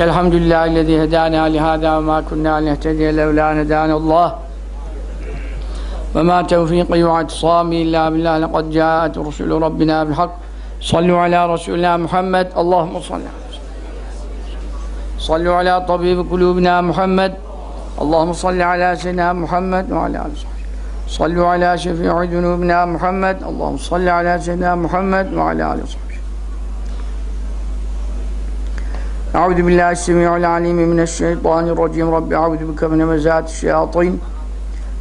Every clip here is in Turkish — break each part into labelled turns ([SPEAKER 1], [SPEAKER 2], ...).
[SPEAKER 1] Elhamdülillahi lezî hedâne alihâdâ ve mâ kunnâ nehtediye levlâ nedânallâh ve mâ tevfîqi ve atisâmi illâ billâh leqad câet Resulü Rabbina bilhak sallu alâ Resulina Muhammed Allahümme salli sallu alâ tabibi kulûbina Muhammed Allahümme salli alâ seyyidina Muhammed ve alâ sallu alâ şefî'i cunûbina Muhammed Allahümme salli alâ seyyidina Muhammed ve alâ aleyhi أعوذ بالله السميع العليم من الشيطان الرجيم. رب أعوذ بك من مزات الشياطين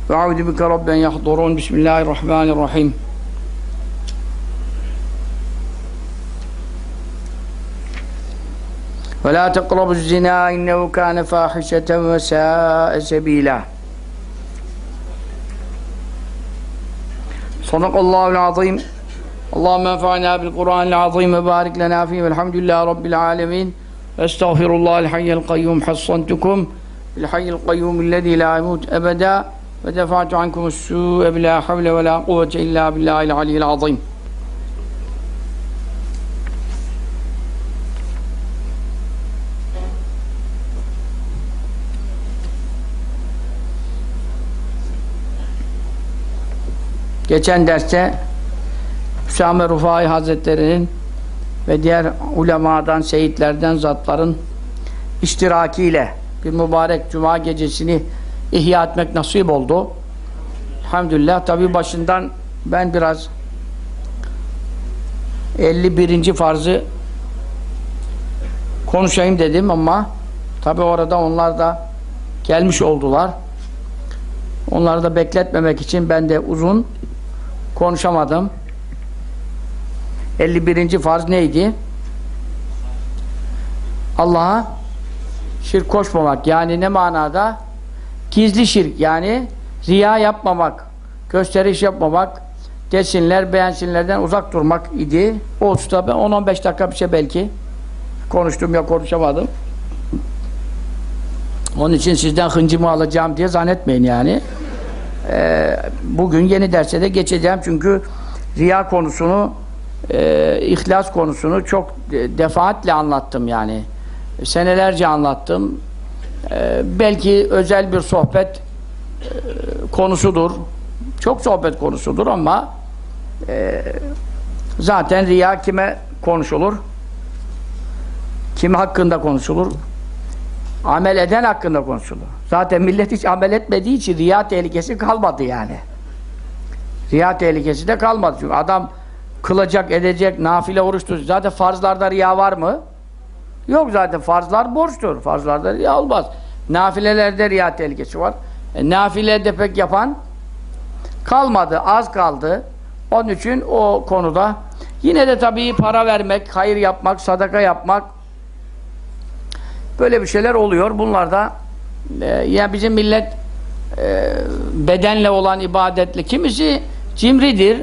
[SPEAKER 1] وأعوذ بك رب أن يحضرون. بسم الله الرحمن الرحيم. ولا تقربوا الزنا إنه كان فاحشة وساء سبيلا. صدق الله العظيم. اللهم انفعنا بالقرآن العظيم وبارك لنا فيه. والحمد لله رب العالمين. Estağfirullahal hayyel kayyum hassantukum bil hayyel kayyum illezî lâ yemût ebedâ ve defa'tu ankumus su'e bilâ havle ve lâ kuvvete illâ billâhil aliyyil azîm. Geçen derste Hüsame Rufai Hazretleri'nin ve diğer ulemadan, şehitlerden, zatların iştirakiyle bir mübarek cuma gecesini ihya etmek nasip oldu. Elhamdülillah. Tabi başından ben biraz 51. farzı konuşayım dedim ama tabi orada onlar da gelmiş oldular. Onları da bekletmemek için ben de uzun konuşamadım. 51. farz neydi? Allah'a şirk koşmamak. Yani ne manada? Gizli şirk. Yani riya yapmamak, gösteriş yapmamak, desinler, beğensinlerden uzak durmak idi. O usta ben 10-15 dakika bir şey belki konuştum ya konuşamadım. Onun için sizden hıncımı alacağım diye zannetmeyin yani. Ee, bugün yeni derse de geçeceğim çünkü riya konusunu e, ihlas konusunu çok defaatle anlattım yani. Senelerce anlattım. E, belki özel bir sohbet e, konusudur. Çok sohbet konusudur ama e, zaten riya kime konuşulur? Kim hakkında konuşulur? Amel eden hakkında konuşulur. Zaten millet hiç amel etmediği için riya tehlikesi kalmadı yani. Riya tehlikesi de kalmadı. Çünkü adam kılacak, edecek, nafile oruç tutacak. Zaten farzlarda riya var mı? Yok zaten. Farzlar borçtur. Farzlarda riya olmaz. Nafilelerde riya tehlikesi var. E, nafilede pek yapan kalmadı. Az kaldı. Onun için o konuda yine de tabii para vermek, hayır yapmak, sadaka yapmak böyle bir şeyler oluyor. Bunlar da e, ya bizim millet e, bedenle olan ibadetle kimisi cimridir.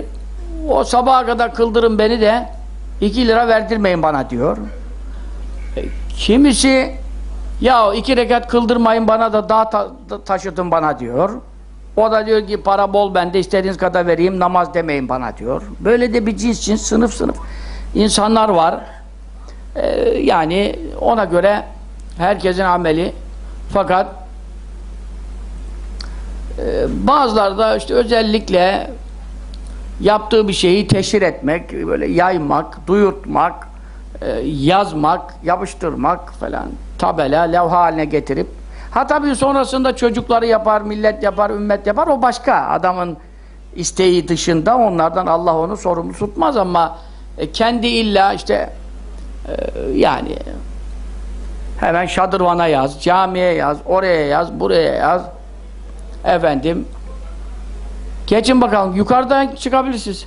[SPEAKER 1] O sabaha kadar kıldırın beni de 2 lira verdirmeyin bana diyor. E, kimisi ya iki rekat kıldırmayın bana da dağ ta taşıtın bana diyor. O da diyor ki para bol bende istediğiniz kadar vereyim namaz demeyin bana diyor. Böyle de bir cins cins sınıf sınıf insanlar var. Ee, yani ona göre herkesin ameli fakat e, bazıları da işte özellikle yaptığı bir şeyi teşhir etmek, böyle yaymak, duyurtmak, e, yazmak, yapıştırmak falan tabela, levha haline getirip ha tabii sonrasında çocukları yapar, millet yapar, ümmet yapar o başka. Adamın isteği dışında onlardan Allah onu sorumlu tutmaz ama e, kendi illa işte e, yani hemen şadırvana yaz, camiye yaz, oraya yaz, buraya yaz efendim Geçin bakalım. Yukarıdan çıkabilirsiniz.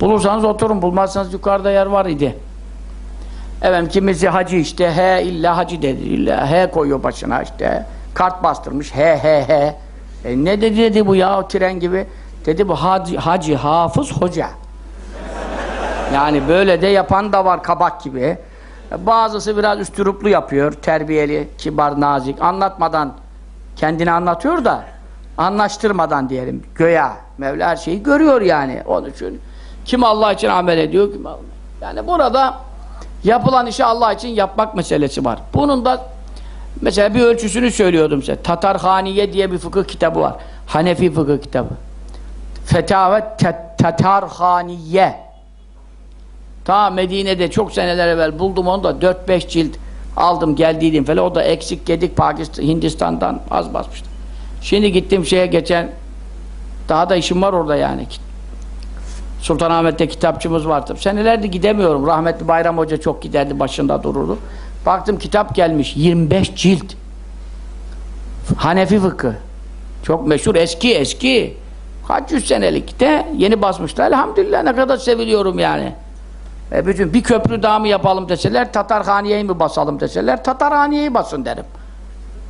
[SPEAKER 1] Bulursanız oturun. Bulmazsanız yukarıda yer var idi. Efendim kimisi hacı işte he illa hacı dedi. İlla he koyuyor başına işte. Kart bastırmış he he he. E ne dedi dedi bu ya tren gibi. Dedi bu hacı, hacı hafız hoca. Yani böyle de yapan da var kabak gibi. Bazısı biraz üstüruplu yapıyor. Terbiyeli, kibar, nazik. Anlatmadan kendini anlatıyor da anlaştırmadan diyelim göya Mevla her şeyi görüyor yani onun için kim Allah için amel ediyor kim Allah. yani burada Yapılan işi Allah için yapmak meselesi var. Bunun da mesela bir ölçüsünü söylüyordum size. Tatarhaniye diye bir fıkıh kitabı var. Hanefi fıkıh kitabı. Fetave Tatarhaniye. Ta Medine'de çok seneler evvel buldum onu da 4-5 cilt aldım geldiydim falan. O da eksik gedik Pakistan, Hindistan'dan az basmıştı. Şimdi gittim şeye geçen daha da işim var orada yani. Sultanahmet'te kitapçımız vardı. Senelerde gidemiyorum. Rahmetli Bayram Hoca çok giderdi, başında dururdu. Baktım kitap gelmiş. 25 cilt. Hanefi fıkı. Çok meşhur, eski eski. Kaç yüz senelik de yeni basmışlar. Elhamdülillah ne kadar seviliyorum yani. E bütün bir köprü daha mı yapalım deseler, Tatarhaniye'yi mi basalım deseler, Tatarhaniye'yi basın derim.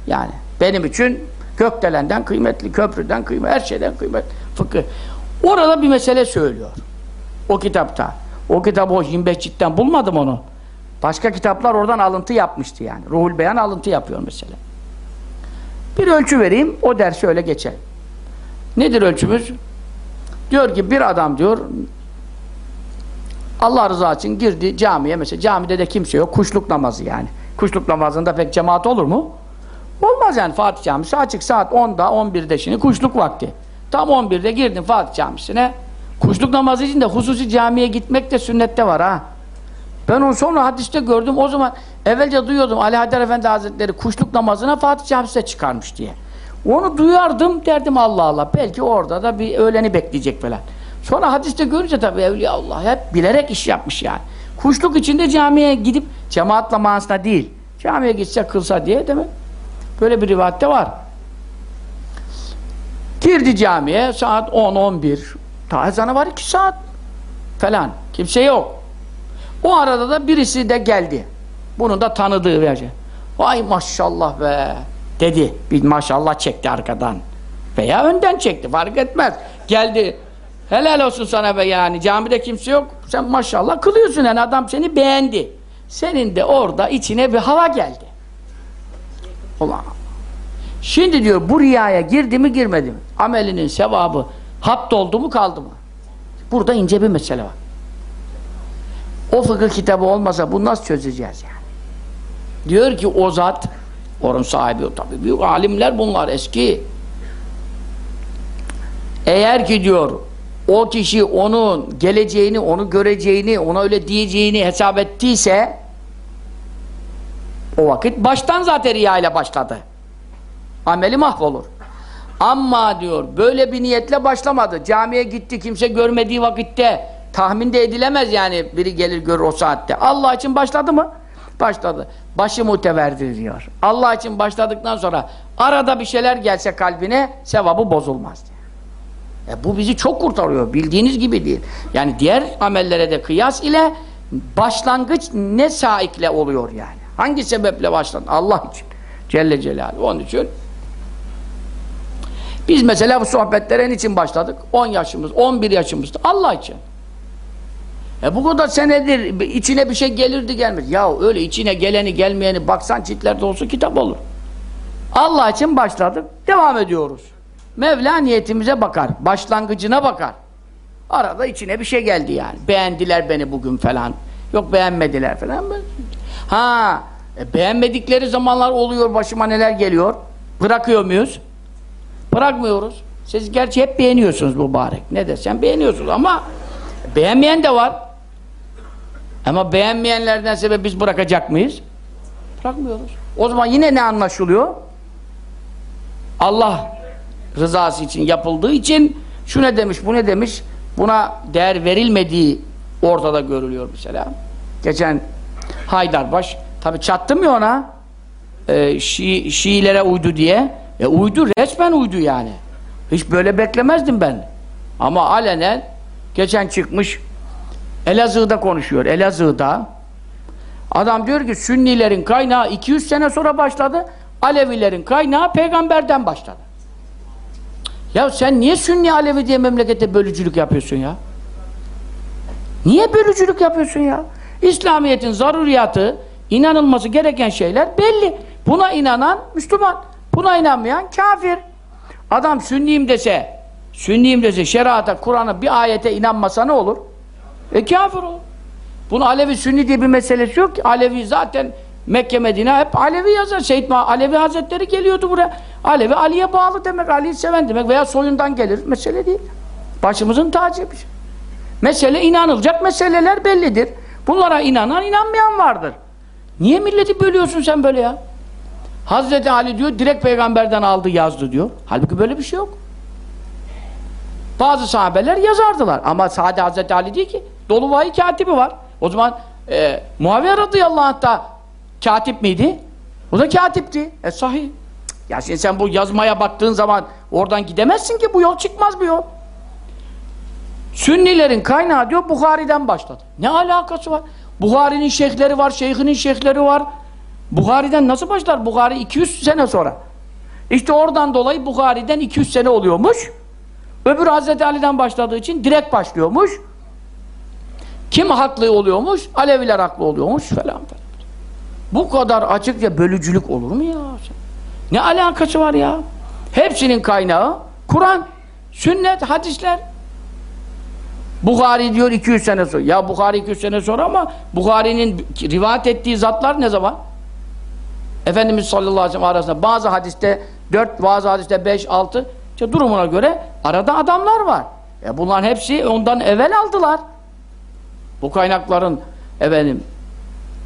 [SPEAKER 1] Yani benim için gökdelenden kıymetli, köprüden kıymetli, her şeyden kıymetli fıkıh. Orada bir mesele söylüyor. O kitapta. O kitabı o 25 ciltten bulmadım onu. Başka kitaplar oradan alıntı yapmıştı yani. Ruhul Beyan alıntı yapıyor mesela. Bir ölçü vereyim, o dersi öyle geçelim. Nedir ölçümüz? Diyor ki bir adam diyor Allah rızası için girdi camiye mesela camide de kimse yok kuşluk namazı yani. Kuşluk namazında pek cemaat olur mu? Olmaz yani Fatih Camisi açık saat 10'da 11'de şimdi kuşluk vakti. Tam 11'de girdin Fatih Camisi'ne. Kuşluk namazı için de hususi camiye gitmek de sünnette var ha. Ben onu sonra hadiste gördüm. O zaman evvelce duyuyordum Ali Haydar Efendi Hazretleri kuşluk namazına Fatih Camisi'ne çıkarmış diye. Onu duyardım derdim Allah Allah. Belki orada da bir öğleni bekleyecek falan. Sonra hadiste görünce tabii Evliya Allah hep bilerek iş yapmış yani. Kuşluk içinde camiye gidip cemaatla manasına değil. Camiye gitse kılsa diye değil mi? Böyle bir rivayette var. Girdi camiye saat 10-11. Ta ezana var 2 saat falan. Kimse yok. O arada da birisi de geldi. Bunun da tanıdığı verecek. Vay maşallah be dedi. Bir maşallah çekti arkadan. Veya önden çekti fark etmez. Geldi. Helal olsun sana be yani. Camide kimse yok. Sen maşallah kılıyorsun yani adam seni beğendi. Senin de orada içine bir hava geldi. Ulan. Şimdi diyor bu riyaya girdi mi girmedi mi? Amelinin sevabı hapt oldu mu kaldı mı? Burada ince bir mesele var. O fıkıh kitabı olmasa bunu nasıl çözeceğiz yani? Diyor ki o zat orun sahibi tabi büyük alimler bunlar eski. Eğer ki diyor o kişi onun geleceğini, onu göreceğini, ona öyle diyeceğini hesap ettiyse o vakit baştan zaten riya ile başladı. Ameli mahvolur. Ama diyor böyle bir niyetle başlamadı. Camiye gitti kimse görmediği vakitte tahmin de edilemez yani biri gelir görür o saatte. Allah için başladı mı? Başladı. Başı muteverdir diyor. Allah için başladıktan sonra arada bir şeyler gelse kalbine sevabı bozulmaz diyor. E bu bizi çok kurtarıyor. Bildiğiniz gibi değil. Yani diğer amellere de kıyas ile başlangıç ne saikle oluyor yani. Hangi sebeple başladı? Allah için. Celle Celaluhu. Onun için biz mesela bu sohbetlere niçin başladık? 10 yaşımız, 11 yaşımızda. Allah için. E bu kadar senedir içine bir şey gelirdi gelmedi. Ya öyle içine geleni gelmeyeni baksan çitlerde olsun kitap olur. Allah için başladık. Devam ediyoruz. Mevla niyetimize bakar. Başlangıcına bakar. Arada içine bir şey geldi yani. Beğendiler beni bugün falan. Yok beğenmediler falan. Ha, e, beğenmedikleri zamanlar oluyor. Başıma neler geliyor. Bırakıyor muyuz? Bırakmıyoruz. Siz gerçi hep beğeniyorsunuz mübarek. Ne desem beğeniyorsunuz ama beğenmeyen de var. Ama beğenmeyenlerden sebep biz bırakacak mıyız? Bırakmıyoruz. O zaman yine ne anlaşılıyor? Allah rızası için yapıldığı için şu ne demiş, bu ne demiş buna değer verilmediği ortada görülüyor mesela. Geçen Haydarbaş tabi çattım ya ona e, Şii, Şiilere uydu diye e uydu, resmen uydu yani. Hiç böyle beklemezdim ben. Ama alenen geçen çıkmış Elazığ'da konuşuyor. Elazığ'da adam diyor ki Sünnilerin kaynağı 200 sene sonra başladı. Alevilerin kaynağı peygamberden başladı. Ya sen niye Sünni Alevi diye memlekette bölücülük yapıyorsun ya? Niye bölücülük yapıyorsun ya? İslamiyet'in zaruriyatı, inanılması gereken şeyler belli. Buna inanan Müslüman. Buna inanmayan kafir. Adam sünniyim dese, sünniyim dese şerata, Kur'an'a bir ayete inanmasa ne olur? E kafir olur. Bunun Alevi Sünni diye bir meselesi yok ki. Alevi zaten Mekke Medine hep Alevi yazar. Seyyid Ma Alevi Hazretleri geliyordu buraya. Alevi Ali'ye bağlı demek, Ali'yi seven demek veya soyundan gelir. Mesele değil. Başımızın tacı bir şey. Mesele inanılacak meseleler bellidir. Bunlara inanan inanmayan vardır. Niye milleti bölüyorsun sen böyle ya? Hazreti Ali diyor direkt peygamberden aldı yazdı diyor. Halbuki böyle bir şey yok. Bazı sahabeler yazardılar ama sade Hazreti Ali değil ki. Dolu vahiy katibi var. O zaman e, Muaviye radıyallahu anh da katip miydi? O da katipti. E sahih. Ya şimdi sen bu yazmaya baktığın zaman oradan gidemezsin ki bu yol çıkmaz bir yol. Sünnilerin kaynağı diyor Bukhari'den başladı. Ne alakası var? Bukhari'nin şeyhleri var, şeyhinin şeyhleri var. Bukhari'den nasıl başlar? Bukhari 200 sene sonra. İşte oradan dolayı Bukhari'den 200 sene oluyormuş. Öbür Hazreti Ali'den başladığı için direkt başlıyormuş. Kim haklı oluyormuş? Aleviler haklı oluyormuş falan falan. Bu kadar açıkça bölücülük olur mu ya? Ne alakası var ya? Hepsinin kaynağı Kur'an, sünnet, hadisler. Bukhari diyor 200 sene sonra. Ya Bukhari 200 sene sonra ama Bukhari'nin rivayet ettiği zatlar ne zaman? Efendimiz sallallahu aleyhi ve sellem arasında bazı hadiste 4, bazı hadiste 5, 6 işte durumuna göre arada adamlar var. E bunların hepsi ondan evvel aldılar. Bu kaynakların efendim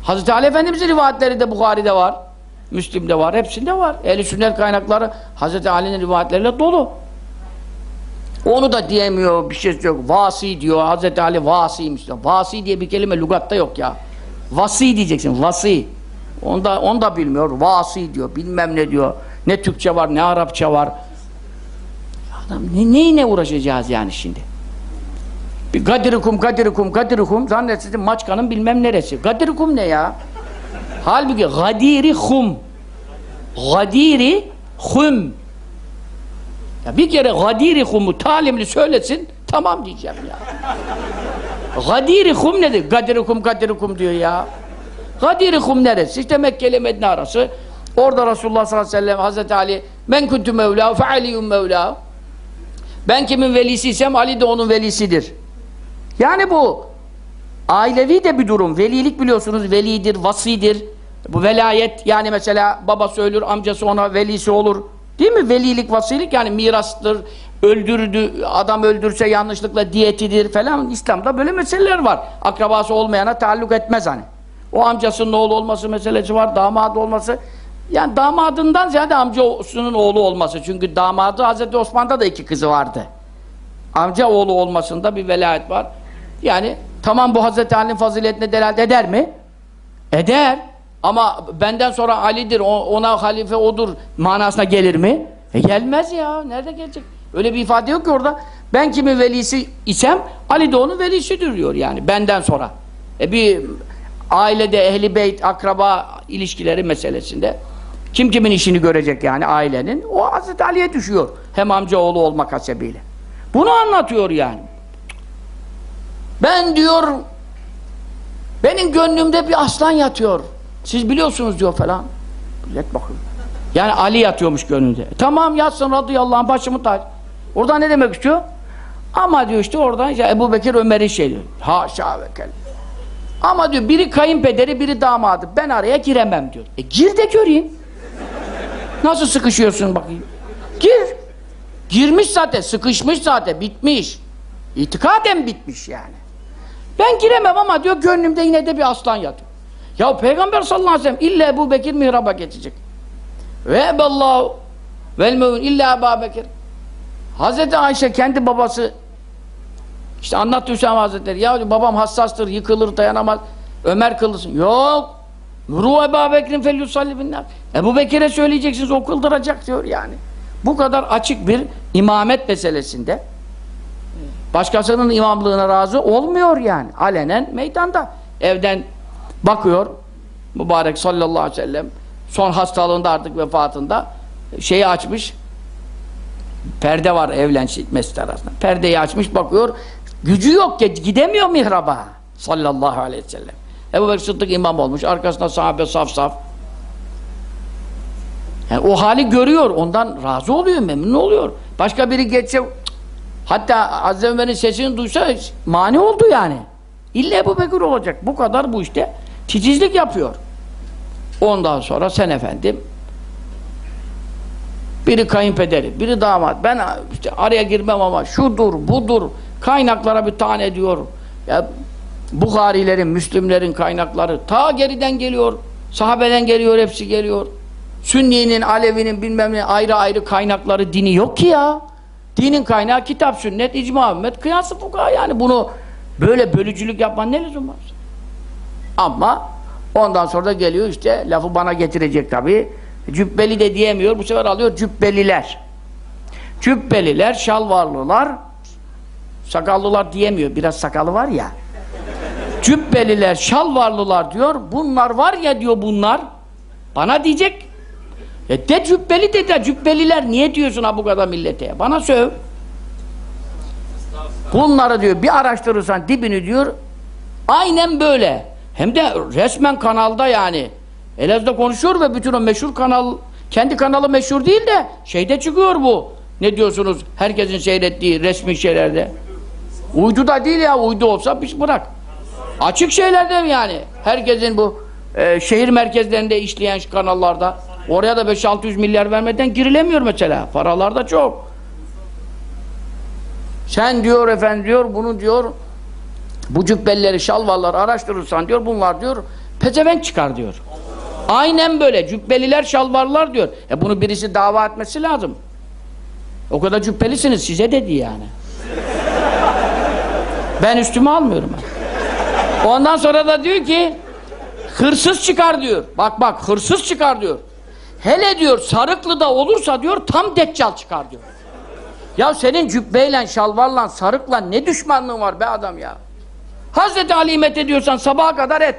[SPEAKER 1] Hazreti Ali Efendimiz'in rivayetleri de Bukhari'de var. Müslim'de var. Hepsinde var. Ehl-i sünnet kaynakları Hazreti Ali'nin rivayetleriyle dolu. Onu da diyemiyor, bir şey yok. Vasi diyor, Hazreti Ali vasiymiş. diyor. Vasi diye bir kelime lügatta yok ya. Vasi diyeceksin, vasi. Onu da, onu da bilmiyor, vasi diyor, bilmem ne diyor. Ne Türkçe var, ne Arapça var. Adam ne, neyine uğraşacağız yani şimdi? Bir gadirikum, gadirikum, gadirikum zannetsizin Maçka'nın bilmem neresi. Gadirikum ne ya? Halbuki. Gadiri hum. Ya bir kere gadiri humu talimli söylesin tamam diyeceğim ya. gadiri hum nedir? Gadiri kum gadiri kum diyor ya. Gadiri hum neresi? İşte Mekke ile Medine arası. Orada Resulullah sallallahu aleyhi ve sellem Hazreti Ali men kuntu mevla fe aliyyum mevla. Ben kimin velisiysem Ali de onun velisidir. Yani bu ailevi de bir durum. Velilik biliyorsunuz velidir, vasidir. Bu velayet yani mesela babası ölür, amcası ona velisi olur. Değil mi? Velilik, vasilik yani mirastır. Öldürdü, adam öldürse yanlışlıkla diyetidir falan. İslam'da böyle meseleler var. Akrabası olmayana taalluk etmez hani. O amcasının oğlu olması meselesi var, damadı olması. Yani damadından ziyade amcasının oğlu olması. Çünkü damadı Hazreti Osman'da da iki kızı vardı. Amca oğlu olmasında bir velayet var. Yani tamam bu Hazreti Ali'nin faziletine delalet eder mi? Eder. Ama benden sonra Ali'dir, ona halife odur manasına gelir mi? E gelmez ya. Nerede gelecek? Öyle bir ifade yok ki orada. Ben kimin velisi isem Ali de onun velisidir diyor yani benden sonra. E bir ailede ehli beyt, akraba ilişkileri meselesinde kim kimin işini görecek yani ailenin? O Hazreti Ali'ye düşüyor. Hem amca oğlu olmak hasebiyle. Bunu anlatıyor yani. Ben diyor benim gönlümde bir aslan yatıyor. Siz biliyorsunuz diyor falan. Millet bakın. Yani Ali yatıyormuş gönlünde. Tamam yatsın radıyallahu anh başımı taç. Orada ne demek istiyor? Ama diyor işte oradan işte Ebu Bekir Ömer'in şey diyor. Haşa ve. Ama diyor biri kayınpederi biri damadı. Ben araya giremem diyor. E gir de göreyim. Nasıl sıkışıyorsun bakayım. Gir. Girmiş zaten, sıkışmış zaten, bitmiş. İtikaden bitmiş yani. Ben giremem ama diyor gönlümde yine de bir aslan yatıyor. Ya Peygamber sallallahu aleyhi ve sellem illa Ebu Bekir mihraba geçecek. Ve eballahu vel mevun illa Ebu Bekir. Hazreti Ayşe kendi babası işte anlattı Hüsam Hazretleri. Ya babam hassastır, yıkılır, dayanamaz. Ömer kılırsın. Yok. Nuru Ebu Bekir'in fel yusalli binler. Ebu Bekir'e söyleyeceksiniz, o kıldıracak diyor yani. Bu kadar açık bir imamet meselesinde başkasının imamlığına razı olmuyor yani. Alenen meydanda. Evden bakıyor mübarek sallallahu aleyhi ve sellem son hastalığında artık vefatında şeyi açmış perde var evlen mescid arasında. Perdeyi açmış bakıyor. Gücü yok ki gidemiyor mihraba sallallahu aleyhi ve sellem. Ebu Bekir Sıddık imam olmuş. Arkasında sahabe saf saf. Yani o hali görüyor. Ondan razı oluyor, memnun oluyor. Başka biri geçse hatta Hazreti Ömer'in sesini duysa mani oldu yani. İlla Ebu Bekir olacak. Bu kadar bu işte titizlik yapıyor. Ondan sonra sen efendim biri kayınpederi, biri damat. Ben işte araya girmem ama şudur, budur. Kaynaklara bir tane diyor. Ya Bukharilerin, Müslümlerin kaynakları ta geriden geliyor. Sahabeden geliyor, hepsi geliyor. Sünni'nin, Alevi'nin bilmem ne ayrı ayrı kaynakları dini yok ki ya. Dinin kaynağı kitap, sünnet, icma, ümmet, kıyası fukaha yani bunu böyle bölücülük yapman ne lüzum var? Ama ondan sonra da geliyor işte lafı bana getirecek tabii. Cübbeli de diyemiyor. Bu sefer alıyor cübbeliler. Cübbeliler, şalvarlılar sakallılar diyemiyor. Biraz sakalı var ya. Cübbeliler, şalvarlılar diyor. Bunlar var ya diyor bunlar. Bana diyecek. E de cübbeli de de cübbeliler niye diyorsun ha bu kadar millete? Bana söv. Bunları diyor bir araştırırsan dibini diyor aynen böyle. Hem de resmen kanalda yani. Elazığ'da konuşuyor ve bütün o meşhur kanal kendi kanalı meşhur değil de şeyde çıkıyor bu. Ne diyorsunuz? Herkesin seyrettiği resmi şeylerde. Uydu da değil ya uydu olsa bir bırak. Açık şeylerde yani. Herkesin bu e, şehir merkezlerinde işleyen kanallarda oraya da 5-600 milyar vermeden girilemiyor mesela. Paralar da çok. Sen diyor efendim diyor bunu diyor bu cübbelleri şalvarları araştırırsan diyor bunlar diyor pezevenk çıkar diyor. Aynen böyle cübbeliler şalvarlar diyor. E bunu birisi dava etmesi lazım. O kadar cübbelisiniz size dedi yani. ben üstüme almıyorum. Ben. Ondan sonra da diyor ki hırsız çıkar diyor. Bak bak hırsız çıkar diyor. Hele diyor Sarıklı'da olursa diyor tam deccal çıkar diyor. Ya senin cübbeyle, şalvarla, sarıkla ne düşmanlığın var be adam ya? Hazreti Ali met ediyorsan sabaha kadar et.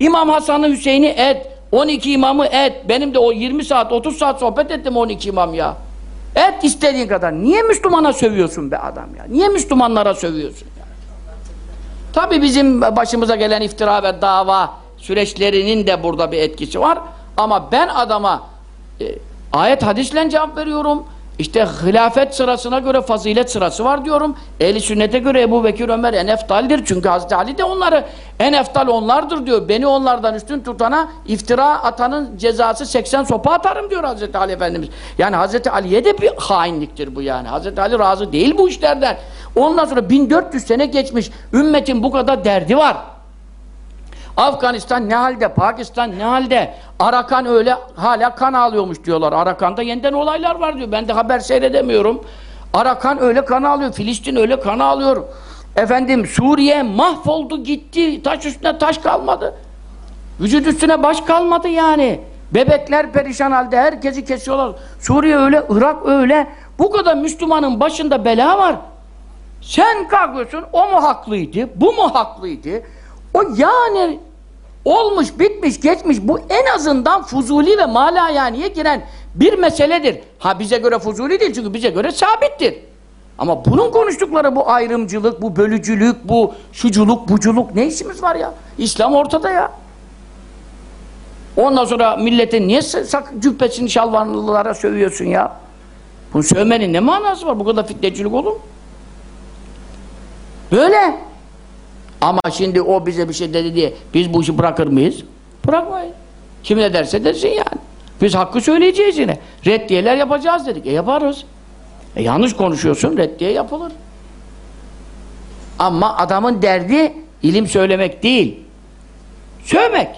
[SPEAKER 1] İmam Hasan'ı Hüseyin'i et. 12 imamı et. Benim de o 20 saat, 30 saat sohbet ettim 12 imam ya. Et istediğin kadar. Niye Müslümana sövüyorsun be adam ya? Niye Müslümanlara sövüyorsun ya? Tabi bizim başımıza gelen iftira ve dava süreçlerinin de burada bir etkisi var. Ama ben adama e, ayet hadisle cevap veriyorum. İşte hilafet sırasına göre fazilet sırası var diyorum. Ehli sünnete göre Ebu Bekir Ömer en eftaldir. Çünkü Hazreti Ali de onları en eftal onlardır diyor. Beni onlardan üstün tutana iftira atanın cezası 80 sopa atarım diyor Hazreti Ali Efendimiz. Yani Hazreti Ali'ye de bir hainliktir bu yani. Hazreti Ali razı değil bu işlerden. Ondan sonra 1400 sene geçmiş. Ümmetin bu kadar derdi var. Afganistan ne halde, Pakistan ne halde, Arakan öyle hala kan ağlıyormuş diyorlar. Arakan'da yeniden olaylar var diyor. Ben de haber seyredemiyorum. Arakan öyle kan ağlıyor, Filistin öyle kan ağlıyor. Efendim Suriye mahvoldu gitti, taş üstüne taş kalmadı. Vücut üstüne baş kalmadı yani. Bebekler perişan halde, herkesi kesiyorlar. Suriye öyle, Irak öyle. Bu kadar Müslümanın başında bela var. Sen kalkıyorsun, o mu haklıydı, bu mu haklıydı? O yani olmuş, bitmiş, geçmiş bu en azından fuzuli ve malayaniye giren bir meseledir. Ha bize göre fuzuli değil çünkü bize göre sabittir. Ama bunun konuştukları bu ayrımcılık, bu bölücülük, bu şuculuk, buculuk ne işimiz var ya? İslam ortada ya. Ondan sonra milletin niye cübbesini şalvarlılara sövüyorsun ya? Bunu sövmenin ne manası var? Bu kadar fitnecilik olur mu? Böyle. Ama şimdi o bize bir şey dedi diye biz bu işi bırakır mıyız? Bırakmayız. Kim ne derse desin yani. Biz hakkı söyleyeceğiz yine. Reddiyeler yapacağız dedik. E yaparız. E yanlış konuşuyorsun reddiye yapılır. Ama adamın derdi ilim söylemek değil. Sövmek.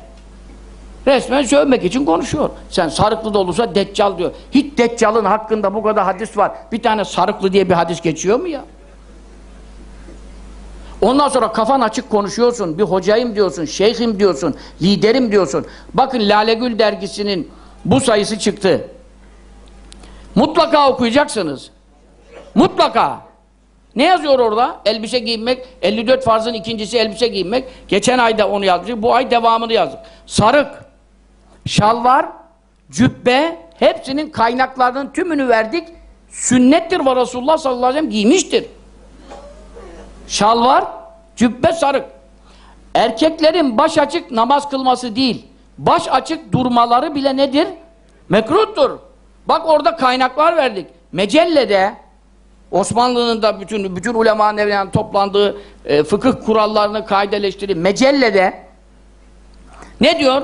[SPEAKER 1] Resmen sövmek için konuşuyor. Sen sarıklı da olursa deccal diyor. Hiç deccalın hakkında bu kadar hadis var. Bir tane sarıklı diye bir hadis geçiyor mu ya? Ondan sonra kafan açık konuşuyorsun. Bir hocayım diyorsun, şeyhim diyorsun, liderim diyorsun. Bakın Lalegül dergisinin bu sayısı çıktı. Mutlaka okuyacaksınız. Mutlaka. Ne yazıyor orada? Elbise giymek, 54 farzın ikincisi elbise giymek. Geçen ayda onu yazdık, bu ay devamını yazdık. Sarık, şalvar, cübbe, hepsinin kaynaklarının tümünü verdik. Sünnettir ve Resulullah sallallahu aleyhi ve sellem giymiştir. Şalvar, cübbe sarık. Erkeklerin baş açık namaz kılması değil, baş açık durmaları bile nedir? Mekruhtur. Bak orada kaynaklar verdik. Mecellede Osmanlı'nın da bütün bütün ulemanın evlerinin toplandığı e, fıkıh kurallarını kaideleştirdiği mecellede ne diyor?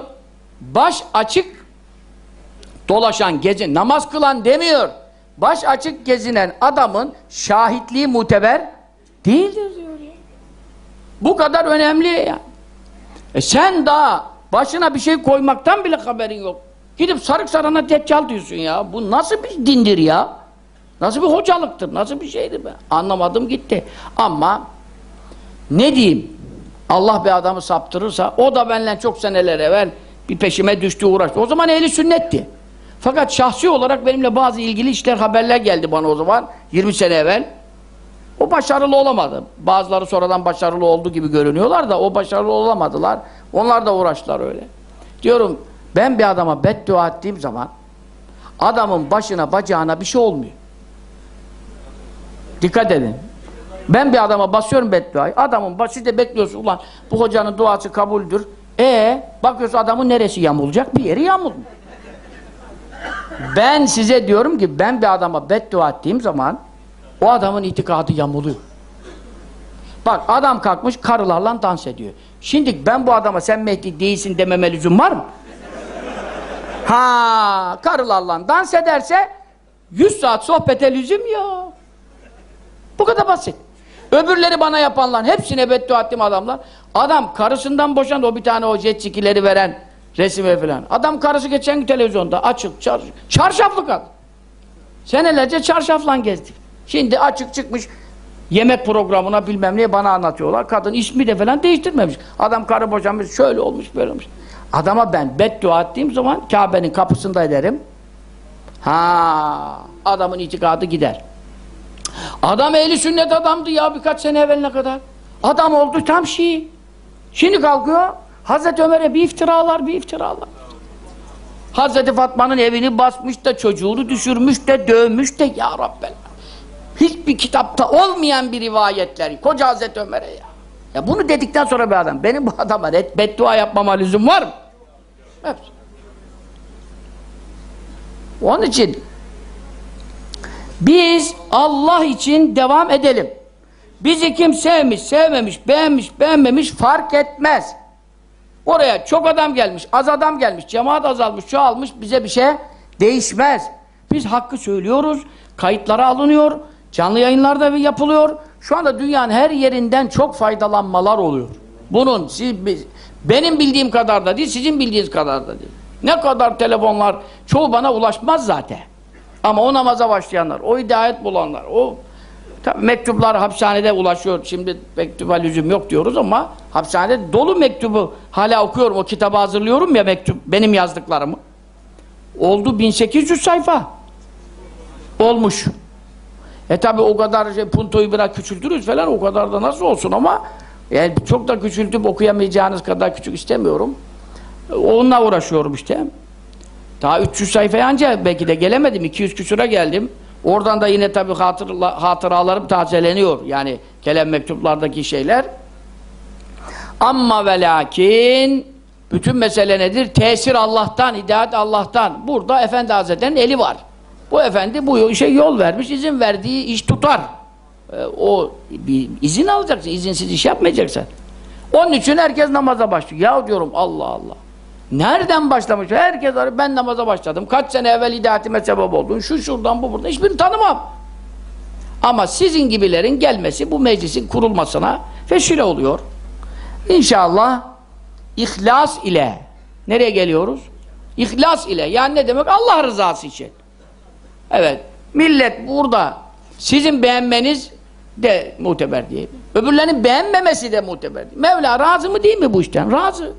[SPEAKER 1] Baş açık dolaşan, gezi, namaz kılan demiyor. Baş açık gezinen adamın şahitliği muteber değildir diyor ya. Bu kadar önemli ya. E sen daha başına bir şey koymaktan bile haberin yok. Gidip sarık sarana deccal diyorsun ya. Bu nasıl bir dindir ya? Nasıl bir hocalıktır? Nasıl bir şeydir be? Anlamadım gitti. Ama ne diyeyim? Allah bir adamı saptırırsa o da benimle çok seneler evvel bir peşime düştü uğraştı. O zaman ehli sünnetti. Fakat şahsi olarak benimle bazı ilgili işler haberler geldi bana o zaman 20 sene evvel. O başarılı olamadı. Bazıları sonradan başarılı oldu gibi görünüyorlar da o başarılı olamadılar. Onlar da uğraştılar öyle. Diyorum ben bir adama beddua ettiğim zaman adamın başına bacağına bir şey olmuyor. Dikkat edin. Ben bir adama basıyorum bedduayı. Adamın başı da bekliyorsun ulan bu hocanın duası kabuldür. E bakıyorsun adamın neresi yamulacak? Bir yeri yamulmuyor. Ben size diyorum ki ben bir adama beddua ettiğim zaman o adamın itikadı yamuluyor. Bak adam kalkmış karılarla dans ediyor. Şimdi ben bu adama sen Mehdi değilsin dememe lüzum var mı? Ha, karılarla dans ederse 100 saat sohbete lüzum yok. Bu kadar basit. Öbürleri bana yapanlar, hepsine beddua ettim adamlar. Adam karısından boşandı, o bir tane o jet skileri veren resime falan. Adam karısı geçen gün televizyonda açık, çar, çarşaflı kadın. Senelerce çarşafla gezdi. Şimdi açık çıkmış yemek programına bilmem ne bana anlatıyorlar. Kadın ismi de falan değiştirmemiş. Adam karı boşanmış, şöyle olmuş, böyle olmuş. Adama ben beddua ettiğim zaman Kabe'nin kapısında ederim. Ha, adamın itikadı gider. Adam ehli sünnet adamdı ya birkaç sene evveline kadar. Adam oldu tam Şii. Şimdi kalkıyor Hazreti Ömer'e bir iftiralar bir iftiralar. Hazreti Fatma'nın evini basmış da çocuğunu düşürmüş de dövmüş de ya Rabbel. Hiçbir kitapta olmayan bir rivayetler. Koca Hazreti Ömer'e ya. Ya bunu dedikten sonra bir adam benim bu adama red, beddua yapmama lüzum var mı? Hepsi. Onun için biz Allah için devam edelim. Bizi kim sevmiş, sevmemiş, beğenmiş, beğenmemiş fark etmez. Oraya çok adam gelmiş, az adam gelmiş, cemaat azalmış, çoğalmış, bize bir şey değişmez. Biz hakkı söylüyoruz, kayıtlara alınıyor, canlı yayınlarda yapılıyor. Şu anda dünyanın her yerinden çok faydalanmalar oluyor. Bunun siz, benim bildiğim kadar da değil, sizin bildiğiniz kadar da değil. Ne kadar telefonlar, çoğu bana ulaşmaz zaten. Ama o namaza başlayanlar, o hidayet bulanlar, o mektuplar hapishanede ulaşıyor. Şimdi mektuba lüzum yok diyoruz ama hapishanede dolu mektubu hala okuyorum. O kitabı hazırlıyorum ya mektup, benim yazdıklarımı. Oldu 1800 sayfa. Olmuş. E tabi o kadar şey, puntoyu biraz küçültürüz falan o kadar da nasıl olsun ama yani çok da küçültüp okuyamayacağınız kadar küçük istemiyorum. Onunla uğraşıyorum işte. Daha 300 sayfaya anca belki de gelemedim. 200 küsura geldim. Oradan da yine tabii hatırla, hatıralarım tazeleniyor. Yani gelen mektuplardaki şeyler. Ama ve lakin bütün mesele nedir? Tesir Allah'tan, hidayet Allah'tan. Burada Efendi Hazretleri'nin eli var. Bu efendi bu işe yol vermiş, izin verdiği iş tutar. Ee, o bir izin alacaksın, izinsiz iş yapmayacaksın. Onun için herkes namaza başlıyor. Ya diyorum Allah Allah. Nereden başlamış? Herkes arıyor. Ben namaza başladım. Kaç sene evvel hidayetime sebep oldun. Şu şuradan bu buradan. Hiçbirini tanımam. Ama sizin gibilerin gelmesi bu meclisin kurulmasına vesile oluyor. İnşallah ihlas ile nereye geliyoruz? İhlas ile. Yani ne demek? Allah rızası için. Evet. Millet burada sizin beğenmeniz de muteber değil. Öbürlerinin beğenmemesi de muteber değil. Mevla razı mı değil mi bu işten? Razı.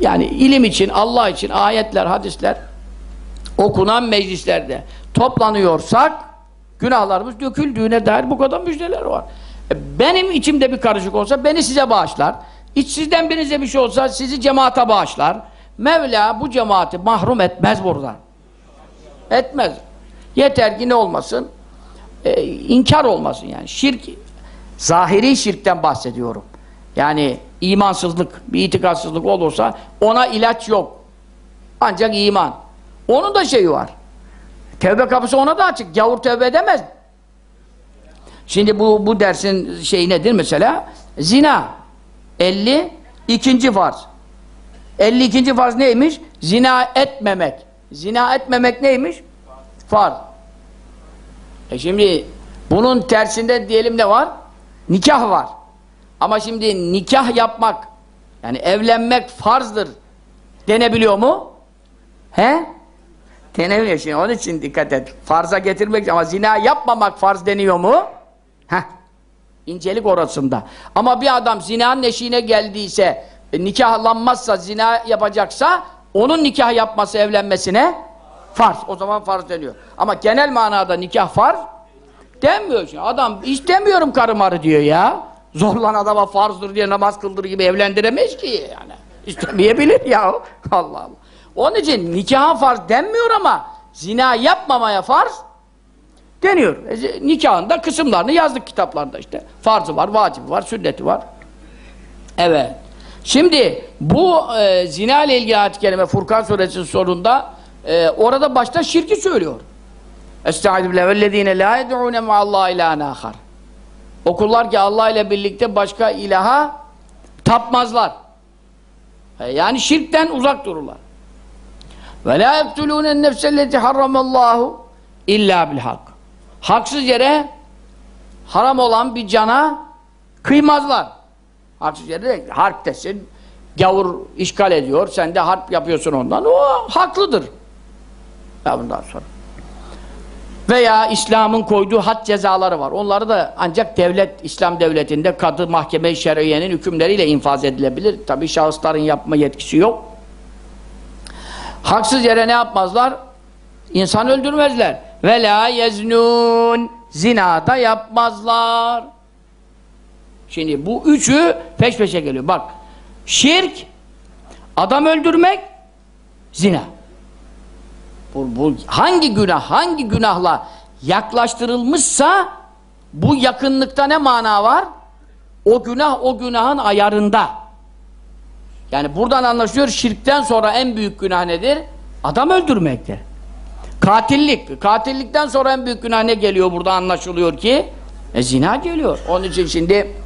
[SPEAKER 1] Yani ilim için, Allah için ayetler, hadisler okunan meclislerde toplanıyorsak günahlarımız döküldüğüne dair bu kadar müjdeler var. E, benim içimde bir karışık olsa beni size bağışlar. İç sizden birinize bir şey olsa sizi cemaate bağışlar. Mevla bu cemaati mahrum etmez buradan. Etmez. Yeter ki ne olmasın? Ee, inkar olmasın yani. Şirk, zahiri şirkten bahsediyorum. Yani imansızlık, bir itikatsızlık olursa ona ilaç yok. Ancak iman. Onun da şeyi var. Tevbe kapısı ona da açık. Gavur tevbe edemez. Şimdi bu bu dersin şeyi nedir mesela? Zina. 50 ikinci farz. 52. farz neymiş? Zina etmemek. Zina etmemek neymiş? Farz. E şimdi bunun tersinde diyelim ne var? Nikah var. Ama şimdi nikah yapmak yani evlenmek farzdır denebiliyor mu? He? Denemiyor şimdi. Onun için dikkat et. Farza getirmek ama zina yapmamak farz deniyor mu? Heh. İncelik orasında. Ama bir adam zinanın eşiğine geldiyse, e, nikahlanmazsa, zina yapacaksa, onun nikah yapması evlenmesine farz. O zaman farz deniyor. Ama genel manada nikah farz denmiyor. Şimdi. Adam istemiyorum karımarı diyor ya. Zorlan adama farzdır diye namaz kıldır gibi evlendiremeyiz ki yani. İstemeyebilir ya. Allah Allah. Onun için nikaha farz denmiyor ama zina yapmamaya farz deniyor. E, nikahında kısımlarını yazdık kitaplarda işte. Farzı var, vacibi var, sünneti var. Evet. Şimdi bu e, zina ile ilgili ayet-i Furkan suresinin sonunda e, orada başta şirki söylüyor. Estaizu billah vellezine la yed'une ma'allah ilahen ahar. Okullar ki Allah ile birlikte başka ilaha tapmazlar. E, yani şirkten uzak dururlar. Ve la yektulûnen nefselleti harramallahu illa bil hak. Haksız yere haram olan bir cana kıymazlar. Haksız yere de harptesin, gavur işgal ediyor, sen de harp yapıyorsun ondan, o haklıdır. Ya bundan sonra. Veya İslam'ın koyduğu had cezaları var. Onları da ancak devlet, İslam devletinde kadı, mahkeme-i şer'iyenin hükümleriyle infaz edilebilir. Tabi şahısların yapma yetkisi yok. Haksız yere ne yapmazlar? İnsan öldürmezler. Ve la yeznun. Zinada yapmazlar. Şimdi bu üçü peş peşe geliyor. Bak. Şirk, adam öldürmek, zina. Bu, bu hangi günah, hangi günahla yaklaştırılmışsa bu yakınlıkta ne mana var? O günah o günahın ayarında. Yani buradan anlaşılıyor şirkten sonra en büyük günah nedir? Adam öldürmektir. Katillik. Katillikten sonra en büyük günah ne geliyor burada anlaşılıyor ki? E zina geliyor. Onun için şimdi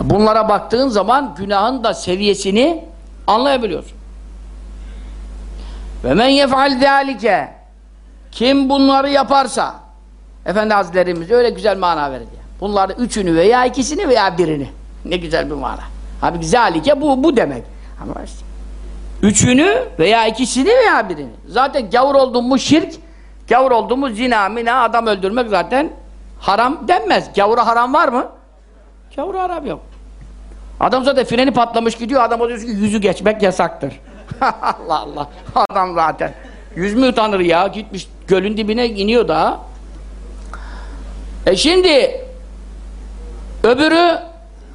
[SPEAKER 1] bunlara baktığın zaman günahın da seviyesini anlayabiliyorsun. Ve men yef'al zâlike kim bunları yaparsa Efendi Hazretlerimiz öyle güzel mana verdi. Bunları üçünü veya ikisini veya birini. Ne güzel bir mana. Abi zalike bu bu demek. Ama işte üçünü veya ikisini veya birini. Zaten gavur oldun mu şirk, gavur oldun mu zina, mina, adam öldürmek zaten haram denmez. Gavura haram var mı? Gavura haram yok. Adam zaten freni patlamış gidiyor, adam diyor ki yüzü geçmek yasaktır. Allah Allah. Adam zaten. Yüz mü utanır ya? Gitmiş gölün dibine iniyor daha. E şimdi öbürü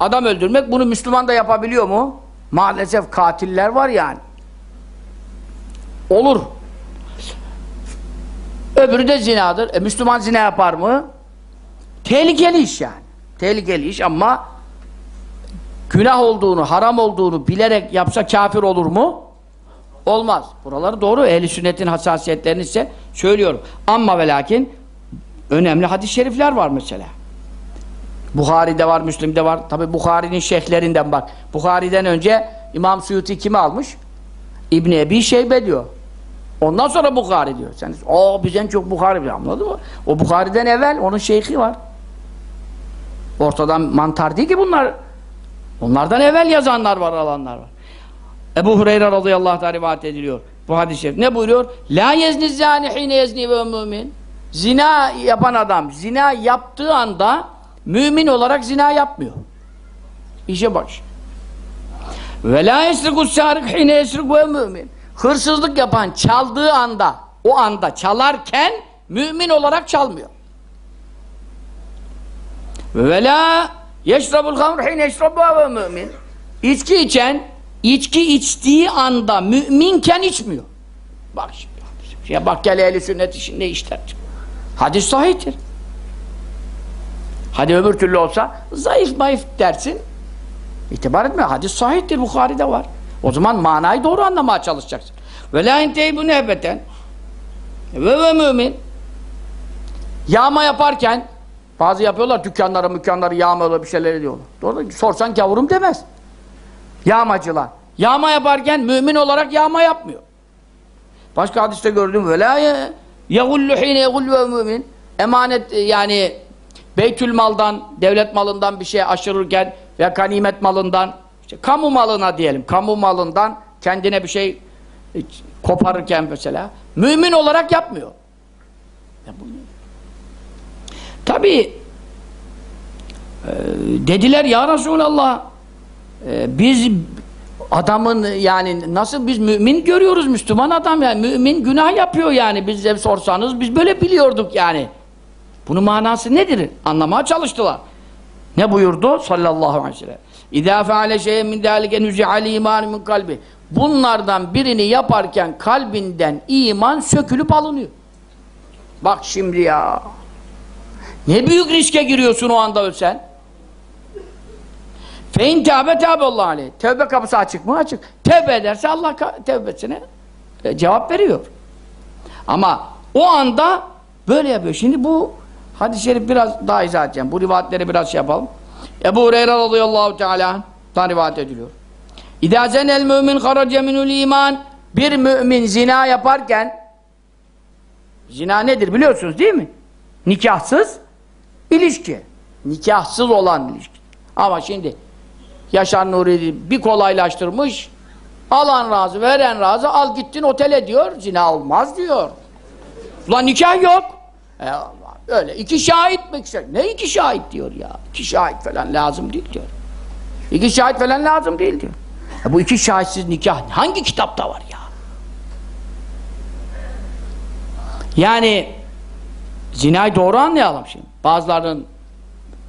[SPEAKER 1] adam öldürmek bunu Müslüman da yapabiliyor mu? Maalesef katiller var yani. Olur. Öbürü de zinadır. E Müslüman zina yapar mı? Tehlikeli iş yani. Tehlikeli iş ama günah olduğunu, haram olduğunu bilerek yapsa kafir olur mu? Olmaz. Buraları doğru. Ehli sünnetin hassasiyetlerini ise söylüyorum. Ama ve lakin önemli hadis-i şerifler var mesela. Buhari'de var, Müslim'de var. Tabi Buhari'nin şeyhlerinden bak. Buhari'den önce İmam Suyuti kimi almış? İbni Ebi Şeybe diyor. Ondan sonra Bukhari diyor. Sen o bizden çok Bukhari biliyor. Anladın mı? O Bukhari'den evvel onun şeyhi var. Ortadan mantar değil ki bunlar. Onlardan evvel yazanlar var, alanlar var. Ebu Hureyre radıyallahu anh rivayet ediliyor. Bu hadis-i şerif. Ne buyuruyor? La yezni zani hine yezni ve mümin. Zina yapan adam zina yaptığı anda mümin olarak zina yapmıyor. İşe bak. Ve la yesriku sarik hine yesriku ve mümin. Hırsızlık yapan çaldığı anda, o anda çalarken mümin olarak çalmıyor. Ve la yeşrabul hamr hine yeşrabu mümin. İçki içen içki içtiği anda müminken içmiyor. Bak şimdi. Ya bak gel ehli sünnet işinde işler. Hadis sahihtir. Hadi öbür türlü olsa zayıf mayıf dersin. İtibar etme. Hadis sahihtir. Bukhari'de var. O zaman manayı doğru anlamaya çalışacaksın. Ve la inteyi bu nehbeten. Ve ve mümin. Yağma yaparken bazı yapıyorlar dükkanları mükkanları yağmıyorlar bir şeyler ediyorlar. Doğru sorsan gavurum demez. Yağmacılar. Yağma yaparken mümin olarak yağma yapmıyor. Başka hadiste gördüm ve la yegullu hine yegullu mümin. Emanet e, yani beytül maldan, devlet malından bir şey aşırırken veya ganimet malından işte kamu malına diyelim. Kamu malından kendine bir şey e, koparırken mesela mümin olarak yapmıyor. Ya bu Tabi e, dediler ya Resulallah e, biz adamın yani nasıl biz mümin görüyoruz Müslüman adam yani mümin günah yapıyor yani bize sorsanız biz böyle biliyorduk yani. Bunun manası nedir? Anlamaya çalıştılar. Ne buyurdu? Sallallahu aleyhi ve sellem. İzâ feale şeyen min dâlike nüzi'al iman min kalbi. Bunlardan birini yaparken kalbinden iman sökülüp alınıyor. Bak şimdi ya. Ne büyük riske giriyorsun o anda ölsen. Fein tâbe tâbe Allah aleyh. Tevbe kapısı açık mı? Açık. Tevbe ederse Allah tevbesine e, cevap veriyor. Ama o anda böyle yapıyor. Şimdi bu hadis-i şerif biraz daha izah edeceğim. Bu rivayetleri biraz şey yapalım. Ebu Hureyre radıyallahu teala'dan rivayet ediliyor. İdâ zenel mümin harace minul iman bir mümin zina yaparken zina nedir biliyorsunuz değil mi? Nikahsız ilişki. Nikahsız olan ilişki. Ama şimdi Yaşar Nuri bir kolaylaştırmış. Alan razı, veren razı. Al gittin otele diyor. Zina olmaz diyor. Ulan nikah yok. E öyle. iki şahit mi? Ne iki şahit diyor ya. İki şahit falan lazım değil diyor. İki şahit falan lazım değil diyor. E bu iki şahitsiz nikah hangi kitapta var ya? Yani zinayı doğru anlayalım şimdi. Bazılarının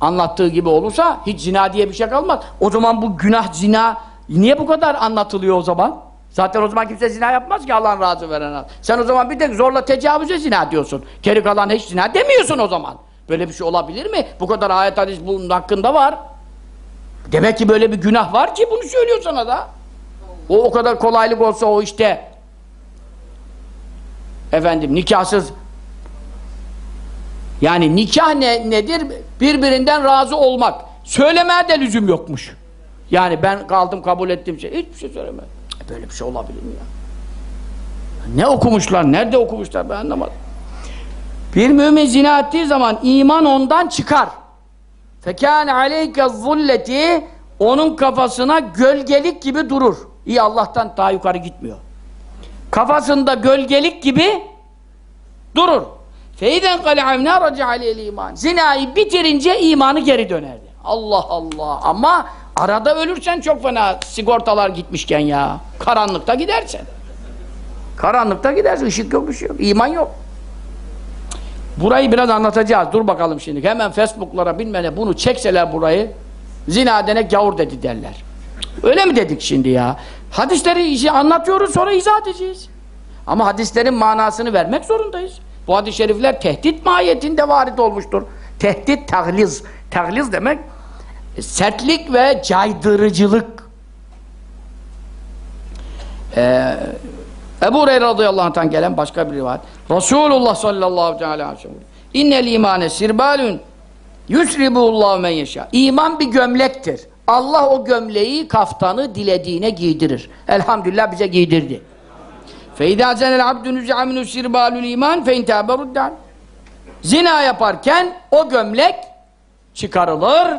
[SPEAKER 1] anlattığı gibi olursa hiç zina diye bir şey kalmaz. O zaman bu günah zina niye bu kadar anlatılıyor o zaman? Zaten o zaman kimse zina yapmaz ki Allah'ın razı veren Allah. Sen o zaman bir tek zorla tecavüze zina diyorsun. Geri kalan hiç zina demiyorsun o zaman. Böyle bir şey olabilir mi? Bu kadar ayet hadis bunun hakkında var. Demek ki böyle bir günah var ki bunu söylüyor sana da. O o kadar kolaylık olsa o işte efendim nikahsız yani nikah ne, nedir? Birbirinden razı olmak. Söylemeye de lüzum yokmuş. Yani ben kaldım kabul ettim şey. Hiçbir şey söyleme. Böyle bir şey olabilir mi ya? Ne okumuşlar? Nerede okumuşlar? Ben anlamadım. Bir mümin zina ettiği zaman iman ondan çıkar. Fekâne aleyke zulleti onun kafasına gölgelik gibi durur. İyi Allah'tan daha yukarı gitmiyor. Kafasında gölgelik gibi durur. Feyden kal'amna raci aleyhil iman. Zinayı bitirince imanı geri dönerdi. Allah Allah. Ama arada ölürsen çok fena sigortalar gitmişken ya. Karanlıkta gidersen. Karanlıkta gidersin. Işık yok bir şey yok. İman yok. Burayı biraz anlatacağız. Dur bakalım şimdi. Hemen Facebook'lara bilmene bunu çekseler burayı zina denek gavur dedi derler. Öyle mi dedik şimdi ya? Hadisleri anlatıyoruz sonra izah edeceğiz. Ama hadislerin manasını vermek zorundayız. Bu hadis-i şerifler tehdit mahiyetinde varit olmuştur. Tehdit, tagliz. Tagliz demek e, sertlik ve caydırıcılık. Ee, Ebu Hureyre radıyallahu anh'tan gelen başka bir rivayet. Resulullah sallallahu aleyhi ve sellem İnnel imane sirbalun yusribullahu men yeşâ. İman bir gömlektir. Allah o gömleği, kaftanı dilediğine giydirir. Elhamdülillah bize giydirdi. فَاِذَا زَنَ الْعَبْدُ نُزِعَ مِنُ سِرْبَالُ الْا۪يمَانِ فَاِنْتَابَ رُدَّانِ Zina yaparken o gömlek çıkarılır,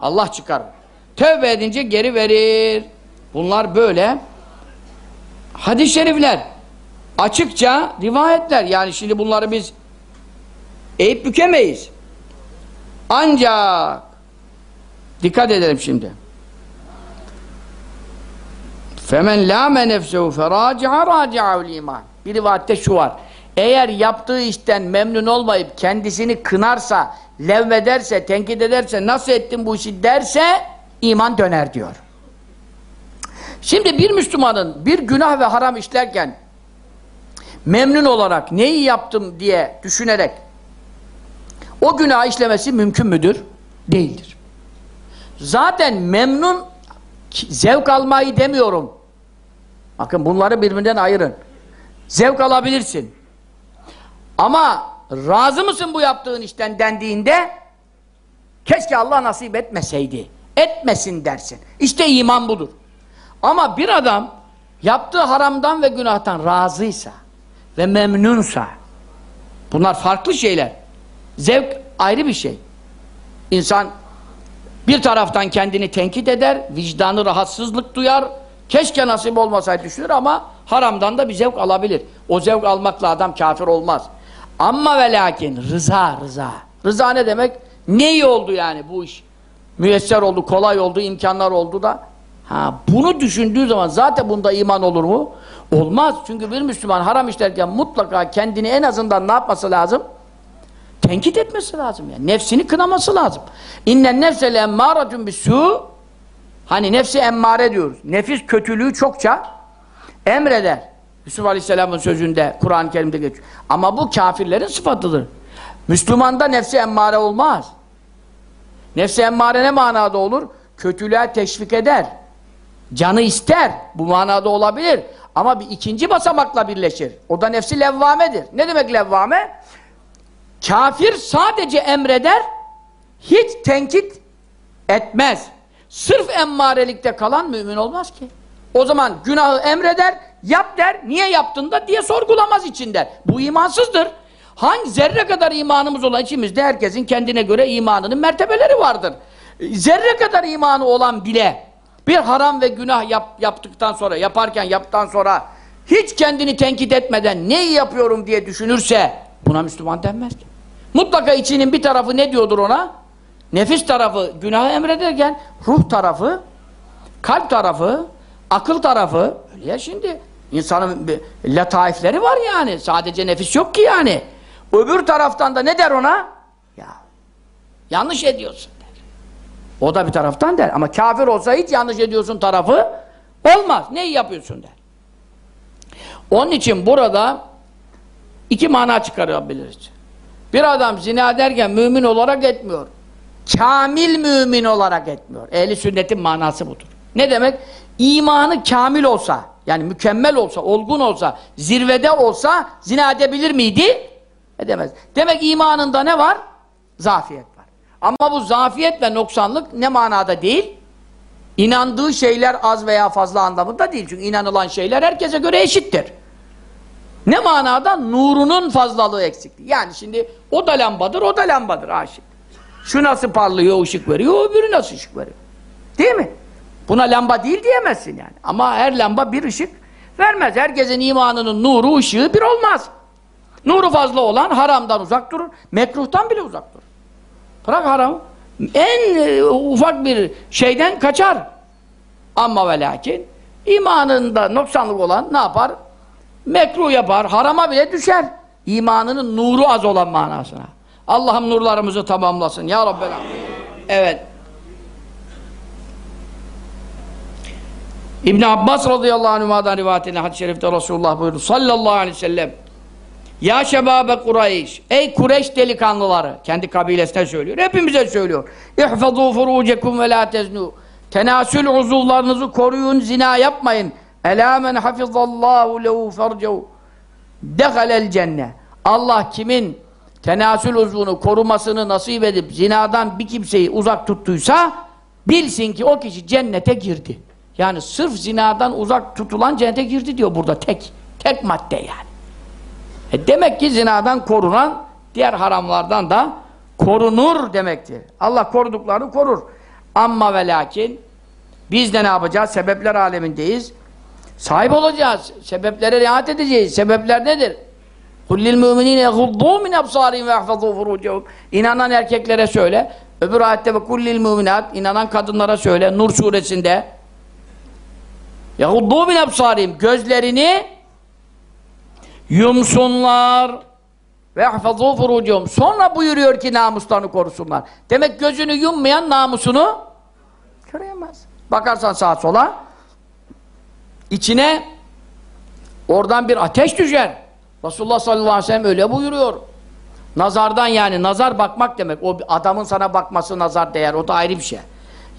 [SPEAKER 1] Allah çıkarır. Tövbe edince geri verir. Bunlar böyle hadis-i şerifler. Açıkça rivayetler. Yani şimdi bunları biz eğip bükemeyiz. Ancak dikkat edelim şimdi. Femen lâme nefsehu ferâci'a râci'aul iman. Bir rivayette şu var. Eğer yaptığı işten memnun olmayıp kendisini kınarsa, levvederse, tenkit ederse, nasıl ettin bu işi derse iman döner diyor. Şimdi bir Müslümanın bir günah ve haram işlerken memnun olarak neyi yaptım diye düşünerek o günah işlemesi mümkün müdür? Değildir. Zaten memnun zevk almayı demiyorum. Bakın bunları birbirinden ayırın. Zevk alabilirsin. Ama razı mısın bu yaptığın işten dendiğinde keşke Allah nasip etmeseydi. Etmesin dersin. İşte iman budur. Ama bir adam yaptığı haramdan ve günahtan razıysa ve memnunsa bunlar farklı şeyler. Zevk ayrı bir şey. İnsan bir taraftan kendini tenkit eder, vicdanı rahatsızlık duyar, keşke nasip olmasaydı düşünür ama haramdan da bir zevk alabilir. O zevk almakla adam kafir olmaz. Ama ve lakin rıza, rıza. Rıza ne demek? Ne iyi oldu yani bu iş? Müyesser oldu, kolay oldu, imkanlar oldu da. Ha, bunu düşündüğü zaman zaten bunda iman olur mu? Olmaz. Çünkü bir Müslüman haram işlerken mutlaka kendini en azından ne yapması lazım? Tenkit etmesi lazım yani. Nefsini kınaması lazım. İnnen nefsele emmâretun bisû Hani nefsi emmare diyoruz. Nefis kötülüğü çokça emreder. Yusuf Aleyhisselam'ın sözünde, Kur'an-ı Kerim'de geçiyor. Ama bu kafirlerin sıfatıdır. Müslümanda nefsi emmare olmaz. Nefsi emmare ne manada olur? Kötülüğe teşvik eder. Canı ister. Bu manada olabilir. Ama bir ikinci basamakla birleşir. O da nefsi levvamedir. Ne demek levvame? Kafir sadece emreder, hiç tenkit etmez. Sırf emmarelikte kalan mümin olmaz ki. O zaman günahı emreder, yap der, niye yaptın da diye sorgulamaz içinden. Bu imansızdır. Hangi zerre kadar imanımız olan içimizde herkesin kendine göre imanının mertebeleri vardır. Zerre kadar imanı olan bile bir haram ve günah yap, yaptıktan sonra, yaparken yaptıktan sonra hiç kendini tenkit etmeden neyi yapıyorum diye düşünürse buna Müslüman denmez ki. Mutlaka içinin bir tarafı ne diyordur ona? Nefis tarafı günahı emrederken ruh tarafı, kalp tarafı, akıl tarafı öyle ya şimdi insanın letaifleri var yani. Sadece nefis yok ki yani. Öbür taraftan da ne der ona? Ya yanlış ediyorsun der. O da bir taraftan der. Ama kafir olsa hiç yanlış ediyorsun tarafı olmaz. Neyi yapıyorsun der. Onun için burada iki mana çıkarabiliriz. Bir adam zina derken mümin olarak etmiyor. Kamil mümin olarak etmiyor. Ehli sünnetin manası budur. Ne demek? İmanı kamil olsa, yani mükemmel olsa, olgun olsa, zirvede olsa zina edebilir miydi? Edemez. Demek imanında ne var? Zafiyet var. Ama bu zafiyet ve noksanlık ne manada değil? İnandığı şeyler az veya fazla anlamında değil. Çünkü inanılan şeyler herkese göre eşittir. Ne manada? Nurunun fazlalığı eksikliği. Yani şimdi o da lambadır, o da lambadır aşık. Şu nasıl parlıyor, ışık veriyor, öbürü nasıl ışık veriyor? Değil mi? Buna lamba değil diyemezsin yani. Ama her lamba bir ışık vermez. Herkesin imanının nuru, ışığı bir olmaz. Nuru fazla olan haramdan uzak durur. Mekruhtan bile uzak durur. Bırak haram. En e, ufak bir şeyden kaçar. Ama ve lakin imanında noksanlık olan ne yapar? Mekruh yapar, harama bile düşer. İmanının nuru az olan manasına. Allah'ım nurlarımızı tamamlasın. Ya Rabbel Evet. İbn Abbas radıyallahu anhuma'dan rivayetine hadis-i şerifte Resulullah buyurdu. Sallallahu aleyhi ve sellem. Ya şebabe Kureyş. Ey Kureyş delikanlıları. Kendi kabilesine söylüyor. Hepimize söylüyor. İhfazû furucekum ve la teznû. Tenasül uzuvlarınızı koruyun, zina yapmayın. Elâ men hafizallâhu lehu fercehu. Dehalel cennet. Allah kimin tenasül uzvunu korumasını nasip edip zinadan bir kimseyi uzak tuttuysa bilsin ki o kişi cennete girdi. Yani sırf zinadan uzak tutulan cennete girdi diyor burada tek. Tek madde yani. E demek ki zinadan korunan diğer haramlardan da korunur demektir. Allah koruduklarını korur. Amma ve lakin biz de ne yapacağız? Sebepler alemindeyiz. Sahip olacağız. Sebeplere riayet edeceğiz. Sebepler nedir? Kullil müminine yaghuddû min absârihim ve yahfazû furûcehum. İnanan erkeklere söyle. Öbür ayette ve kullil müminat inanan kadınlara söyle. Nur suresinde yaghuddû min absârihim gözlerini yumsunlar ve yahfazû furûcehum. Sonra buyuruyor ki namuslarını korusunlar. Demek gözünü yummayan namusunu göremez. Bakarsan sağa sola içine oradan bir ateş düşer. Resulullah sallallahu aleyhi ve sellem öyle buyuruyor. Nazardan yani, nazar bakmak demek. O adamın sana bakması nazar değer, o da ayrı bir şey.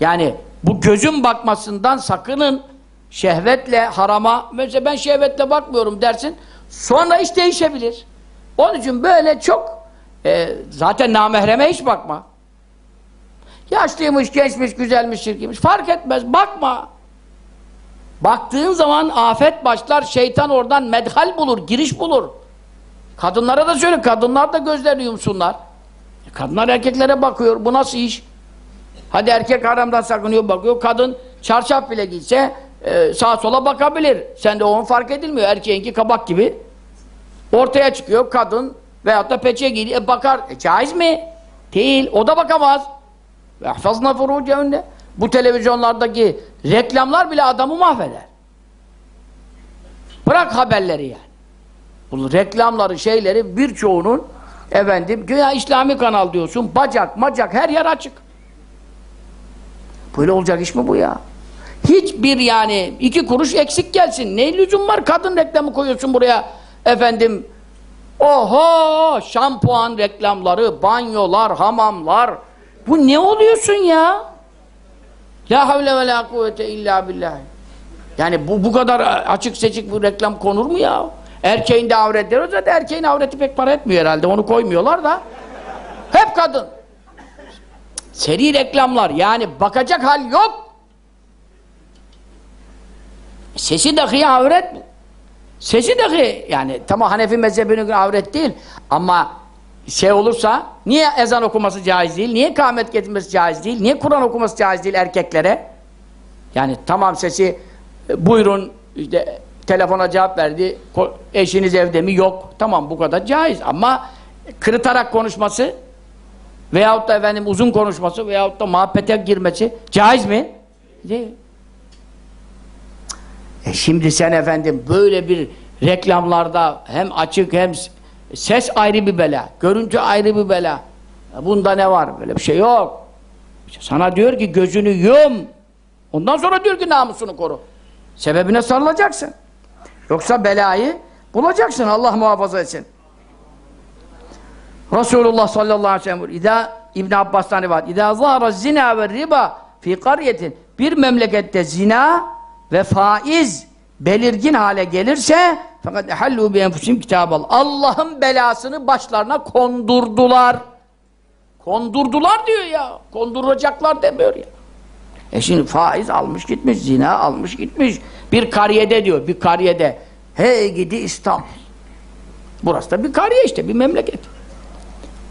[SPEAKER 1] Yani bu gözün bakmasından sakının şehvetle, harama, mesela ben şehvetle bakmıyorum dersin, sonra iş değişebilir. Onun için böyle çok e, zaten namahreme hiç bakma. Yaşlıymış, gençmiş, güzelmiş, çirkinmiş. Fark etmez. Bakma. Baktığın zaman afet başlar. Şeytan oradan medhal bulur, giriş bulur. Kadınlara da söyle. Kadınlar da gözlerini yumsunlar. E, Kadınlar erkeklere bakıyor. Bu nasıl iş? Hadi erkek haramdan sakınıyor, bakıyor. Kadın çarşaf bile giyse e, sağa sola bakabilir. Sen de onun fark edilmiyor. Erkeğinki kabak gibi. Ortaya çıkıyor kadın veyahut da peçe giyiyor. E, bakar. E, caiz mi? Değil. O da bakamaz. Vehfazna furucehunne. Bu televizyonlardaki reklamlar bile adamı mahveder. Bırak haberleri yani. Bu reklamları, şeyleri birçoğunun efendim güya İslami kanal diyorsun. Bacak, macak her yer açık. Böyle olacak iş mi bu ya? Hiçbir yani iki kuruş eksik gelsin. Ne lüzum var? Kadın reklamı koyuyorsun buraya. Efendim oho şampuan reklamları, banyolar, hamamlar. Bu ne oluyorsun ya? La havle ve la kuvvete illa billah. Yani bu bu kadar açık seçik bu reklam konur mu ya? Erkeğin de avretleri o zaten erkeğin avreti pek para etmiyor herhalde. Onu koymuyorlar da. Hep kadın. Seri reklamlar. Yani bakacak hal yok. Sesi dahi avret mi? Sesi dahi yani tamam Hanefi mezhebinin avret değil ama şey olursa niye ezan okuması caiz değil? Niye kâhmet getirmesi caiz değil? Niye Kur'an okuması caiz değil erkeklere? Yani tamam sesi e, buyurun işte telefona cevap verdi. Eşiniz evde mi? Yok. Tamam bu kadar caiz ama kırıtarak konuşması veyahut da efendim uzun konuşması veyahut da muhabbete girmesi caiz mi? Değil. E şimdi sen efendim böyle bir reklamlarda hem açık hem ses ayrı bir bela, görüntü ayrı bir bela. E Bunda ne var? Böyle bir şey yok. Sana diyor ki gözünü yum. Ondan sonra diyor ki namusunu koru. Sebebine sarılacaksın. Yoksa belayı bulacaksın. Allah muhafaza etsin. Resulullah sallallahu aleyhi ve sellem İza İbn Abbas'tan rivayet. İza zahara zina ve riba fi kariyetin bir memlekette zina ve faiz belirgin hale gelirse fakat hallu bi enfusim kitabal. Allah'ın belasını başlarına kondurdular. Kondurdular diyor ya. Konduracaklar demiyor ya. E şimdi faiz almış gitmiş, zina almış gitmiş. Bir kariyede diyor, bir kariyede. Hey gidi İstanbul. Burası da bir kariye işte, bir memleket.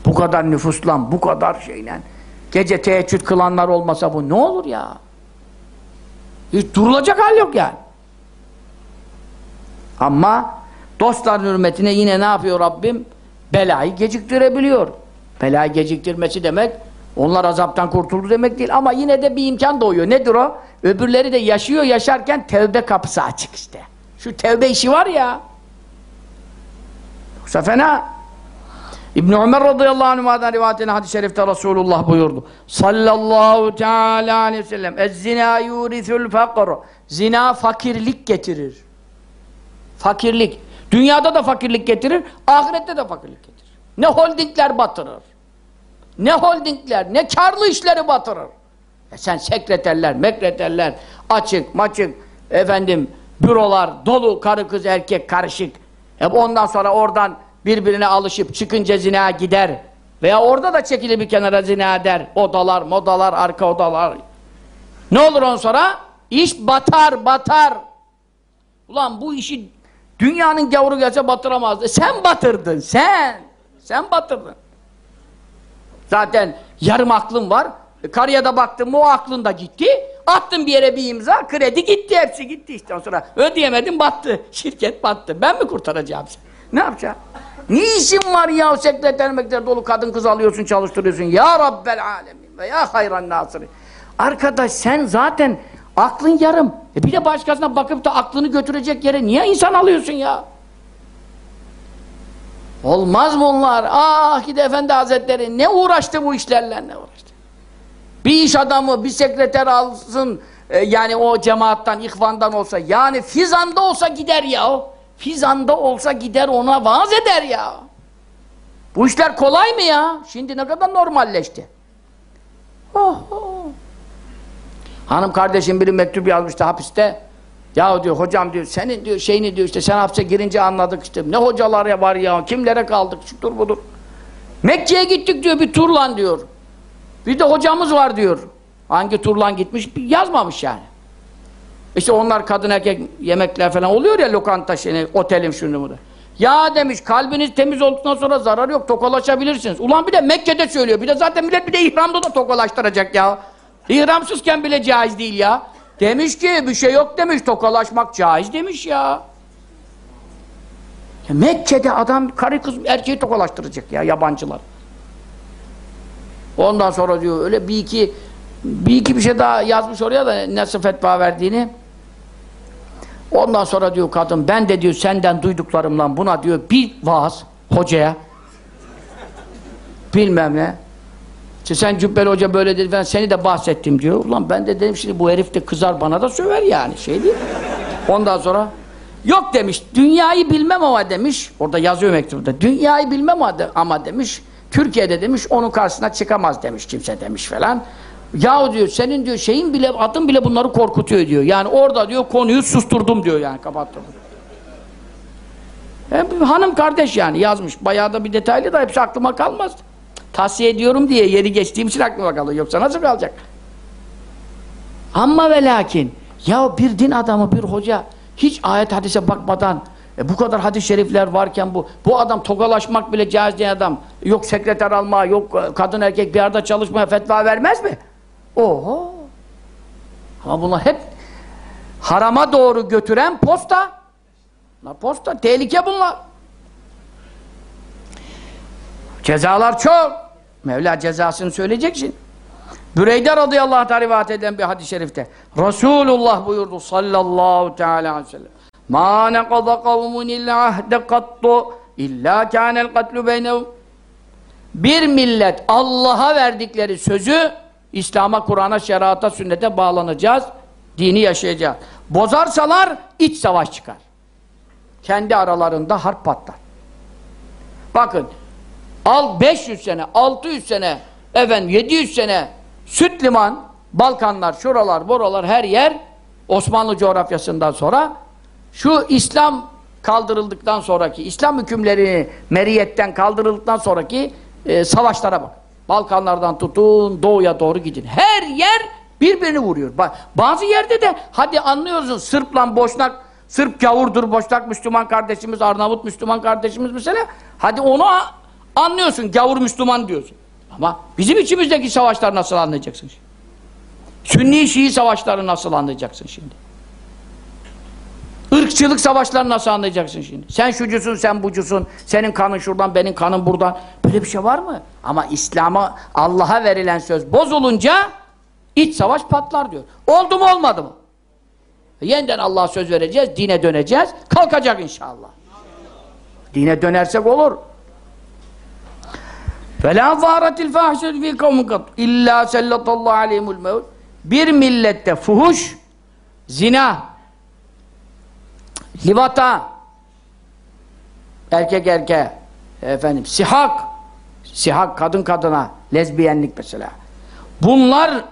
[SPEAKER 1] Bu kadar nüfusla, bu kadar şeyle. Gece teheccüd kılanlar olmasa bu ne olur ya? Hiç durulacak hal yok yani. Ama dostların hürmetine yine ne yapıyor Rabbim? Belayı geciktirebiliyor. Belayı geciktirmesi demek onlar azaptan kurtuldu demek değil ama yine de bir imkan doğuyor. Nedir o? Öbürleri de yaşıyor yaşarken tevbe kapısı açık işte. Şu tevbe işi var ya. Yoksa fena. İbn Ömer radıyallahu anh'dan rivayetine hadis-i şerifte Resulullah buyurdu. Sallallahu teala aleyhi ve sellem. Ez-zina yurithul fakr. Zina fakirlik getirir. Fakirlik. Dünyada da fakirlik getirir, ahirette de fakirlik getirir. Ne holdingler batırır. Ne holdingler, ne karlı işleri batırır. E sen sekreterler, mekreterler, açık, maçık, efendim, bürolar, dolu, karı kız erkek karışık. E ondan sonra oradan birbirine alışıp çıkınca zina gider. Veya orada da çekilir bir kenara zina eder. Odalar, modalar, arka odalar. Ne olur ondan sonra? İş batar, batar. Ulan bu işi dünyanın gavuru gelse batıramazdı. Sen batırdın, sen. Sen batırdın. Zaten yarım aklın var. E, Karıya da baktın mı o aklın gitti. Attın bir yere bir imza, kredi gitti, hepsi gitti işte. Ondan sonra ödeyemedin, battı. Şirket battı. Ben mi kurtaracağım seni? Ne yapacağım? Ne işin var ya sekreter dolu kadın kız alıyorsun, çalıştırıyorsun. Ya Rabbel alemin ve ya hayran nasırı. Arkadaş sen zaten aklın yarım. E bir de başkasına bakıp da aklını götürecek yere niye insan alıyorsun ya? Olmaz mı onlar? Ah gidi efendi hazretleri ne uğraştı bu işlerle ne uğraştı? Bir iş adamı bir sekreter alsın e, yani o cemaattan, ihvandan olsa yani fizanda olsa gider ya. Fizanda olsa gider ona vaaz eder ya. Bu işler kolay mı ya? Şimdi ne kadar normalleşti. Oh, oh. Hanım kardeşim biri mektup yazmıştı hapiste. Ya diyor hocam diyor senin diyor şeyini diyor işte sen hapse girince anladık işte ne hocalar ya var ya kimlere kaldık şudur budur. Mekke'ye gittik diyor bir turlan diyor. Bir de hocamız var diyor. Hangi turlan gitmiş yazmamış yani. İşte onlar kadın erkek yemekler falan oluyor ya lokanta şeyini, otelim şunu bunu. Ya demiş kalbiniz temiz olduktan sonra zarar yok tokalaşabilirsiniz. Ulan bir de Mekke'de söylüyor. Bir de zaten millet bir de ihramda da tokalaştıracak ya. İhramsızken bile caiz değil ya. Demiş ki bir şey yok demiş tokalaşmak caiz demiş ya. ya Mekke'de adam karı kız erkeği tokalaştıracak ya yabancılar. Ondan sonra diyor öyle bir iki bir iki bir şey daha yazmış oraya da nasıl fetva verdiğini. Ondan sonra diyor kadın ben de diyor senden duyduklarımla buna diyor bir vaaz hocaya bilmem ne işte sen Cübbeli Hoca böyle dedi ben seni de bahsettim diyor. Ulan ben de dedim şimdi bu herif de kızar bana da söver yani şey değil. Ondan sonra yok demiş dünyayı bilmem ama demiş orada yazıyor mektupta dünyayı bilmem ama demiş Türkiye'de demiş onun karşısına çıkamaz demiş kimse demiş falan. Yahu diyor senin diyor şeyin bile adın bile bunları korkutuyor diyor. Yani orada diyor konuyu susturdum diyor yani kapattım. E, hanım kardeş yani yazmış. Bayağı da bir detaylı da hepsi aklıma kalmaz. Tavsiye ediyorum diye yeri geçtiğim için aklıma kalıyor. Yoksa nasıl kalacak? Ama ve lakin ya bir din adamı, bir hoca hiç ayet hadise bakmadan e, bu kadar hadis-i şerifler varken bu bu adam tokalaşmak bile caiz diyen adam yok sekreter alma, yok e, kadın erkek bir arada çalışmaya fetva vermez mi? Oho! Ama bunlar hep harama doğru götüren posta. La posta, tehlike bunlar. Cezalar çok. Mevla cezasını söyleyecek şimdi. Büreyde radıyallahu teala rivayet edilen bir hadis-i şerifte Resulullah buyurdu sallallahu teala aleyhi ve sellem neqada kavmun illa ahde kattu illa kânel katlu beynevum Bir millet Allah'a verdikleri sözü İslam'a, Kur'an'a, şerata, sünnete bağlanacağız. Dini yaşayacağız. Bozarsalar iç savaş çıkar. Kendi aralarında harp patlar. Bakın al 500 sene, 600 sene, efendim 700 sene süt liman, Balkanlar, şuralar, buralar her yer Osmanlı coğrafyasından sonra şu İslam kaldırıldıktan sonraki, İslam hükümlerini meriyetten kaldırıldıktan sonraki e, savaşlara bak. Balkanlardan tutun, doğuya doğru gidin. Her yer birbirini vuruyor. Bazı yerde de hadi anlıyorsun Sırpla Boşnak, Sırp gavurdur, Boşnak Müslüman kardeşimiz, Arnavut Müslüman kardeşimiz mesela. Hadi onu anlıyorsun, gavur Müslüman diyorsun. Ama bizim içimizdeki savaşlar nasıl anlayacaksın şimdi? Sünni Şii savaşları nasıl anlayacaksın şimdi? Irkçılık savaşlarını nasıl anlayacaksın şimdi? Sen şucusun, sen bucusun, senin kanın şuradan, benim kanım buradan. Böyle bir şey var mı? Ama İslam'a, Allah'a verilen söz bozulunca iç savaş patlar diyor. Oldu mu olmadı mı? Yeniden Allah'a söz vereceğiz, dine döneceğiz, kalkacak inşallah. Dine dönersek olur. Ve la zâretil fâhşet fî kavmin kat. İllâ sellatallâhu aleyhimul mevt. Bir millette fuhuş, zina, livata, erkek erkeğe, efendim, sihak, sihak kadın kadına, lezbiyenlik mesela. Bunlar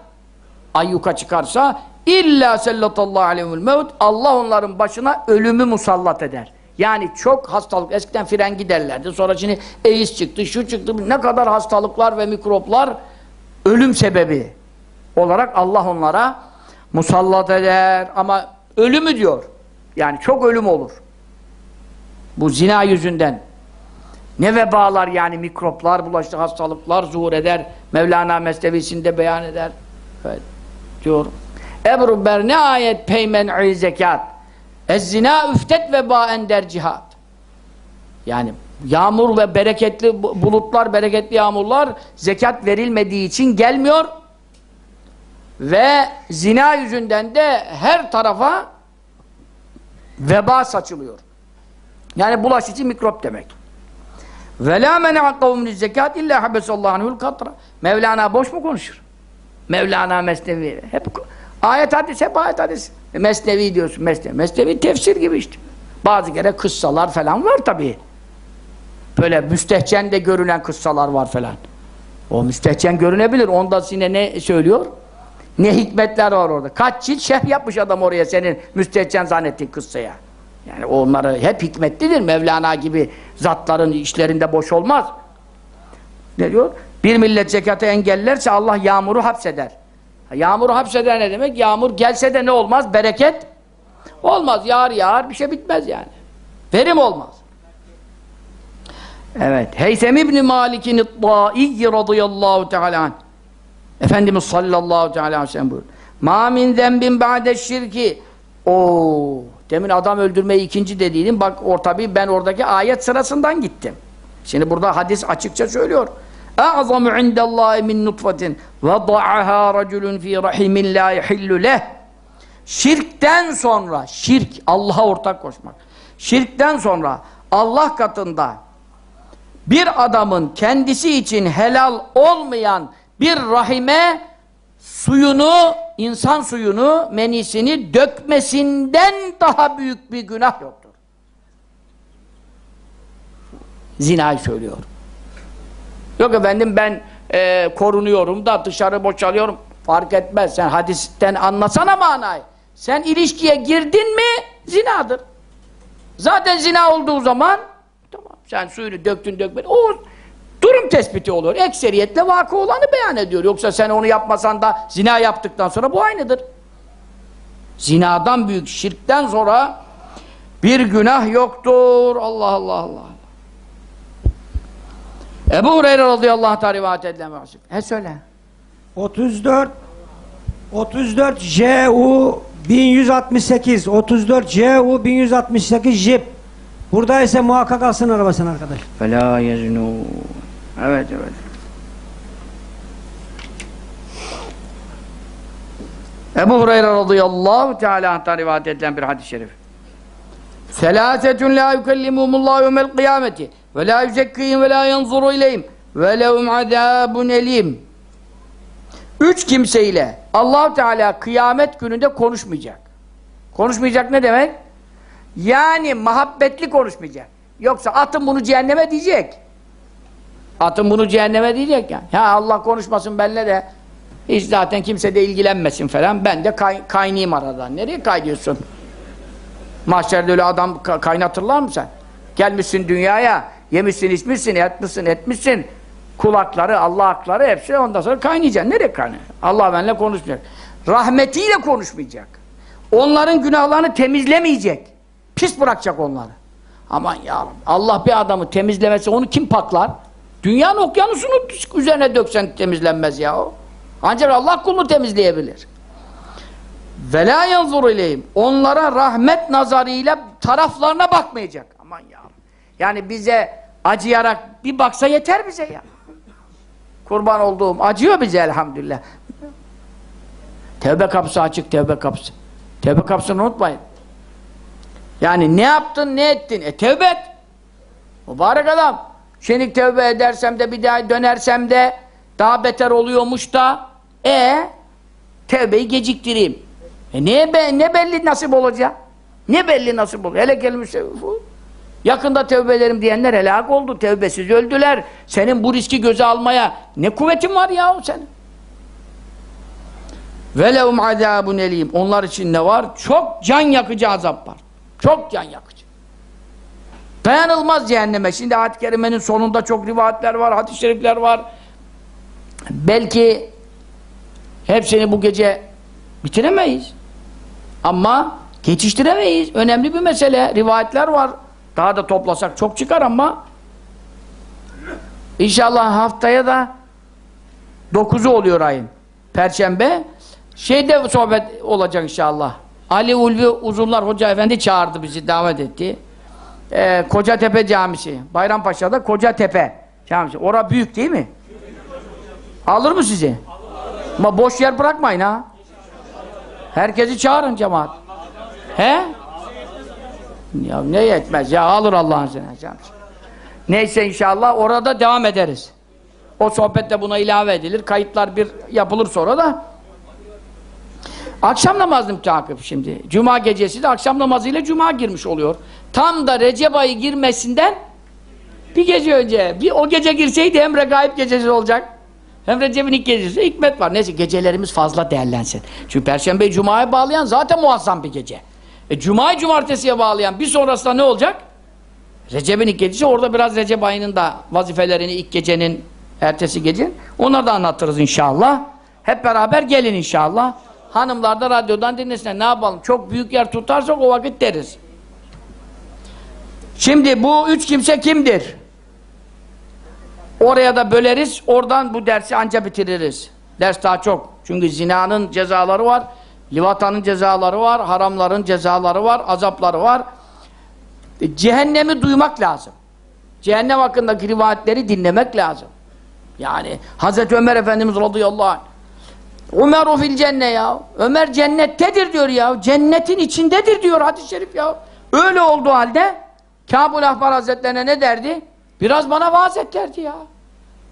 [SPEAKER 1] ayyuka çıkarsa illa sellatallâhu aleyhimul mevt. Allah onların başına ölümü musallat eder. Yani çok hastalık. Eskiden frengi derlerdi. Sonra şimdi AIDS çıktı, şu çıktı. Ne kadar hastalıklar ve mikroplar ölüm sebebi olarak Allah onlara musallat eder. Ama ölümü diyor. Yani çok ölüm olur. Bu zina yüzünden. Ne vebalar yani mikroplar, bulaştı hastalıklar zuhur eder. Mevlana Mesnevisinde beyan eder. Evet. Diyor. Ebru ber ne ayet peymen zekat. Ez-zina üftet ve baen der cihat. Yani yağmur ve bereketli bulutlar, bereketli yağmurlar zekat verilmediği için gelmiyor. Ve zina yüzünden de her tarafa veba saçılıyor. Yani bulaşıcı mikrop demek. Ve la men'a kavmun zekat illa habesallahu anhu'l katra. Mevlana boş mu konuşur? Mevlana Mesnevi hep ayet hadis hep ayet hadis. E, Mesnevi diyorsun Mesnevi. Mesnevi tefsir gibi işte. Bazı kere kıssalar falan var tabii. Böyle müstehcen de görünen kıssalar var falan. O müstehcen görünebilir. Onda yine ne söylüyor? Ne hikmetler var orada. Kaç cilt şerh yapmış adam oraya senin müstehcen zannettiğin kıssaya. Yani onları hep hikmetlidir. Mevlana gibi zatların işlerinde boş olmaz. Ne diyor? Bir millet zekatı engellerse Allah yağmuru hapseder. Yağmuru hapseder ne demek? Yağmur gelse de ne olmaz? Bereket olmaz. Yağar yağar bir şey bitmez yani. Verim olmaz. Evet. Heysem İbni Malik'in İttâiyyi radıyallahu teala anh. Efendimiz sallallahu teala aleyhi ve sellem buyuruyor. Ma min zenbin ba'de şirki. Oo, demin adam öldürmeyi ikinci dediydim. Bak or tabii ben oradaki ayet sırasından gittim. Şimdi burada hadis açıkça söylüyor. A'zamu indallahi min nutfatin vada'aha raculun fi rahimin la yahillu leh. Şirkten sonra şirk Allah'a ortak koşmak. Şirkten sonra Allah katında bir adamın kendisi için helal olmayan bir rahime suyunu, insan suyunu, menisini dökmesinden daha büyük bir günah yoktur. Zinayı söylüyor. Yok efendim ben e, korunuyorum da dışarı boşalıyorum. Fark etmez. Sen hadisten anlasana manayı. Sen ilişkiye girdin mi zinadır. Zaten zina olduğu zaman tamam sen suyunu döktün dökmedin. O durum tespiti oluyor. Ekseriyetle vakı olanı beyan ediyor. Yoksa sen onu yapmasan da zina yaptıktan sonra bu aynıdır. Zinadan büyük şirkten sonra bir günah yoktur. Allah Allah Allah. Ebu Hureyre radıyallahu teala rivayet edilen vasıf. He söyle.
[SPEAKER 2] 34 34 CU 1168 34 CU 1168 Jeep. Burada ise muhakkak alsın arabasını arkadaş.
[SPEAKER 1] Fela yeznû. Evet evet. Ebu Hureyre radıyallahu teala anh'tan rivayet edilen bir hadis-i şerif. Selâsetun lâ yukellimûmullâhu yevmel kıyameti ve lâ yüzekkîhim ve lâ yanzuru ileyhim ve lehum azâbun elîm. Üç kimseyle allah Teala kıyamet gününde konuşmayacak. Konuşmayacak ne demek? Yani muhabbetli konuşmayacak. Yoksa atın bunu cehenneme diyecek. Atın bunu cehenneme diyecek yani. Ha Allah konuşmasın benimle de hiç zaten kimse de ilgilenmesin falan. Ben de kay kaynayayım aradan. Nereye kaynıyorsun? Mahşerde öyle adam ka- kaynatırlar mı sen? Gelmişsin dünyaya, yemişsin, içmişsin, yatmışsın, etmişsin. Kulakları, Allah hakları hepsi ondan sonra kaynayacaksın. Nereye kaynıyor? Allah benimle konuşmayacak. Rahmetiyle konuşmayacak. Onların günahlarını temizlemeyecek. Pis bırakacak onları. Aman ya Allah bir adamı temizlemesi onu kim paklar? Dünyanın okyanusunu üzerine döksen temizlenmez ya o. Ancak Allah kulunu temizleyebilir. Ve la yanzur ileyhim. Onlara rahmet nazarıyla taraflarına bakmayacak. Aman ya. Yani bize acıyarak bir baksa yeter bize ya. Kurban olduğum acıyor bize elhamdülillah. Tevbe kapısı açık tevbe kapısı. Tevbe kapısını unutmayın. Yani ne yaptın ne ettin? E tevbe et. Mübarek adam. Şimdi tevbe edersem de bir daha dönersem de daha beter oluyormuş da e tevbeyi geciktireyim. E ne, be, ne belli nasip olacak? Ne belli nasip olacak? Hele gelmiş Yakında tevbelerim diyenler helak oldu. Tevbesiz öldüler. Senin bu riski göze almaya ne kuvvetin var ya o senin? Velevum azabun elim. Onlar için ne var? Çok can yakıcı azap var. Çok can yakıcı. Dayanılmaz cehenneme. Şimdi ayet-i kerimenin sonunda çok rivayetler var, hadis-i şerifler var. Belki hepsini bu gece bitiremeyiz. Ama geçiştiremeyiz. Önemli bir mesele. Rivayetler var. Daha da toplasak çok çıkar ama İnşallah haftaya da 9'u oluyor ayın. Perşembe. Şeyde sohbet olacak inşallah. Ali Ulvi Uzunlar Hoca Efendi çağırdı bizi, davet etti. Ee, Kocatepe Camisi. Bayrampaşa'da Kocatepe Camisi. Ora büyük değil mi? Alır mı sizi? Ama boş yer bırakmayın ha. Herkesi çağırın cemaat. He? Ya ne yetmez ya alır Allah'ın seni. Neyse inşallah orada devam ederiz. O sohbette buna ilave edilir. Kayıtlar bir yapılır sonra da. Akşam namazını takip şimdi. Cuma gecesi de akşam namazıyla cuma girmiş oluyor. Tam da Recep ayı girmesinden bir gece önce. Bir o gece girseydi hem regaib gecesi olacak. Hem Recep'in ilk gecesi hikmet var. Neyse gecelerimiz fazla değerlensin. Çünkü Perşembe Cuma'ya bağlayan zaten muazzam bir gece. E, Cuma'yı Cumartesi'ye bağlayan bir sonrasında ne olacak? Recep'in ilk gecesi orada biraz Recep ayının da vazifelerini ilk gecenin ertesi gecenin onları da anlatırız inşallah. Hep beraber gelin inşallah. Hanımlar da radyodan dinlesinler. Ne yapalım? Çok büyük yer tutarsak o vakit deriz. Şimdi bu üç kimse kimdir? Oraya da böleriz. Oradan bu dersi anca bitiririz. Ders daha çok. Çünkü zinanın cezaları var. Livatanın cezaları var. Haramların cezaları var. Azapları var. E, Cehennemi duymak lazım. Cehennem hakkındaki rivayetleri dinlemek lazım. Yani Hazreti Ömer Efendimiz radıyallahu anh Ömer o fil cenne ya. Ömer cennettedir diyor ya. Cennetin içindedir diyor hadis-i şerif ya. Öyle olduğu halde Kabul Ahbar Hazretlerine ne derdi? Biraz bana vaaz et derdi ya.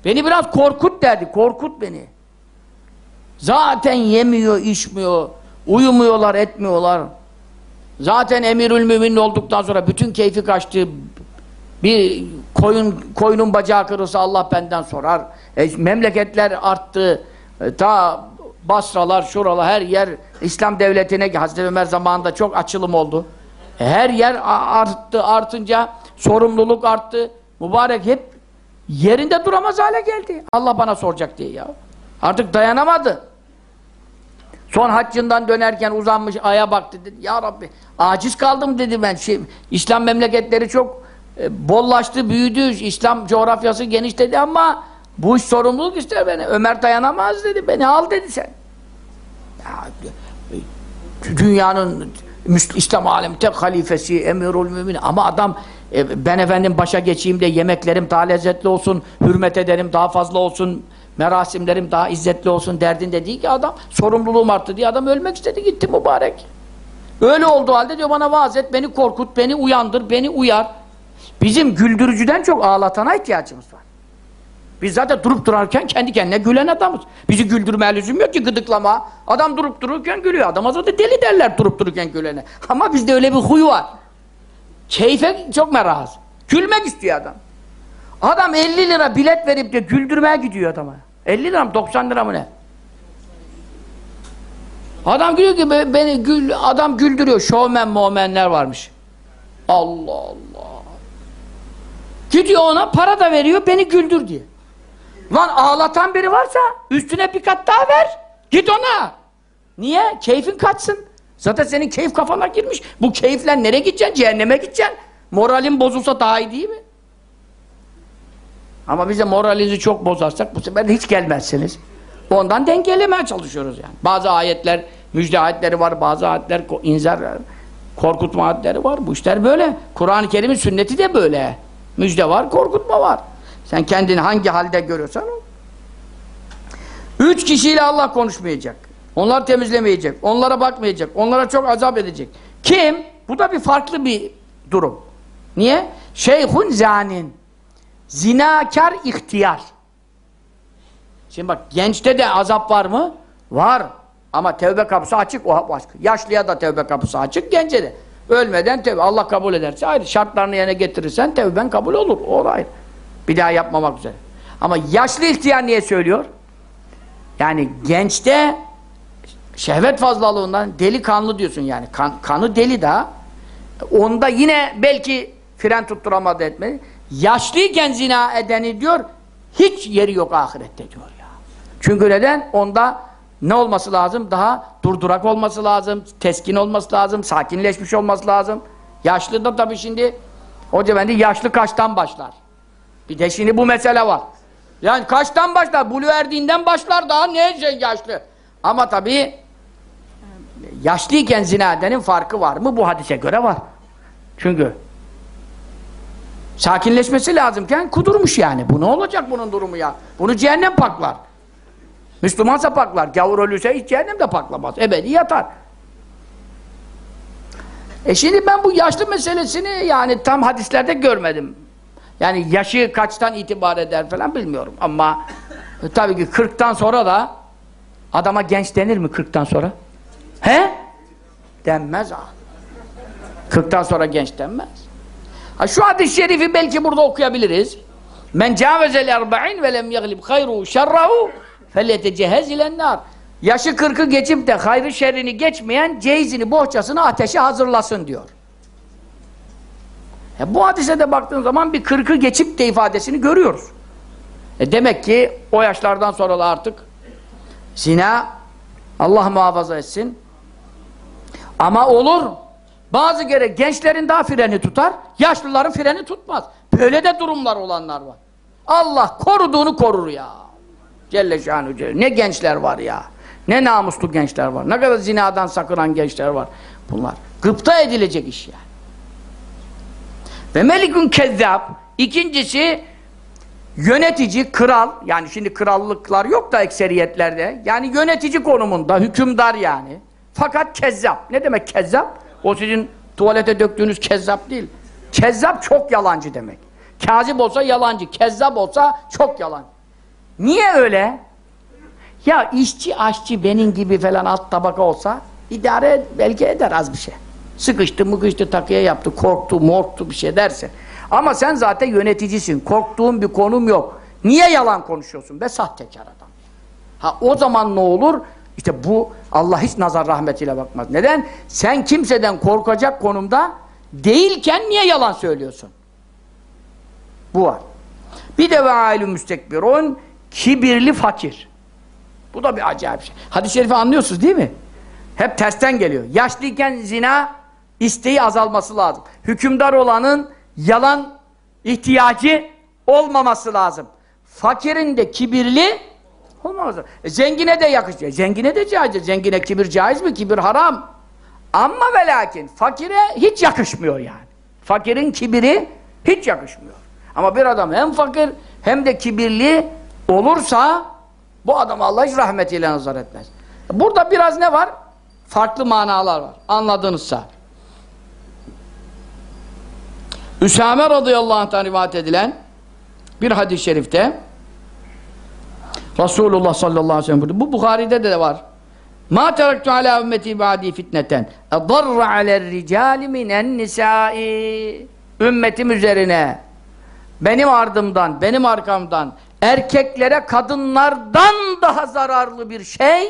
[SPEAKER 1] Beni biraz korkut derdi. Korkut beni. Zaten yemiyor, içmiyor. Uyumuyorlar, etmiyorlar. Zaten emirül mümin olduktan sonra bütün keyfi kaçtı. Bir koyun koyunun bacağı kırılsa Allah benden sorar. E, memleketler arttı. E, ta Basralar, şuralar her yer İslam devletine Hazreti Ömer zamanında çok açılım oldu. E, her yer arttı, artınca sorumluluk arttı. Mübarek hep yerinde duramaz hale geldi. Allah bana soracak diye ya. Artık dayanamadı. Son haccından dönerken uzanmış aya baktı dedi. Ya Rabbi aciz kaldım dedi ben. Şey, İslam memleketleri çok e, bollaştı, büyüdü. İslam coğrafyası genişledi ama bu iş sorumluluk ister beni. Ömer dayanamaz dedi. Beni al dedi sen. Ya, e, dünyanın İslam alemi tek halifesi, emirul mümin ama adam e, ben efendim başa geçeyim de yemeklerim daha lezzetli olsun, hürmet ederim daha fazla olsun, merasimlerim daha izzetli olsun derdinde değil ki adam. Sorumluluğum arttı diye adam ölmek istedi gitti mübarek. Öyle olduğu halde diyor bana vaaz et, beni korkut, beni uyandır, beni uyar. Bizim güldürücüden çok ağlatana ihtiyacımız var. Biz zaten durup durarken kendi kendine gülen adamız. Bizi güldürmeye lüzum yok ki gıdıklama. Adam durup dururken gülüyor. Adama zaten deli derler durup dururken gülene. Ama bizde öyle bir huy var. Keyfe çok meraz. Gülmek istiyor adam. Adam 50 lira bilet verip de güldürmeye gidiyor adama. 50 lira mı 90 lira mı ne? Adam diyor ki "Be- beni gül, adam güldürüyor. Şovmen muamenler varmış. Allah Allah. Gidiyor ona para da veriyor beni güldür diye. Lan ağlatan biri varsa üstüne bir kat daha ver. Git ona. Niye? Keyfin kaçsın. Zaten senin keyif kafana girmiş. Bu keyifle nereye gideceksin? Cehenneme gideceksin. Moralin bozulsa daha iyi değil mi? Ama bize moralinizi çok bozarsak bu sefer hiç gelmezsiniz. Ondan dengelemeye çalışıyoruz yani. Bazı ayetler, müjde ayetleri var, bazı ayetler inzar, korkutma ayetleri var. Bu işler böyle. Kur'an-ı Kerim'in sünneti de böyle. Müjde var, korkutma var. Sen kendini hangi halde görüyorsan o. Üç kişiyle Allah konuşmayacak. Onlar temizlemeyecek. Onlara bakmayacak. Onlara çok azap edecek. Kim? Bu da bir farklı bir durum. Niye? Şeyhun zanin. Zinakar ihtiyar. Şimdi bak gençte de azap var mı? Var. Ama tevbe kapısı açık o başka. Yaşlıya da tevbe kapısı açık, gence de. Ölmeden tevbe. Allah kabul ederse ayrı. Şartlarını yerine getirirsen tevben kabul olur. O ayrı. Bir daha yapmamak üzere. Ama yaşlı ihtiyar niye söylüyor? Yani gençte şehvet fazlalığından delikanlı diyorsun yani. Kan, kanı deli daha. Onda yine belki fren tutturamadı etmedi. Yaşlıyken zina edeni diyor hiç yeri yok ahirette diyor ya. Çünkü neden? Onda ne olması lazım? Daha durdurak olması lazım, teskin olması lazım, sakinleşmiş olması lazım. Yaşlı da tabii şimdi Hoca efendi yaşlı kaçtan başlar? Bir de şimdi bu mesele var. Yani kaçtan başlar? Bulu erdiğinden başlar daha ne şey yaşlı. Ama tabii yaşlıyken zina edenin farkı var mı? Bu hadise göre var. Çünkü sakinleşmesi lazımken kudurmuş yani. Bu ne olacak bunun durumu ya? Bunu cehennem paklar. Müslümansa paklar. Gavur ölürse hiç cehennem de paklamaz. Ebedi yatar. E şimdi ben bu yaşlı meselesini yani tam hadislerde görmedim. Yani yaşı kaçtan itibar eder falan bilmiyorum. Ama e, tabii ki 40'tan sonra da adama genç denir mi 40'tan sonra? He? Denmez ha. 40'tan sonra genç denmez. Ha, şu hadis-i şerifi belki burada okuyabiliriz. Men cavezel erba'in ve lem yaglib hayruhu şerrahu felyetecehhez ilen nar. Yaşı kırkı geçip de hayrı şerrini geçmeyen ceizini, bohçasını ateşe hazırlasın diyor. E bu hadise de baktığın zaman bir kırkı geçip de ifadesini görüyoruz. E demek ki o yaşlardan sonra da artık zina Allah muhafaza etsin. Ama olur. Bazı kere gençlerin daha freni tutar, yaşlıların freni tutmaz. Böyle de durumlar olanlar var. Allah koruduğunu korur ya. Celle şanü Celle. Ne gençler var ya. Ne namuslu gençler var. Ne kadar zinadan sakınan gençler var. Bunlar. Gıpta edilecek iş yani. Ve melikün kezzab. İkincisi yönetici, kral. Yani şimdi krallıklar yok da ekseriyetlerde. Yani yönetici konumunda, hükümdar yani. Fakat kezzap. Ne demek kezzap? O sizin tuvalete döktüğünüz kezzap değil. Kezzap çok yalancı demek. Kazip olsa yalancı, kezzap olsa çok yalan. Niye öyle? Ya işçi, aşçı benim gibi falan alt tabaka olsa idare belki eder az bir şey. Sıkıştı, mıkıştı, takıya yaptı, korktu, morktu bir şey derse. Ama sen zaten yöneticisin. Korktuğun bir konum yok. Niye yalan konuşuyorsun be sahtekar adam? Ha o zaman ne olur? İşte bu Allah hiç nazar rahmetiyle bakmaz. Neden? Sen kimseden korkacak konumda değilken niye yalan söylüyorsun? Bu var. Bir de ve ailü müstekbirun kibirli fakir. Bu da bir acayip şey. Hadis-i şerifi anlıyorsunuz değil mi? Hep tersten geliyor. Yaşlıyken zina isteği azalması lazım. Hükümdar olanın yalan ihtiyacı olmaması lazım. Fakirin de kibirli lazım. E, zengine de yakışıyor. Zengine de caiz. Zengine kibir caiz mi? Kibir haram. Ama ve lakin fakire hiç yakışmıyor yani. Fakirin kibiri hiç yakışmıyor. Ama bir adam hem fakir hem de kibirli olursa bu adam Allah hiç rahmetiyle nazar etmez. Burada biraz ne var? Farklı manalar var. Anladığınızsa. Üsame radıyallahu anh'tan rivayet edilen bir hadis-i şerifte Resulullah sallallahu aleyhi ve sellem buyurdu. Bu Bukhari'de de var. Ma teraktu ala ümmeti ba'di fitneten edarra aler ricali minen nisai ümmetim üzerine benim ardımdan, benim arkamdan erkeklere kadınlardan daha zararlı bir şey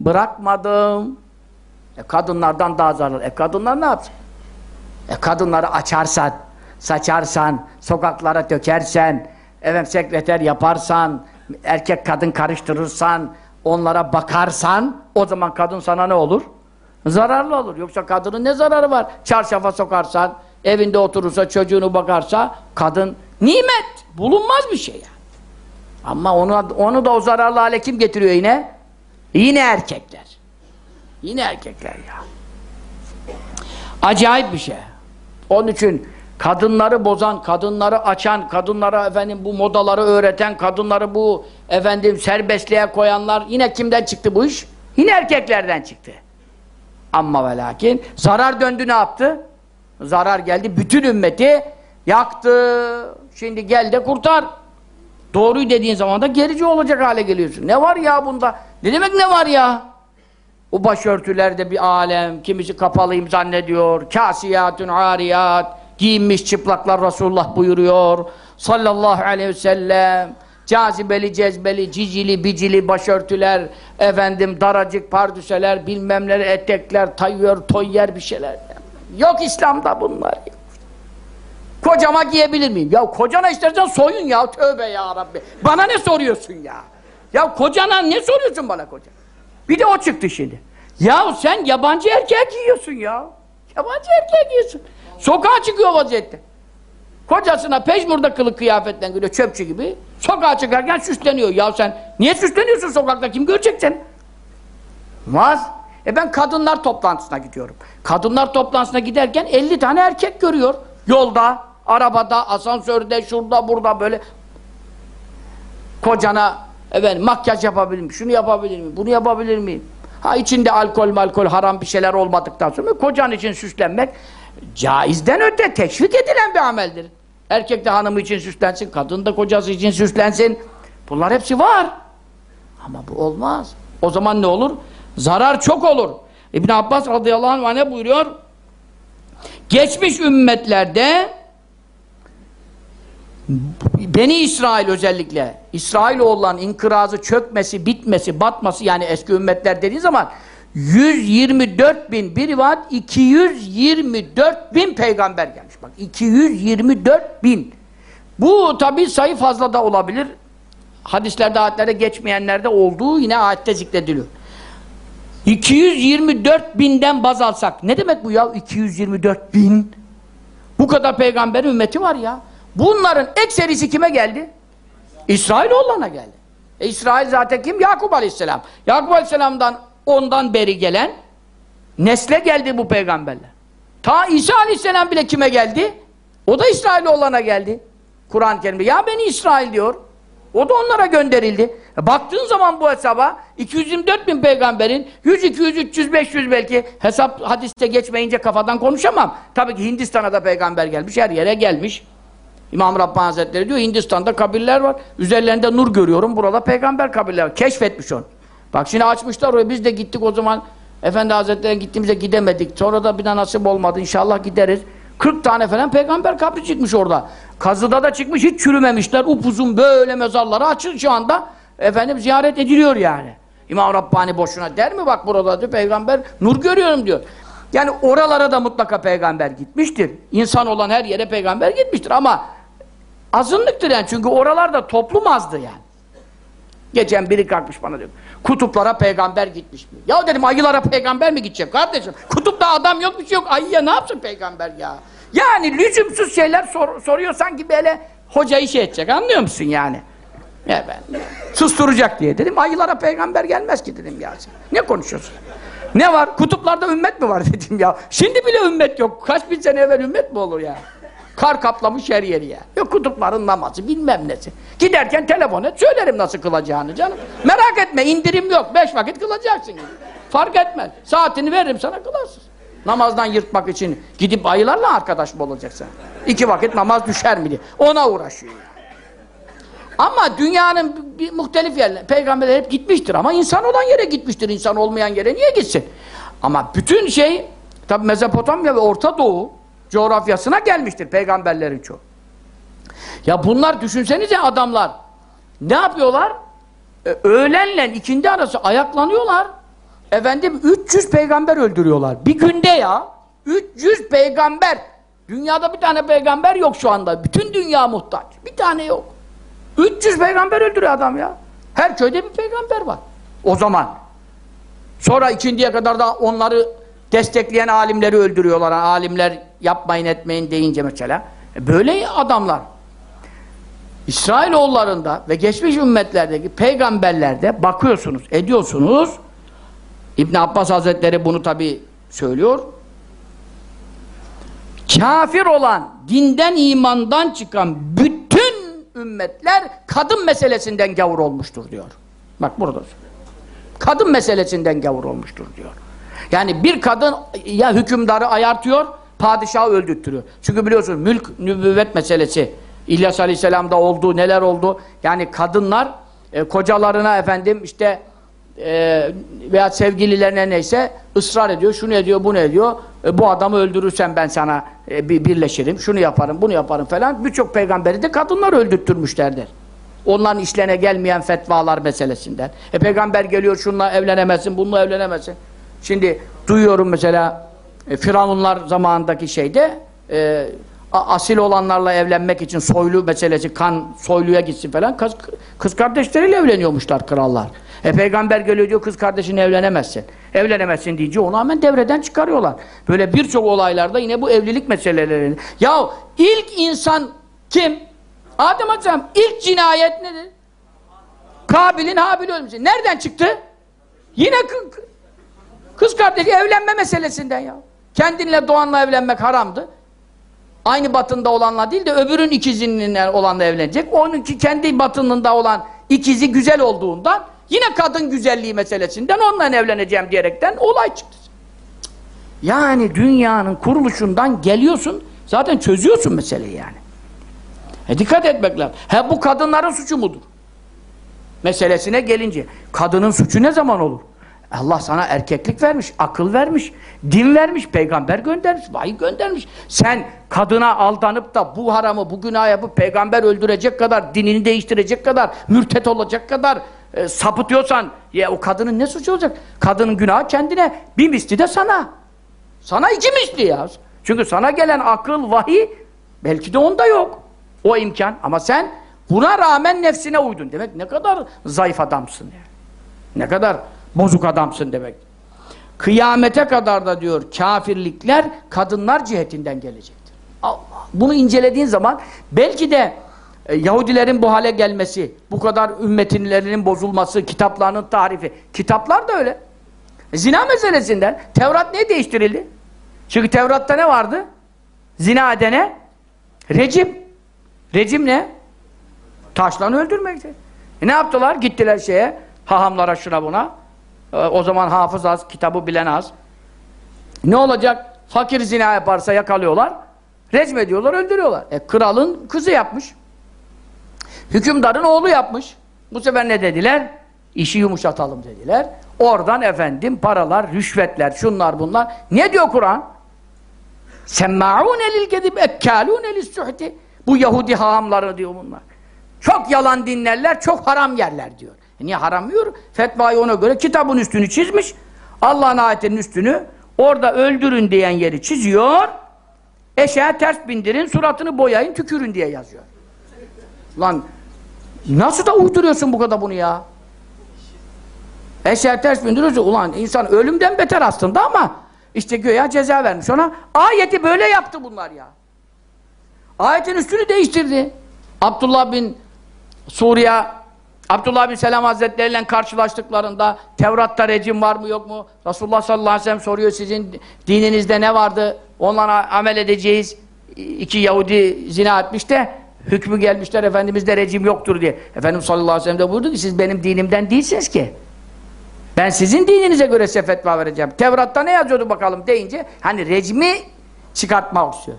[SPEAKER 1] bırakmadım. E kadınlardan daha zararlı. E kadınlar ne yapsın? E kadınları açarsan, saçarsan, sokaklara dökersen, efendim sekreter yaparsan, erkek kadın karıştırırsan, onlara bakarsan, o zaman kadın sana ne olur? Zararlı olur. Yoksa kadının ne zararı var? Çarşafa sokarsan, evinde oturursa, çocuğunu bakarsa, kadın nimet. Bulunmaz bir şey yani. Ama onu, onu da o zararlı hale kim getiriyor yine? Yine erkekler. Yine erkekler ya. Acayip bir şey. Onun için kadınları bozan, kadınları açan, kadınlara efendim bu modaları öğreten, kadınları bu efendim serbestliğe koyanlar yine kimden çıktı bu iş? Yine erkeklerden çıktı. Ama ve lakin zarar döndü ne yaptı? Zarar geldi bütün ümmeti yaktı. Şimdi gel de kurtar. Doğruyu dediğin zaman da gerici olacak hale geliyorsun. Ne var ya bunda? Ne demek ne var ya? O başörtülerde bir alem, kimisi kapalıyım zannediyor. Kasiyatun ariyat, giyinmiş çıplaklar Resulullah buyuruyor. Sallallahu aleyhi ve sellem. Cazibeli, cezbeli, cicili, bicili başörtüler, efendim daracık pardüseler, bilmemleri, etekler, tayyör, toyyer bir şeyler. Yok İslam'da bunlar. Kocama giyebilir miyim? Ya kocana istersen soyun ya, tövbe ya Rabbi. Bana ne soruyorsun ya? Ya kocana ne soruyorsun bana koca? Bir de o çıktı şimdi. Ya sen yabancı erkeğe giyiyorsun ya. Yabancı erkeğe giyiyorsun. Sokağa çıkıyor vaziyette. Kocasına pejmurda kılık kıyafetten geliyor çöpçü gibi. Sokağa çıkarken süsleniyor. Ya sen niye süsleniyorsun sokakta? Kim görecek seni? Vaz. E ben kadınlar toplantısına gidiyorum. Kadınlar toplantısına giderken 50 tane erkek görüyor. Yolda, arabada, asansörde, şurada, burada böyle. Kocana efendim, makyaj yapabilir miyim? Şunu yapabilir miyim? Bunu yapabilir miyim? Ha içinde alkol malkol haram bir şeyler olmadıktan sonra kocan için süslenmek caizden öte teşvik edilen bir ameldir. Erkek de hanımı için süslensin, kadın da kocası için süslensin. Bunlar hepsi var. Ama bu olmaz. O zaman ne olur? Zarar çok olur. İbn Abbas radıyallahu anh ne buyuruyor? Geçmiş ümmetlerde Beni İsrail özellikle İsrailoğulların inkırazı, çökmesi, bitmesi, batması yani eski ümmetler dediği zaman 124 bin bir rivayet 224 bin peygamber gelmiş. Bak 224 bin. Bu tabi sayı fazla da olabilir. Hadislerde, ayetlerde geçmeyenlerde olduğu yine ayette zikrediliyor. 224 binden baz alsak. Ne demek bu ya? 224 bin. Bu kadar peygamberin ümmeti var ya. Bunların ekserisi kime geldi? İsrailoğullarına geldi. E İsrail zaten kim? Yakup Aleyhisselam. Yakup Aleyhisselam'dan ondan beri gelen nesle geldi bu peygamberler. Ta İsa Aleyhisselam bile kime geldi? O da İsrailoğullarına geldi. Kur'an-ı Kerim'de. Ya beni İsrail diyor. O da onlara gönderildi. E baktığın zaman bu hesaba 224 bin peygamberin 100, 200, 300, 500 belki hesap hadiste geçmeyince kafadan konuşamam. Tabii ki Hindistan'a da peygamber gelmiş, her yere gelmiş. İmam Rabbani Hazretleri diyor Hindistan'da kabirler var. Üzerlerinde nur görüyorum. Burada peygamber kabirler var. Keşfetmiş onu. Bak şimdi açmışlar oraya. Biz de gittik o zaman. Efendi Hazretleri'ne gittiğimizde gidemedik. Sonra da bir daha nasip olmadı. İnşallah gideriz. 40 tane falan peygamber kabri çıkmış orada. Kazıda da çıkmış hiç çürümemişler. Upuzun böyle mezarları açık şu anda. Efendim ziyaret ediliyor yani. İmam Rabbani boşuna der mi bak burada diyor peygamber nur görüyorum diyor. Yani oralara da mutlaka peygamber gitmiştir. İnsan olan her yere peygamber gitmiştir ama azınlıktır yani çünkü oralarda toplum azdı yani. Geçen biri kalkmış bana diyor. Kutuplara peygamber gitmiş mi? Ya dedim ayılara peygamber mi gidecek kardeşim? Kutupta adam yok bir şey yok. Ayıya ne yapsın peygamber ya? Yani lüzumsuz şeyler sor, soruyor sanki böyle hocayı şey edecek anlıyor musun yani? Ya ben susturacak diye dedim. Ayılara peygamber gelmez ki dedim ya. Ne konuşuyorsun? Ne var? Kutuplarda ümmet mi var dedim ya. Şimdi bile ümmet yok. Kaç bin sene evvel ümmet mi olur ya? Kar kaplamış her yeri ya. Yok kutupların namazı bilmem nesi. Giderken telefon et söylerim nasıl kılacağını canım. Merak etme indirim yok. Beş vakit kılacaksın. Fark etmez. Saatini veririm sana kılarsın. Namazdan yırtmak için gidip ayılarla arkadaş mı olacaksın? İki vakit namaz düşer mi diye. Ona uğraşıyor. Ama dünyanın bir muhtelif yerler, peygamberler hep gitmiştir ama insan olan yere gitmiştir. İnsan olmayan yere niye gitsin? Ama bütün şey tabi Mezopotamya ve Orta Doğu coğrafyasına gelmiştir peygamberlerin çoğu. Ya bunlar düşünsenize adamlar ne yapıyorlar? Ee, öğlenle ikindi arası ayaklanıyorlar. Efendim 300 peygamber öldürüyorlar. Bir günde ya. 300 peygamber. Dünyada bir tane peygamber yok şu anda. Bütün dünya muhtaç. Bir tane yok. 300 peygamber öldürüyor adam ya. Her köyde bir peygamber var. O zaman. Sonra ikindiye kadar da onları destekleyen alimleri öldürüyorlar. Alimler yapmayın etmeyin deyince mesela. E böyle adamlar. İsrailoğullarında ve geçmiş ümmetlerdeki peygamberlerde bakıyorsunuz, ediyorsunuz. İbn Abbas Hazretleri bunu tabi söylüyor. Kafir olan, dinden imandan çıkan bütün ümmetler kadın meselesinden gavur olmuştur diyor. Bak burada söylüyor. Kadın meselesinden gavur olmuştur diyor. Yani bir kadın ya hükümdarı ayartıyor, padişahı öldürtüyor. Çünkü biliyorsun mülk nübüvvet meselesi İlyas Aleyhisselam'da oldu, neler oldu? Yani kadınlar e, kocalarına efendim işte e, veya sevgililerine neyse ısrar ediyor, şunu ediyor, bunu ediyor. E, bu adamı öldürürsen ben sana e, bir birleşirim, şunu yaparım, bunu yaparım falan. Birçok peygamberi de kadınlar öldürtmüşlerdir. Onların işlerine gelmeyen fetvalar meselesinden. E peygamber geliyor şununla evlenemezsin, bununla evlenemezsin. Şimdi duyuyorum mesela e, Firavunlar zamanındaki şeyde e, asil olanlarla evlenmek için soylu meselesi, kan soyluya gitsin falan kız, kız kardeşleriyle evleniyormuşlar krallar. E peygamber geliyor diyor kız kardeşinle evlenemezsin. Evlenemezsin deyince onu hemen devreden çıkarıyorlar. Böyle birçok olaylarda yine bu evlilik meselelerini. Ya ilk insan kim? Adem Aleyhisselam ilk cinayet nedir? Kabil'in Habil ölmesi. Nereden çıktı? Yine kız kardeşi evlenme meselesinden ya. Kendinle doğanla evlenmek haramdı. Aynı batında olanla değil de öbürün ikizinin olanla evlenecek. Onunki kendi batınında olan ikizi güzel olduğundan yine kadın güzelliği meselesinden onunla evleneceğim diyerekten olay çıktı. Yani dünyanın kuruluşundan geliyorsun zaten çözüyorsun meseleyi yani. E dikkat etmek lazım. He bu kadınların suçu mudur? Meselesine gelince kadının suçu ne zaman olur? Allah sana erkeklik vermiş, akıl vermiş, din vermiş, peygamber göndermiş, vahiy göndermiş. Sen kadına aldanıp da bu haramı, bu günah yapıp peygamber öldürecek kadar, dinini değiştirecek kadar, mürtet olacak kadar e, sapıtıyorsan, ya o kadının ne suçu olacak? Kadının günahı kendine, bir misli de sana. Sana iki misli ya. Çünkü sana gelen akıl, vahiy belki de onda yok. O imkan. Ama sen buna rağmen nefsine uydun. Demek ne kadar zayıf adamsın yani. Ne kadar bozuk adamsın demek. Kıyamete kadar da diyor kafirlikler kadınlar cihetinden gelecektir. Allah. Bunu incelediğin zaman belki de e, Yahudilerin bu hale gelmesi, bu kadar ümmetinlerinin bozulması, kitaplarının tarifi. Kitaplar da öyle. Zina meselesinden Tevrat ne değiştirildi? Çünkü Tevrat'ta ne vardı? Zina edene rejim. Rejim ne? Taşla öldürmekti. E ne yaptılar? Gittiler şeye, hahamlara şuna buna. E, o zaman hafız az, kitabı bilen az. Ne olacak? Fakir zina yaparsa yakalıyorlar. Rejim ediyorlar, öldürüyorlar. E kralın kızı yapmış. Hükümdarın oğlu yapmış. Bu sefer ne dediler? İşi yumuşatalım dediler. Oradan efendim paralar, rüşvetler, şunlar bunlar. Ne diyor Kur'an? Semma'ûne lil kedib ekkâlûne lissuhti. Bu Yahudi hahamları diyor bunlar. Çok yalan dinlerler, çok haram yerler diyor. E niye haram diyor? Fetvayı ona göre kitabın üstünü çizmiş. Allah'ın ayetinin üstünü orada öldürün diyen yeri çiziyor. Eşeğe ters bindirin, suratını boyayın, tükürün diye yazıyor. Lan nasıl da uyduruyorsun bu kadar bunu ya? Eşeğe ters bindiriyorsun. Ulan insan ölümden beter aslında ama işte göya ceza vermiş ona. Ayeti böyle yaptı bunlar ya. Ayetin üstünü değiştirdi. Abdullah bin Suriye Abdullah bin Selam Hazretleri ile karşılaştıklarında Tevrat'ta rejim var mı yok mu? Resulullah sallallahu aleyhi ve sellem soruyor sizin dininizde ne vardı? Onlara amel edeceğiz. İki Yahudi zina etmiş de hükmü gelmişler Efendimiz'de rejim yoktur diye. Efendimiz sallallahu aleyhi ve sellem de buyurdu ki siz benim dinimden değilsiniz ki. Ben sizin dininize göre size fetva vereceğim. Tevrat'ta ne yazıyordu bakalım deyince hani rejimi çıkartmak istiyor.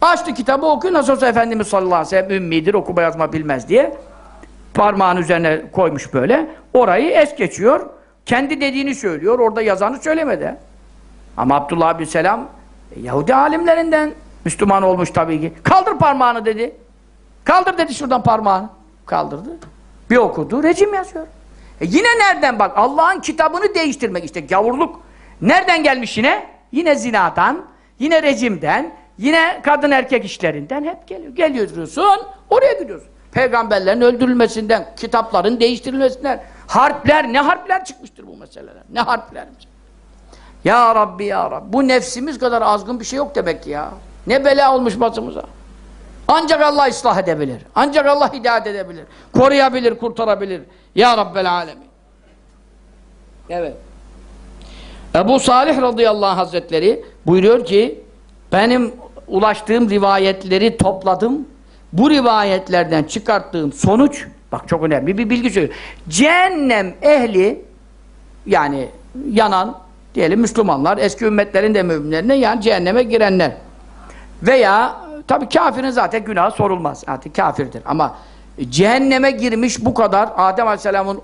[SPEAKER 1] Açtı kitabı okuyor. Nasıl olsa Efendimiz sallallahu aleyhi ve sellem ümmidir, okuma yazma bilmez diye. Parmağın üzerine koymuş böyle. Orayı es geçiyor. Kendi dediğini söylüyor. Orada yazanı söylemedi. Ama Abdullah bin Selam e, Yahudi alimlerinden Müslüman olmuş tabii ki. Kaldır parmağını dedi. Kaldır dedi şuradan parmağını. Kaldırdı. Bir okudu. Rejim yazıyor. E yine nereden bak? Allah'ın kitabını değiştirmek işte gavurluk. Nereden gelmiş yine? Yine zinadan, yine rejimden, yine kadın erkek işlerinden hep geliyor. Geliyorsun, oraya gidiyorsun. Peygamberlerin öldürülmesinden, kitapların değiştirilmesinden, harpler, ne harpler çıkmıştır bu meseleler? Ne harpler? Ya Rabbi ya Rabbi, bu nefsimiz kadar azgın bir şey yok demek ki ya. Ne bela olmuş başımıza. Ancak Allah ıslah edebilir. Ancak Allah hidayet edebilir. Koruyabilir, kurtarabilir. Ya Rabbel Alemin. Evet. Ebu Salih radıyallahu hazretleri buyuruyor ki benim ulaştığım rivayetleri topladım. Bu rivayetlerden çıkarttığım sonuç bak çok önemli bir bilgi söylüyor. Cehennem ehli yani yanan diyelim Müslümanlar eski ümmetlerin de müminlerine yani cehenneme girenler veya tabi kafirin zaten günahı sorulmaz. Artık kafirdir ama cehenneme girmiş bu kadar Adem Aleyhisselam'ın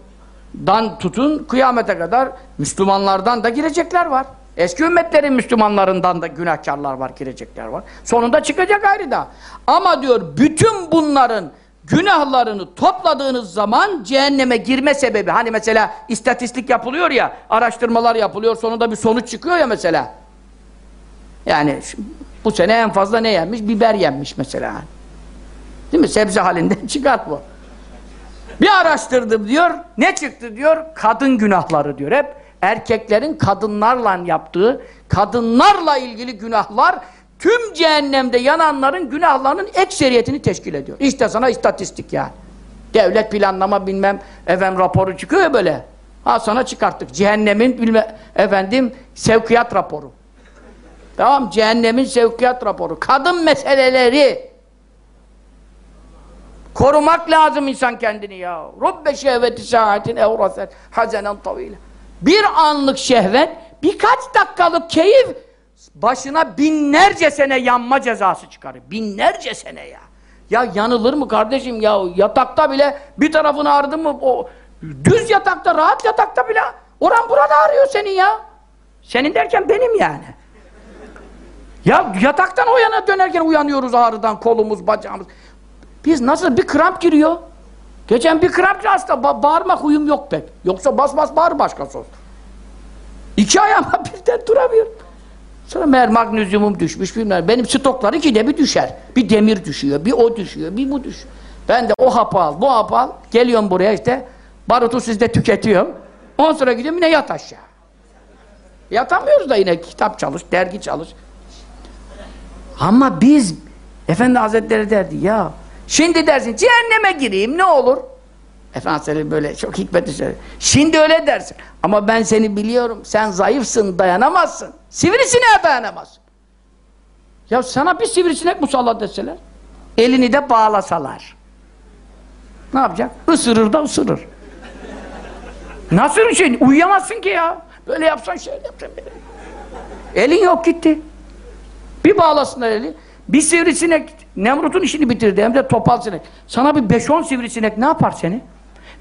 [SPEAKER 1] dan tutun kıyamete kadar Müslümanlardan da girecekler var. Eski ümmetlerin Müslümanlarından da günahkarlar var, girecekler var. Sonunda çıkacak ayrı da. Ama diyor bütün bunların günahlarını topladığınız zaman cehenneme girme sebebi hani mesela istatistik yapılıyor ya araştırmalar yapılıyor sonunda bir sonuç çıkıyor ya mesela. Yani bu sene en fazla ne yenmiş? Biber yenmiş mesela. Değil mi? Sebze halinden çıkart bu. Bir araştırdım diyor. Ne çıktı diyor? Kadın günahları diyor. Hep erkeklerin kadınlarla yaptığı, kadınlarla ilgili günahlar tüm cehennemde yananların günahlarının ekseriyetini teşkil ediyor. İşte sana istatistik yani. Devlet planlama bilmem efendim raporu çıkıyor ya böyle. Ha sana çıkarttık. Cehennemin bilme efendim sevkiyat raporu. Tamam cehennemin sevkiyat raporu. Kadın meseleleri Korumak lazım insan kendini ya. Rubbe şehveti saatin evraset hazenen tavile. Bir anlık şehvet, birkaç dakikalık keyif başına binlerce sene yanma cezası çıkarır. Binlerce sene ya. Ya yanılır mı kardeşim ya? Yatakta bile bir tarafını ağrıdın mı o düz yatakta, rahat yatakta bile Oran burada arıyor senin ya. Senin derken benim yani. Ya yataktan o yana dönerken uyanıyoruz ağrıdan kolumuz, bacağımız. Biz nasıl bir kramp giriyor. Geçen bir kramp hasta ba bağırmak huyum yok pek. Yoksa bas bas bağır başkası olsun. İki ayağıma birden duramıyorum. Sonra meğer magnezyumum düşmüş bilmem. Benim stoklar ikide bir düşer. Bir demir düşüyor, bir o düşüyor, bir bu düşüyor. Ben de o hapı al, bu hapı al. Geliyorum buraya işte. Barutu sizde tüketiyorum. On sonra gidiyorum yine yat aşağı. Yatamıyoruz da yine kitap çalış, dergi çalış. Ama biz Efendi Hazretleri derdi ya şimdi dersin cehenneme gireyim ne olur? Efendi Hazretleri böyle çok hikmetli söylüyor. Şimdi öyle dersin. Ama ben seni biliyorum. Sen zayıfsın, dayanamazsın. Sivrisineğe dayanamazsın. Ya sana bir sivrisinek musallat etseler, elini de bağlasalar. Ne yapacak? Isırır da ısırır. Nasıl bir şey? Uyuyamazsın ki ya. Böyle yapsan şöyle yapsan. Elin yok gitti. Bir bağlasınlar eli. Bir sivrisinek Nemrut'un işini bitirdi hem de topal sinek. Sana bir 5-10 sivrisinek ne yapar seni?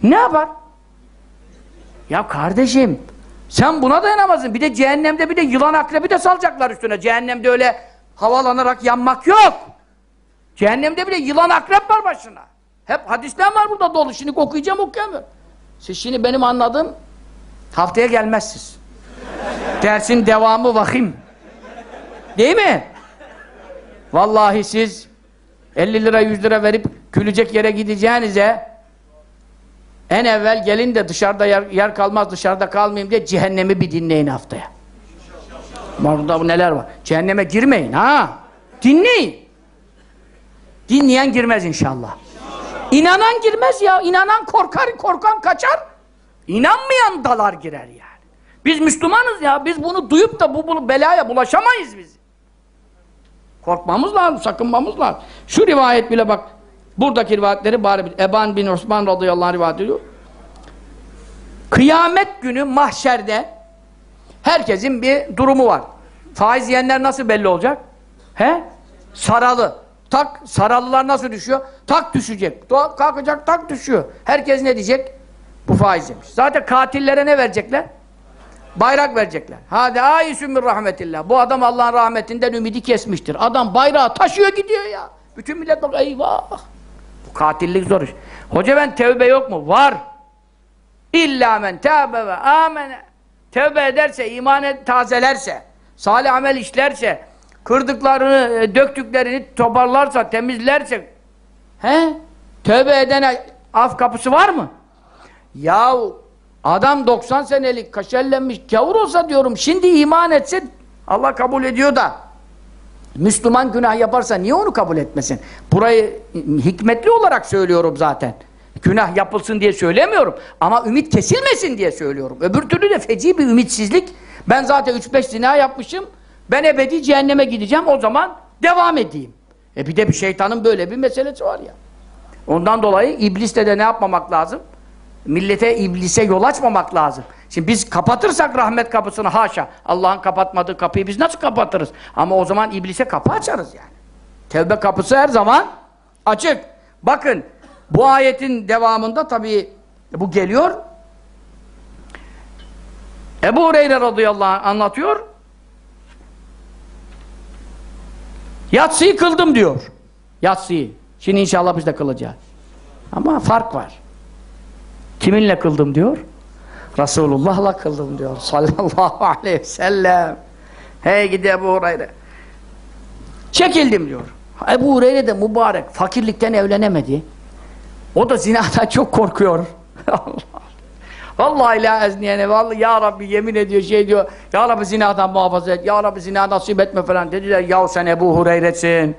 [SPEAKER 1] Ne yapar? Ya kardeşim sen buna dayanamazsın. Bir de cehennemde bir de yılan akrebi de salacaklar üstüne. Cehennemde öyle havalanarak yanmak yok. Cehennemde bile yılan akrep var başına. Hep hadisler var burada dolu. Şimdi okuyacağım okuyamıyorum. Siz şimdi benim anladığım haftaya gelmezsiniz. Dersin devamı vahim. Değil mi? Vallahi siz 50 lira 100 lira verip gülecek yere gideceğinize en evvel gelin de dışarıda yer, yer kalmaz dışarıda kalmayayım diye cehennemi bir dinleyin haftaya. Burada neler var? Cehenneme girmeyin ha. Dinleyin. Dinleyen girmez inşallah. İnanan girmez ya. İnanan korkar, korkan kaçar. İnanmayan dalar girer yani. Biz Müslümanız ya. Biz bunu duyup da bu, bu belaya bulaşamayız biz. Korkmamız lazım, sakınmamız lazım. Şu rivayet bile bak, buradaki rivayetleri bari Eban bin Osman radıyallahu anh rivayet ediyor. Kıyamet günü mahşerde herkesin bir durumu var. Faiz yiyenler nasıl belli olacak? He? Saralı. Tak, saralılar nasıl düşüyor? Tak düşecek. Kalkacak, tak düşüyor. Herkes ne diyecek? Bu faiz yemiş. Zaten katillere ne verecekler? Bayrak verecekler. Hadi ayisün min rahmetillah. Bu adam Allah'ın rahmetinden ümidi kesmiştir. Adam bayrağı taşıyor gidiyor ya. Bütün millet bak eyvah. Bu katillik zor iş. Hoca ben tevbe yok mu? Var. İlla men tâbe ve amene. Tevbe ederse, iman tazelerse, salih amel işlerse, kırdıklarını, e, döktüklerini toparlarsa, temizlerse, he? Tövbe edene af kapısı var mı? Yahu adam 90 senelik kaşellenmiş gavur olsa diyorum, şimdi iman etse Allah kabul ediyor da Müslüman günah yaparsa niye onu kabul etmesin? Burayı hikmetli olarak söylüyorum zaten. Günah yapılsın diye söylemiyorum. Ama ümit kesilmesin diye söylüyorum. Öbür türlü de feci bir ümitsizlik. Ben zaten 3-5 zina yapmışım. Ben ebedi cehenneme gideceğim. O zaman devam edeyim. E bir de bir şeytanın böyle bir meselesi var ya. Ondan dolayı ibliste de ne yapmamak lazım? Millete iblise yol açmamak lazım. Şimdi biz kapatırsak rahmet kapısını haşa. Allah'ın kapatmadığı kapıyı biz nasıl kapatırız? Ama o zaman iblise kapı açarız yani. Tevbe kapısı her zaman açık. Bakın bu ayetin devamında tabii bu geliyor. Ebu Hureyre radıyallahu anh anlatıyor. Yatsıyı kıldım diyor. Yatsıyı. Şimdi inşallah biz de kılacağız. Ama fark var. Kiminle kıldım diyor? Resulullah'la kıldım diyor. Sallallahu aleyhi ve sellem. Hey gidi Ebu Hureyre. Çekildim diyor. Ebu Hureyre de mübarek. Fakirlikten evlenemedi. O da zinadan çok korkuyor. Allah. Vallahi la ezniyene vallahi ya Rabbi yemin ediyor şey diyor. Ya Rabbi zinadan muhafaza et. Ya Rabbi zina nasip etme falan dediler. Ya sen Ebu Hureyre'sin.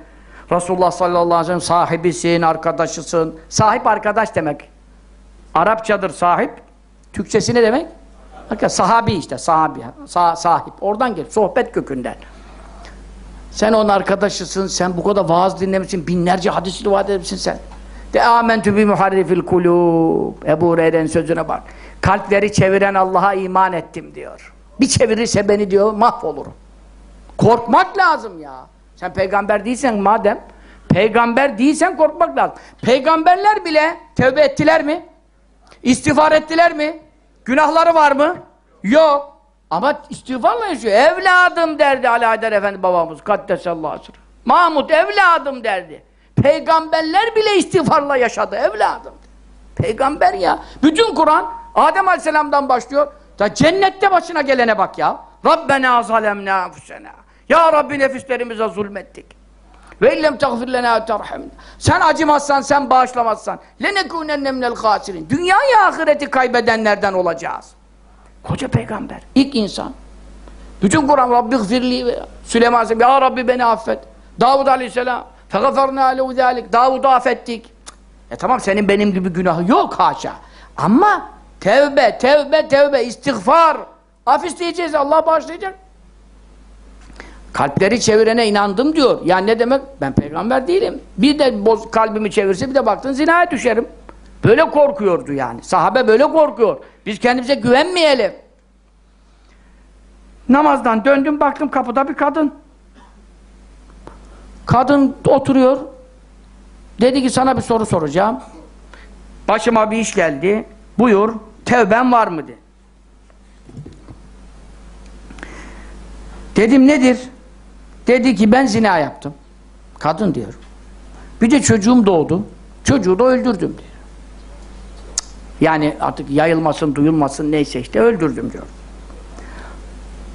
[SPEAKER 1] Resulullah sallallahu aleyhi ve sellem sahibisin, arkadaşısın. Sahip arkadaş demek. Arapçadır sahip. Türkçesi ne demek? Bakın sahabi işte sahabi. Sah sahip. Oradan gel. Sohbet kökünden. Sen onun arkadaşısın. Sen bu kadar vaaz dinlemişsin. Binlerce hadis rivayet etmişsin sen. De amentü bi muharrifil kulub. Ebu Hureyre'nin sözüne bak. Kalpleri çeviren Allah'a iman ettim diyor. Bir çevirirse beni diyor mahvolurum. Korkmak lazım ya. Sen peygamber değilsen madem peygamber değilsen korkmak lazım. Peygamberler bile tövbe ettiler mi? İstiğfar ettiler mi? Günahları var mı? Yok. Ama istiğfarla yaşıyor. Evladım derdi Ali Haydar Efendi babamız. Kaddesallahu sellem. Mahmud evladım derdi. Peygamberler bile istiğfarla yaşadı evladım. Peygamber ya. Bütün Kur'an Adem Aleyhisselam'dan başlıyor. Da cennette başına gelene bak ya. Rabbena zalemna enfusena. Ya Rabbi nefislerimize zulmettik. Ve illem tagfir lena terhamna. Sen acımazsan, sen bağışlamazsan. Lenekunenne minel hasirin. Dünyayı ahireti kaybedenlerden olacağız. Koca peygamber. ilk insan. Bütün Kur'an Rabbi gfirli Süleyman Aleyhisselam Ya Rabbi beni affet. Davud Aleyhisselam fegafarna alehu zâlik. Davud'u affettik. E tamam senin benim gibi günahı yok haşa. Ama tevbe, tevbe, tevbe, istiğfar. Af isteyeceğiz, Allah bağışlayacak. Kalpleri çevirene inandım diyor. Yani ne demek? Ben peygamber değilim. Bir de boz, kalbimi çevirse bir de baktın zinaya düşerim. Böyle korkuyordu yani. Sahabe böyle korkuyor. Biz kendimize güvenmeyelim. Namazdan döndüm baktım kapıda bir kadın. Kadın oturuyor. Dedi ki sana bir soru soracağım. Başıma bir iş geldi. Buyur. Tevben var mı? dedi. Dedim nedir? Dedi ki ben zina yaptım. Kadın diyor. Bir de çocuğum doğdu. Çocuğu da öldürdüm diyor. Yani artık yayılmasın, duyulmasın neyse işte öldürdüm diyor.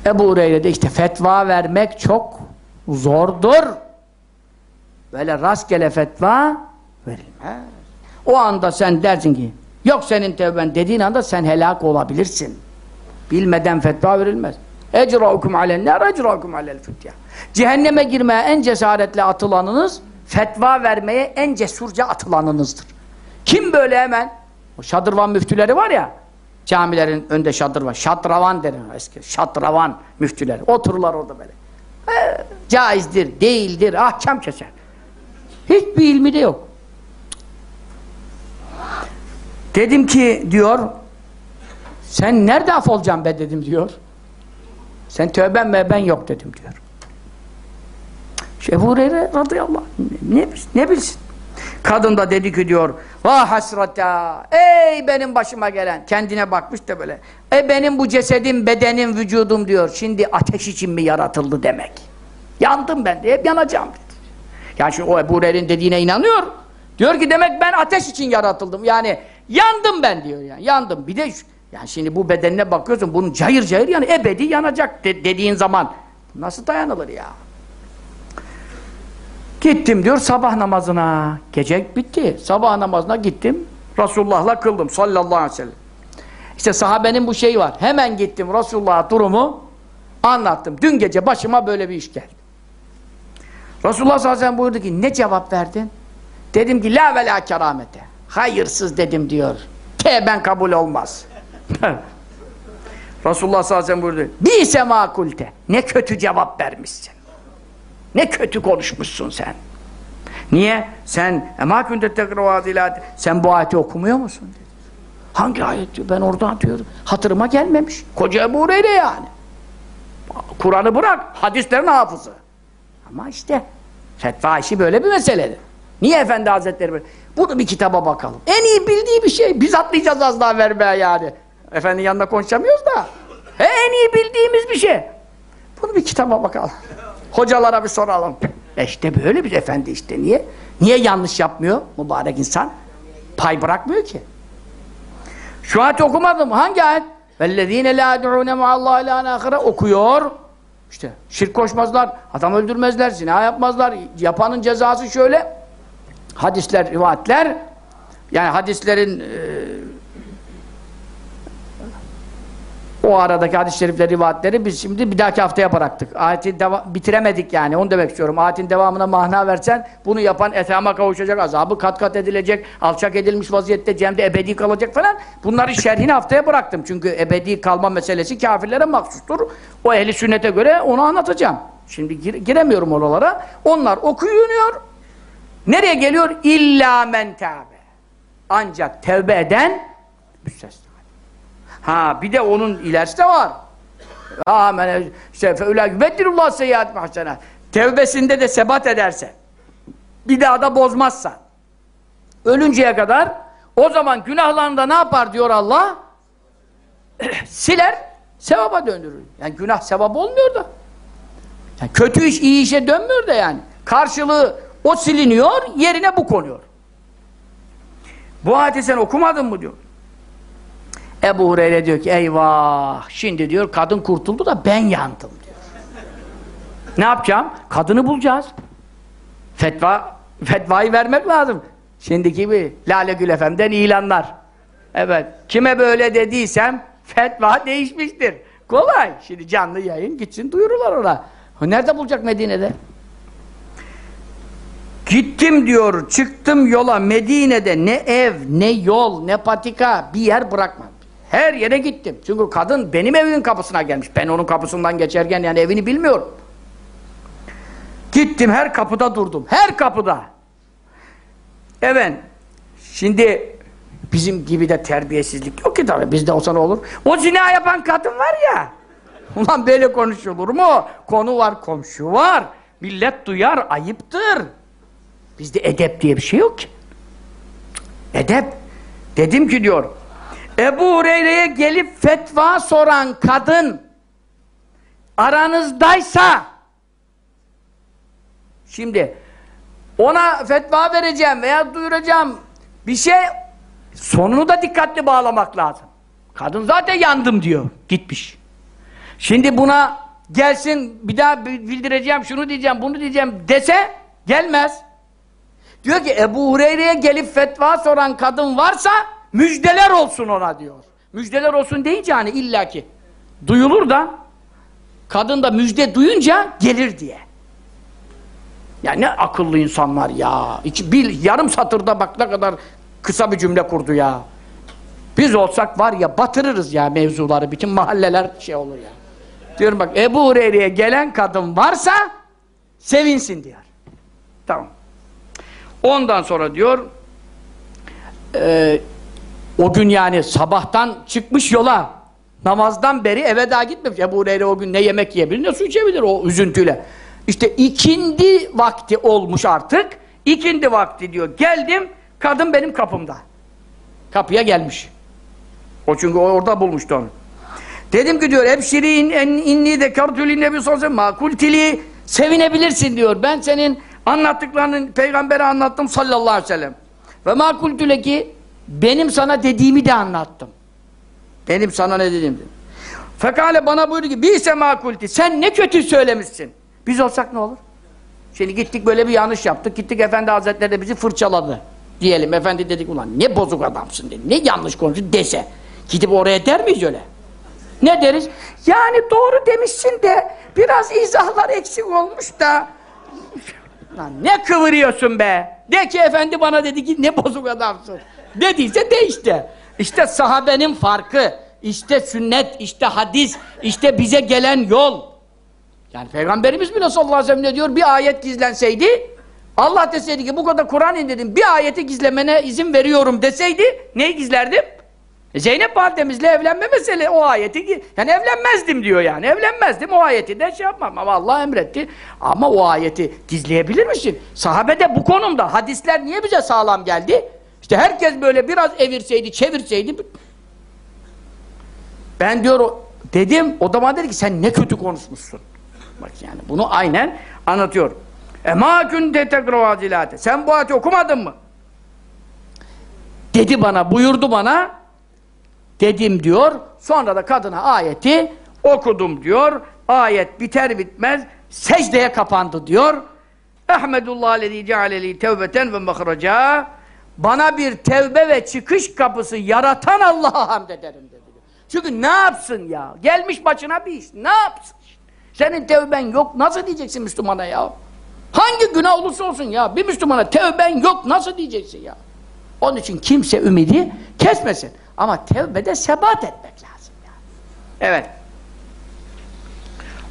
[SPEAKER 1] Ebu Hureyre de işte fetva vermek çok zordur. Böyle rastgele fetva verilmez. O anda sen dersin ki yok senin tevben dediğin anda sen helak olabilirsin. Bilmeden fetva verilmez. Ecraukum alennâr ecraukum alel fütyâ. Cehenneme girmeye en cesaretle atılanınız fetva vermeye en cesurca atılanınızdır. Kim böyle hemen o şadırvan müftüleri var ya camilerin önünde şadırvan. Şadravan denir eski. Şadravan müftüleri. Otururlar orada böyle. Ee, caizdir, değildir, ahkam keser. Hiçbir ilmi de yok. Dedim ki diyor sen nerede af olacaksın be dedim diyor. Sen tövben meben yok dedim diyor. Şu Ebu Hureyre radıyallahu anh ne, ne bilsin? Kadın da dedi ki diyor vah hasrata ey benim başıma gelen. Kendine bakmış da böyle e benim bu cesedim bedenim vücudum diyor. Şimdi ateş için mi yaratıldı demek? Yandım ben de hep yanacağım dedi. Yani şimdi o Ebu Hureyre'nin dediğine inanıyor. Diyor ki demek ben ateş için yaratıldım. Yani yandım ben diyor yani. Yandım. Bir de yani şimdi bu bedenine bakıyorsun bunun cayır cayır yani ebedi yanacak de dediğin zaman nasıl dayanılır ya Gittim diyor sabah namazına. Gece bitti. Sabah namazına gittim. Resulullah'la kıldım sallallahu aleyhi ve sellem. İşte sahabenin bu şeyi var. Hemen gittim Resulullah'a durumu anlattım. Dün gece başıma böyle bir iş geldi. Resulullah sallallahu aleyhi ve sellem buyurdu ki ne cevap verdin? Dedim ki la ve la keramete. Hayırsız dedim diyor. Tevben kabul olmaz. Resulullah sallallahu aleyhi ve sellem buyurdu. Bi sema kulte. Ne kötü cevap vermişsin. Ne kötü konuşmuşsun sen. Niye? Sen ema kunte tekravazilat sen bu ayeti okumuyor musun? Hangi ayet diyor? Ben oradan diyorum. Hatırıma gelmemiş. Koca Ebu Hureyre yani. Kur'an'ı bırak. Hadislerin hafızı. Ama işte fetva işi böyle bir meseledir. Niye Efendi Hazretleri böyle? Bunu bir kitaba bakalım. En iyi bildiği bir şey. Biz atlayacağız az daha vermeye yani. Efendinin yanında konuşamıyoruz da. En iyi bildiğimiz bir şey. Bunu bir kitaba bakalım. Hocalara bir soralım. E işte böyle bir efendi işte. Niye? Niye yanlış yapmıyor mübarek insan? Pay bırakmıyor ki. Şu ayet okumadım. Hangi ayet? وَالَّذ۪ينَ لَا دُعُونَ مَعَ اللّٰهِ لَا okuyor. İşte şirk koşmazlar, adam öldürmezler, zina yapmazlar. Yapanın cezası şöyle. Hadisler, rivayetler yani hadislerin e, O aradaki hadis-i şerifleri, rivayetleri biz şimdi bir dahaki haftaya bıraktık. Ayetin bitiremedik yani. Onu demek istiyorum. Ayetin devamına mana versen bunu yapan ethama kavuşacak, azabı kat kat edilecek, alçak edilmiş vaziyette cemde ebedi kalacak falan. Bunları şerhini haftaya bıraktım. Çünkü ebedi kalma meselesi kafirlere mahsustur. O ehli sünnete göre onu anlatacağım. Şimdi gir giremiyorum oralara. Onlar okuyuyor. Nereye geliyor? İlla men. Ancak tevbe eden müstesna. Ha bir de onun ilerisi de var. Amen. İşte feulâ yübeddirullah seyyiat mahsena. Tevbesinde de sebat ederse. Bir daha da bozmazsa. Ölünceye kadar o zaman günahlarını da ne yapar diyor Allah? Siler. sevaba döndürür. Yani günah sevap olmuyor da. Yani kötü iş iyi işe dönmüyor da yani. Karşılığı o siliniyor, yerine bu konuyor. Bu ayeti sen okumadın mı diyor. Ebu Hureyre diyor ki eyvah şimdi diyor kadın kurtuldu da ben yandım diyor. Ne yapacağım? Kadını bulacağız. Fetva, fetvayı vermek lazım. Şimdiki gibi Lale Gül Efem'den ilanlar. Evet. Kime böyle dediysem fetva değişmiştir. Kolay. Şimdi canlı yayın gitsin duyururlar ona. Nerede bulacak Medine'de? Gittim diyor, çıktım yola Medine'de ne ev, ne yol, ne patika bir yer bırakmadım. Her yere gittim. Çünkü kadın benim evimin kapısına gelmiş. Ben onun kapısından geçerken yani evini bilmiyorum. Gittim her kapıda durdum. Her kapıda. Evet. Şimdi bizim gibi de terbiyesizlik yok ki tabii. Bizde olsa ne olur? O zina yapan kadın var ya. Ulan böyle konuşulur mu? Konu var, komşu var. Millet duyar, ayıptır. Bizde edep diye bir şey yok ki. Edep. Dedim ki diyor, Ebu Hureyre'ye gelip fetva soran kadın aranızdaysa şimdi ona fetva vereceğim veya duyuracağım bir şey sonunu da dikkatli bağlamak lazım. Kadın zaten yandım diyor. Gitmiş. Şimdi buna gelsin bir daha bildireceğim şunu diyeceğim bunu diyeceğim dese gelmez. Diyor ki Ebu Hureyre'ye gelip fetva soran kadın varsa müjdeler olsun ona diyor. Müjdeler olsun deyince hani illaki duyulur da kadın da müjde duyunca gelir diye. Ya ne akıllı insanlar ya. Bir yarım satırda bak ne kadar kısa bir cümle kurdu ya. Biz olsak var ya batırırız ya mevzuları. Bütün mahalleler şey olur ya. Diyorum bak Ebu Hureyre'ye gelen kadın varsa sevinsin diyor. Tamam. Ondan sonra diyor e, o gün yani sabahtan çıkmış yola namazdan beri eve daha gitmemiş. Ebu Hureyre o gün ne yemek yiyebilir ne su içebilir o üzüntüyle. İşte ikindi vakti olmuş artık. İkindi vakti diyor. Geldim kadın benim kapımda. Kapıya gelmiş. O çünkü orada bulmuştu onu. Dedim ki diyor Ebşirin en inni de kartülü nebi sallallahu makultili sevinebilirsin diyor. Ben senin anlattıklarını peygambere anlattım sallallahu aleyhi ve sellem. Ve makultüle ki benim sana dediğimi de anlattım. Benim sana ne dediğimi. Fekale bana buyurdu ki bise makulti sen ne kötü söylemişsin. Biz olsak ne olur? Şimdi gittik böyle bir yanlış yaptık. Gittik Efendi Hazretleri de bizi fırçaladı. Diyelim Efendi dedik ulan ne bozuk adamsın dedi. Ne yanlış konuştun dese. Gidip oraya der miyiz öyle? Ne deriz? Yani doğru demişsin de biraz izahlar eksik olmuş da Lan ne kıvırıyorsun be? De ki efendi bana dedi ki ne bozuk adamsın. Dediyse de işte. İşte sahabenin farkı. İşte sünnet, işte hadis, işte bize gelen yol. Yani Peygamberimiz bile sallallahu aleyhi ve sellem diyor? Bir ayet gizlenseydi Allah deseydi ki bu kadar Kur'an indirdim bir ayeti gizlemene izin veriyorum deseydi neyi gizlerdim? E Zeynep validemizle evlenme mesele o ayeti yani evlenmezdim diyor yani evlenmezdim o ayeti de şey yapmam ama Allah emretti ama o ayeti gizleyebilir misin? Sahabe de bu konumda hadisler niye bize sağlam geldi? İşte herkes böyle biraz evirseydi çevirseydi ben diyor dedim o zaman dedi ki sen ne kötü konuşmuşsun. Bak yani bunu aynen anlatıyor. Ema kunte tekravazilate. Sen bu ayeti okumadın mı? Dedi bana, buyurdu bana. Dedim diyor. Sonra da kadına ayeti okudum diyor. Ayet biter bitmez secdeye kapandı diyor. Ahmedullah lezi cealeli tevbeten ve mahraca. Bana bir tevbe ve çıkış kapısı yaratan Allah'a hamd ederim dedi. Çünkü ne yapsın ya? Gelmiş başına bir iş. Ne yapsın? Senin tevben yok. Nasıl diyeceksin Müslümana ya? Hangi günah olursa olsun ya. Bir Müslümana tevben yok. Nasıl diyeceksin ya? Onun için kimse ümidi kesmesin. Ama tevbede sebat etmek lazım yani. Evet.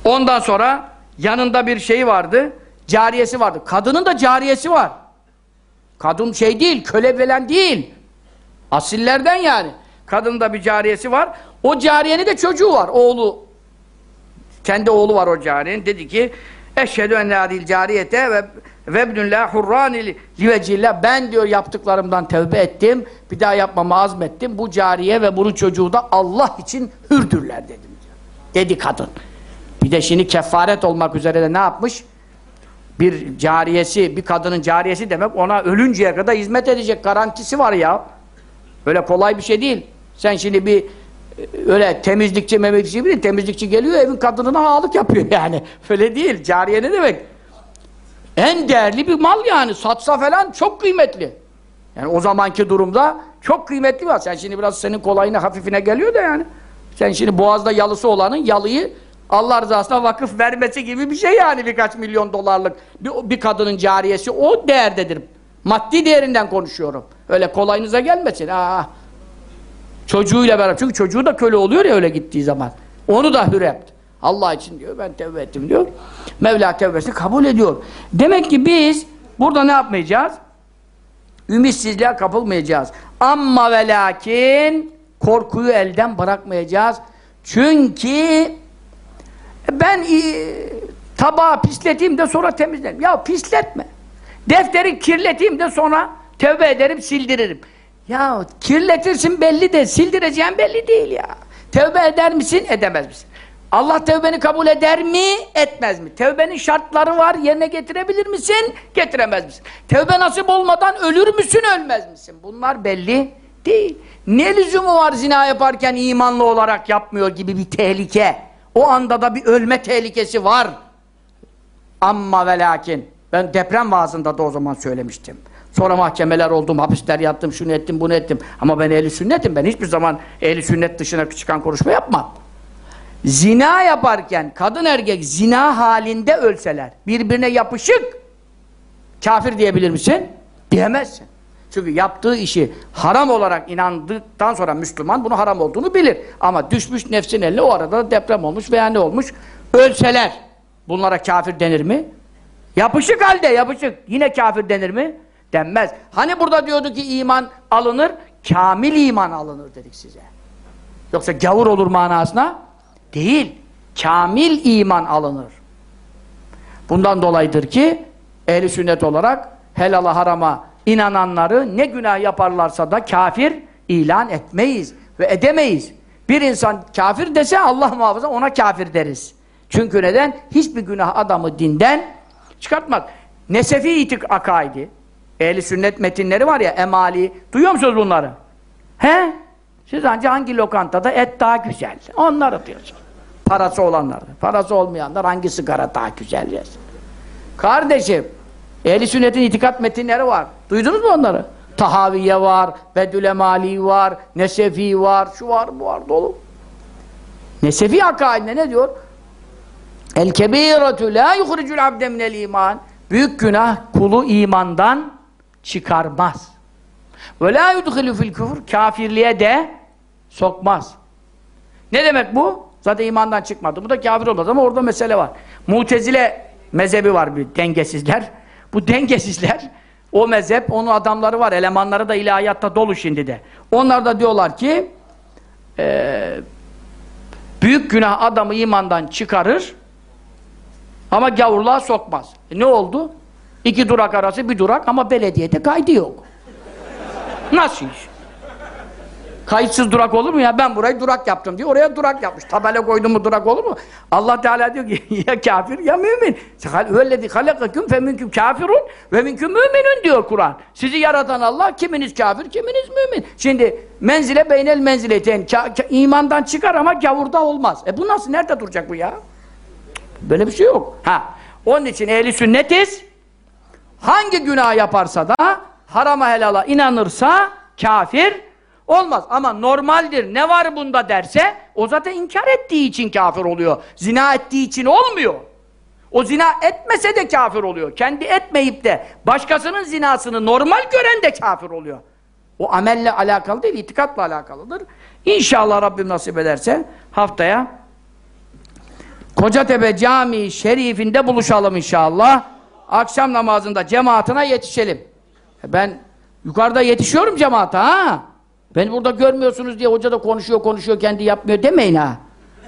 [SPEAKER 1] Ondan sonra yanında bir şey vardı. Cariyesi vardı. Kadının da cariyesi var. Kadın şey değil, köle falan değil. Asillerden yani. Kadının da bir cariyesi var. O cariyenin de çocuğu var. Oğlu kendi oğlu var o cariyenin. Dedi ki Eşhedü enne adil cariyete ve vebnün la hurrani livecillah ben diyor yaptıklarımdan tevbe ettim. Bir daha yapmama azmettim. Bu cariye ve bunun çocuğu da Allah için hürdürler dedim diyor. dedi kadın. Bir de şimdi kefaret olmak üzere de ne yapmış? Bir cariyesi, bir kadının cariyesi demek ona ölünceye kadar hizmet edecek garantisi var ya. Öyle kolay bir şey değil. Sen şimdi bir e, öyle temizlikçi memizlikçi bir temizlikçi geliyor evin kadınına ağalık yapıyor yani. Öyle değil. Cariye ne demek? En değerli bir mal yani. Satsa falan çok kıymetli. Yani o zamanki durumda çok kıymetli var. Sen şimdi biraz senin kolayına hafifine geliyor da yani. Sen şimdi boğazda yalısı olanın yalıyı Allah rızasına vakıf vermesi gibi bir şey yani birkaç milyon dolarlık bir, bir kadının cariyesi o değerdedir. Maddi değerinden konuşuyorum. Öyle kolayınıza gelmesin. Aa. Çocuğuyla beraber. Çünkü çocuğu da köle oluyor ya öyle gittiği zaman. Onu da hür etti. Allah için diyor ben tevbe ettim diyor. Mevla tevbesini kabul ediyor. Demek ki biz burada ne yapmayacağız? Ümitsizliğe kapılmayacağız. Amma ve lakin korkuyu elden bırakmayacağız. Çünkü ben e, tabağı pisleteyim de sonra temizlerim. Ya pisletme. Defteri kirleteyim de sonra tövbe ederim sildiririm. Ya kirletirsin belli de sildireceğin belli değil ya. Tövbe eder misin edemez misin? Allah tövbeni kabul eder mi etmez mi? Tövbenin şartları var yerine getirebilir misin getiremez misin? Tövbe nasip olmadan ölür müsün ölmez misin? Bunlar belli değil. Ne lüzumu var zina yaparken imanlı olarak yapmıyor gibi bir tehlike. O anda da bir ölme tehlikesi var. Amma ve lakin. Ben deprem vaazında da o zaman söylemiştim. Sonra mahkemeler oldum, hapisler yattım, şunu ettim, bunu ettim. Ama ben ehli sünnetim. Ben hiçbir zaman ehli sünnet dışına çıkan konuşma yapmam. Zina yaparken kadın erkek zina halinde ölseler, birbirine yapışık kafir diyebilir misin? Diyemezsin. Çünkü yaptığı işi haram olarak inandıktan sonra Müslüman bunu haram olduğunu bilir. Ama düşmüş nefsin eline o arada da deprem olmuş veya ne olmuş? Ölseler bunlara kafir denir mi? Yapışık halde yapışık. Yine kafir denir mi? Denmez. Hani burada diyordu ki iman alınır? Kamil iman alınır dedik size. Yoksa gavur olur manasına? Değil. Kamil iman alınır. Bundan dolayıdır ki ehli sünnet olarak helala harama inananları ne günah yaparlarsa da kafir ilan etmeyiz ve edemeyiz. Bir insan kafir dese Allah muhafaza ona kafir deriz. Çünkü neden? Hiçbir günah adamı dinden çıkartmak. Nesefi itik akaidi. Ehli sünnet metinleri var ya emali. Duyuyor musunuz bunları? He? Siz ancak hangi lokantada et daha güzel? Onları diyorsunuz. Parası olanlar. Parası olmayanlar hangi sigara daha güzel yesin? Kardeşim, ehli sünnetin itikat metinleri var. Duydunuz mu onları? Tahaviye var, Bedül Mali var, Nesefi var, şu var, bu var, dolu. Nesefi akaidinde ne diyor? El kebiretü la yuhricul abde minel iman. Büyük günah kulu imandan çıkarmaz. Ve la yudhilu fil küfür. Kafirliğe de sokmaz. Ne demek bu? Zaten imandan çıkmadı. Bu da kafir olmaz ama orada mesele var. Mutezile mezhebi var bir dengesizler. Bu dengesizler o mezhep, onun adamları var. Elemanları da ilahiyatta dolu şimdi de. Onlar da diyorlar ki e, büyük günah adamı imandan çıkarır ama gavurluğa sokmaz. E ne oldu? İki durak arası bir durak ama belediyede kaydı yok. Nasıl iş? Kayıtsız durak olur mu ya? Ben burayı durak yaptım diyor. Oraya durak yapmış. Tabela koydum mu durak olur mu? Allah Teala diyor ki ya kafir ya mümin. Öyle halakaküm fe minküm kafirun ve minküm müminun diyor Kur'an. Sizi yaratan Allah kiminiz kafir, kiminiz mümin. Şimdi menzile beynel menzileten imandan çıkar ama gavurda olmaz. E bu nasıl? Nerede duracak bu ya? Böyle bir şey yok. Ha. Onun için ehli sünnetiz. Hangi günah yaparsa da harama helala inanırsa kafir olmaz. Ama normaldir, ne var bunda derse o zaten inkar ettiği için kafir oluyor. Zina ettiği için olmuyor. O zina etmese de kafir oluyor. Kendi etmeyip de başkasının zinasını normal gören de kafir oluyor. O amelle alakalı değil, itikatla alakalıdır. İnşallah Rabbim nasip ederse haftaya Kocatepe Camii Şerifinde buluşalım inşallah. Akşam namazında cemaatine yetişelim. Ben yukarıda yetişiyorum cemaate ha. Beni burada görmüyorsunuz diye hoca da konuşuyor konuşuyor kendi yapmıyor demeyin ha.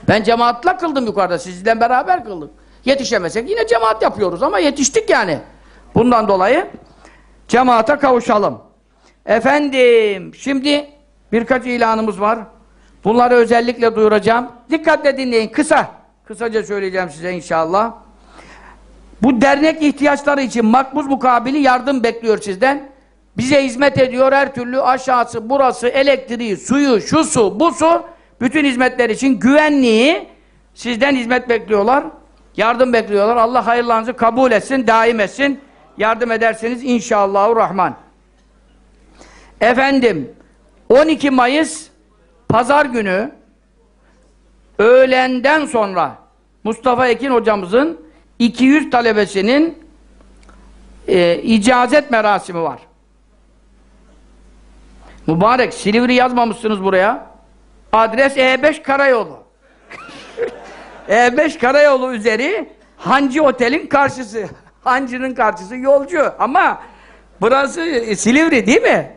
[SPEAKER 1] Ben cemaatla kıldım yukarıda sizle beraber kıldık. Yetişemesek yine cemaat yapıyoruz ama yetiştik yani. Bundan dolayı cemaate kavuşalım. Efendim şimdi birkaç ilanımız var. Bunları özellikle duyuracağım. Dikkatle dinleyin. Kısa. Kısaca söyleyeceğim size inşallah. Bu dernek ihtiyaçları için makbuz mukabili yardım bekliyor sizden. Bize hizmet ediyor her türlü aşağısı, burası, elektriği, suyu, şu su, bu su. Bütün hizmetler için güvenliği sizden hizmet bekliyorlar. Yardım bekliyorlar. Allah hayırlarınızı kabul etsin, daim etsin. Yardım ederseniz inşallahurrahman. Efendim 12 Mayıs Pazar günü öğlenden sonra Mustafa Ekin hocamızın 200 talebesinin e, icazet merasimi var. Mübarek Silivri yazmamışsınız buraya. Adres E5 Karayolu. E5 Karayolu üzeri Hancı Otel'in karşısı. Hancı'nın karşısı yolcu. Ama burası e, Silivri değil mi?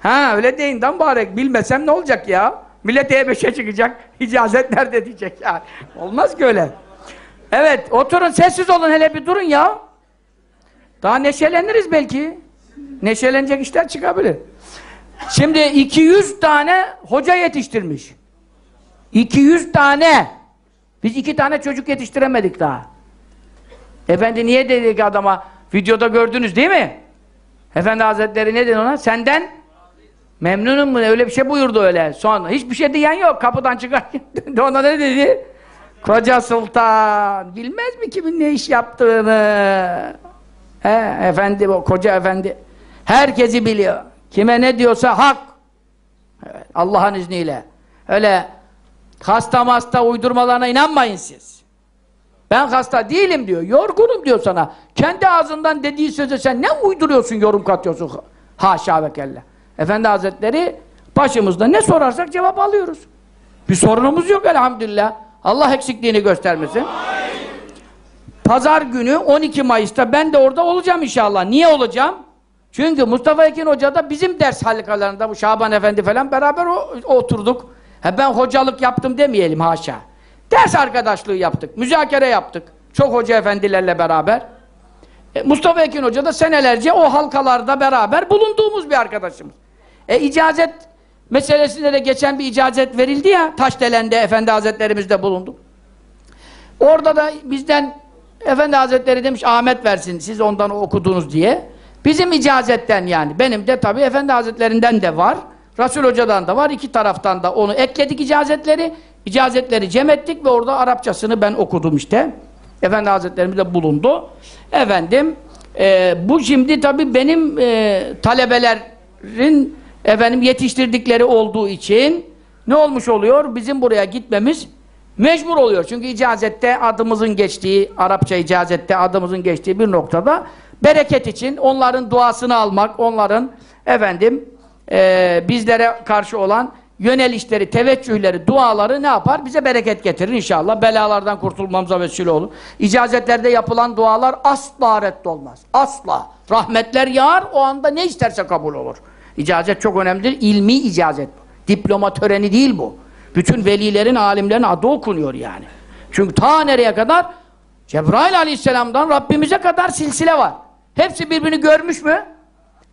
[SPEAKER 1] Ha öyle deyin dan mübarek. Bilmesem ne olacak ya? Millet E5'e çıkacak. İcazet nerede diyecek yani. Olmaz ki öyle. Evet oturun sessiz olun hele bir durun ya. Daha neşeleniriz belki. Neşelenecek işler çıkabilir. Şimdi 200 tane hoca yetiştirmiş. 200 tane. Biz iki tane çocuk yetiştiremedik daha. Efendi niye dedik adama? Videoda gördünüz değil mi? Efendi Hazretleri ne dedi ona? Senden memnunum mu? Öyle bir şey buyurdu öyle. Sonra hiçbir şey diyen yok. Kapıdan çıkarken ona ne dedi? Koca Sultan bilmez mi kimin ne iş yaptığını? He, efendi koca efendi. Herkesi biliyor. Kime ne diyorsa hak. Evet, Allah'ın izniyle. Öyle hasta hasta uydurmalarına inanmayın siz. Ben hasta değilim diyor. Yorgunum diyor sana. Kendi ağzından dediği söze sen ne uyduruyorsun, yorum katıyorsun? Haşa ve kella. Efendi Hazretleri başımızda ne sorarsak cevap alıyoruz. Bir sorunumuz yok elhamdülillah. Allah eksikliğini göstermesin. Pazar günü 12 Mayıs'ta ben de orada olacağım inşallah. Niye olacağım? Çünkü Mustafa Ekin Hoca da bizim ders halikalarında bu Şaban Efendi falan beraber o, oturduk. He ben hocalık yaptım demeyelim haşa. Ders arkadaşlığı yaptık, müzakere yaptık. Çok hoca efendilerle beraber. E, Mustafa Ekin Hoca da senelerce o halkalarda beraber bulunduğumuz bir arkadaşımız. E icazet meselesinde de geçen bir icazet verildi ya, Taşdelen'de Efendi Hazretlerimiz de bulundu. Orada da bizden Efendi Hazretleri demiş Ahmet versin siz ondan okudunuz diye. Bizim icazetten yani. Benim de tabii Efendi Hazretlerinden de var. Resul Hoca'dan da var. iki taraftan da onu ekledik icazetleri. İcazetleri cem ettik ve orada Arapçasını ben okudum işte. Efendi Hazretlerimiz de bulundu. Efendim e, bu şimdi tabii benim e, talebelerin efendim yetiştirdikleri olduğu için ne olmuş oluyor? Bizim buraya gitmemiz mecbur oluyor. Çünkü icazette adımızın geçtiği, Arapça icazette adımızın geçtiği bir noktada bereket için onların duasını almak, onların efendim e, bizlere karşı olan yönelişleri, teveccühleri, duaları ne yapar? Bize bereket getirir inşallah. Belalardan kurtulmamıza vesile olur. İcazetlerde yapılan dualar asla reddolmaz. Asla. Rahmetler yağar, o anda ne isterse kabul olur. İcazet çok önemlidir. İlmi icazet. Diploma töreni değil bu. Bütün velilerin, alimlerin adı okunuyor yani. Çünkü ta nereye kadar? Cebrail aleyhisselamdan Rabbimize kadar silsile var. Hepsi birbirini görmüş mü?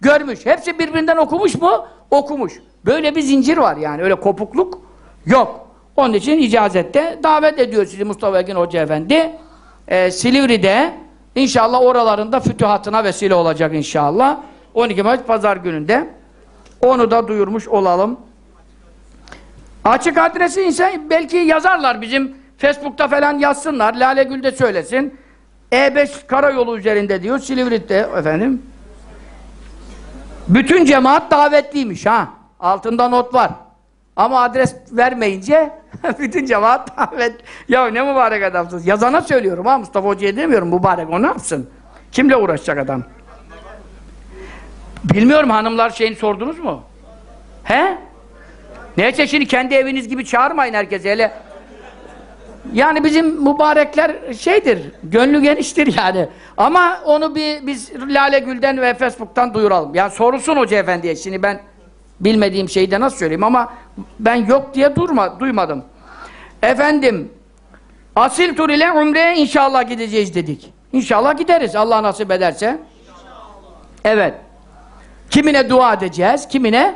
[SPEAKER 1] Görmüş. Hepsi birbirinden okumuş mu? Okumuş. Böyle bir zincir var yani. Öyle kopukluk yok. Onun için icazette davet ediyor sizi Mustafa Ekin Hoca Efendi. Ee, Silivri'de inşallah oralarında fütühatına vesile olacak inşallah. 12 Mayıs Pazar gününde. Onu da duyurmuş olalım. Açık adresi insan belki yazarlar bizim Facebook'ta falan yazsınlar. Lale Gül de söylesin. E5 karayolu üzerinde diyor Silivri'de efendim. Bütün cemaat davetliymiş ha. Altında not var. Ama adres vermeyince bütün cemaat davet. Ya ne mübarek adamsınız. Yazana söylüyorum ha Mustafa Hoca'ya demiyorum mübarek o ne yapsın? Kimle uğraşacak adam? Bilmiyorum hanımlar şeyini sordunuz mu? He? Neyse şimdi kendi eviniz gibi çağırmayın herkese hele. Yani bizim mübarekler şeydir, gönlü geniştir yani. Ama onu bir biz Lale Gül'den ve Facebook'tan duyuralım. Yani sorusun Hoca Efendi'ye. Şimdi ben bilmediğim şeyi de nasıl söyleyeyim ama ben yok diye durma, duymadım. Efendim, Asil tur ile Umre'ye inşallah gideceğiz dedik. İnşallah gideriz Allah nasip ederse. Evet. Kimine dua edeceğiz, kimine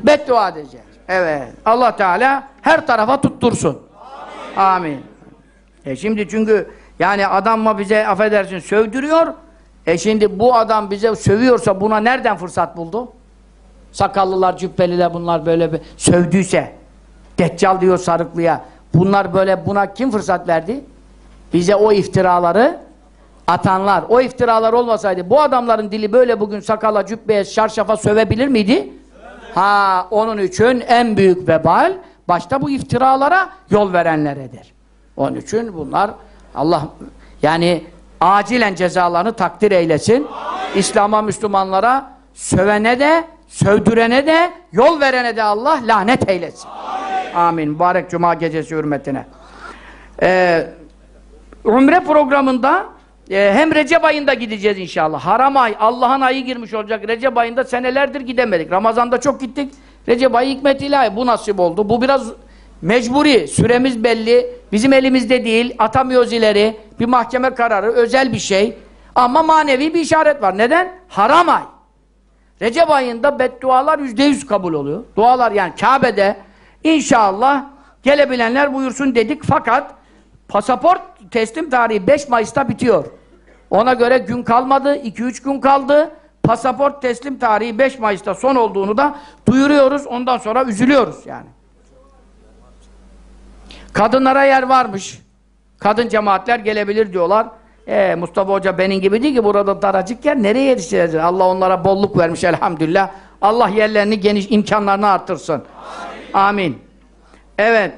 [SPEAKER 1] beddua edeceğiz. Evet. Allah Teala her tarafa tuttursun. Amin. E şimdi çünkü yani adam mı bize affedersin sövdürüyor. E şimdi bu adam bize sövüyorsa buna nereden fırsat buldu? Sakallılar, cübbeliler bunlar böyle bir sövdüyse. Deccal diyor sarıklıya. Bunlar böyle buna kim fırsat verdi? Bize o iftiraları atanlar. O iftiralar olmasaydı bu adamların dili böyle bugün sakala, cübbeye, şarşafa sövebilir miydi? Ha, onun için en büyük vebal başta bu iftiralara yol verenleredir. Onun için bunlar Allah yani acilen cezalarını takdir eylesin. İslam'a, Müslümanlara sövene de, sövdürene de, yol verene de Allah lanet eylesin. Amin. Mübarek Cuma gecesi hürmetine. Ee, Umre programında e, hem Recep ayında gideceğiz inşallah. Haram ay, Allah'ın ayı girmiş olacak. Recep ayında senelerdir gidemedik. Ramazan'da çok gittik. Recep ayı hikmet ilahi. Bu nasip oldu. Bu biraz mecburi. Süremiz belli. Bizim elimizde değil. Atamıyoruz ileri. Bir mahkeme kararı. Özel bir şey. Ama manevi bir işaret var. Neden? Haram ay. Recep ayında beddualar yüzde yüz kabul oluyor. Dualar yani Kabe'de inşallah gelebilenler buyursun dedik fakat pasaport teslim tarihi 5 Mayıs'ta bitiyor. Ona göre gün kalmadı, 2-3 gün kaldı. Pasaport teslim tarihi 5 Mayıs'ta son olduğunu da duyuruyoruz. Ondan sonra üzülüyoruz yani. Kadınlara yer varmış. Kadın cemaatler gelebilir diyorlar. Ee, Mustafa Hoca benim gibi değil ki burada daracık yer nereye yetişeceğiz? Allah onlara bolluk vermiş elhamdülillah. Allah yerlerini geniş imkanlarını arttırsın. Amin. Amin. Evet.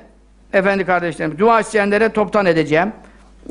[SPEAKER 1] Efendi kardeşlerim, dua isteyenlere toptan edeceğim.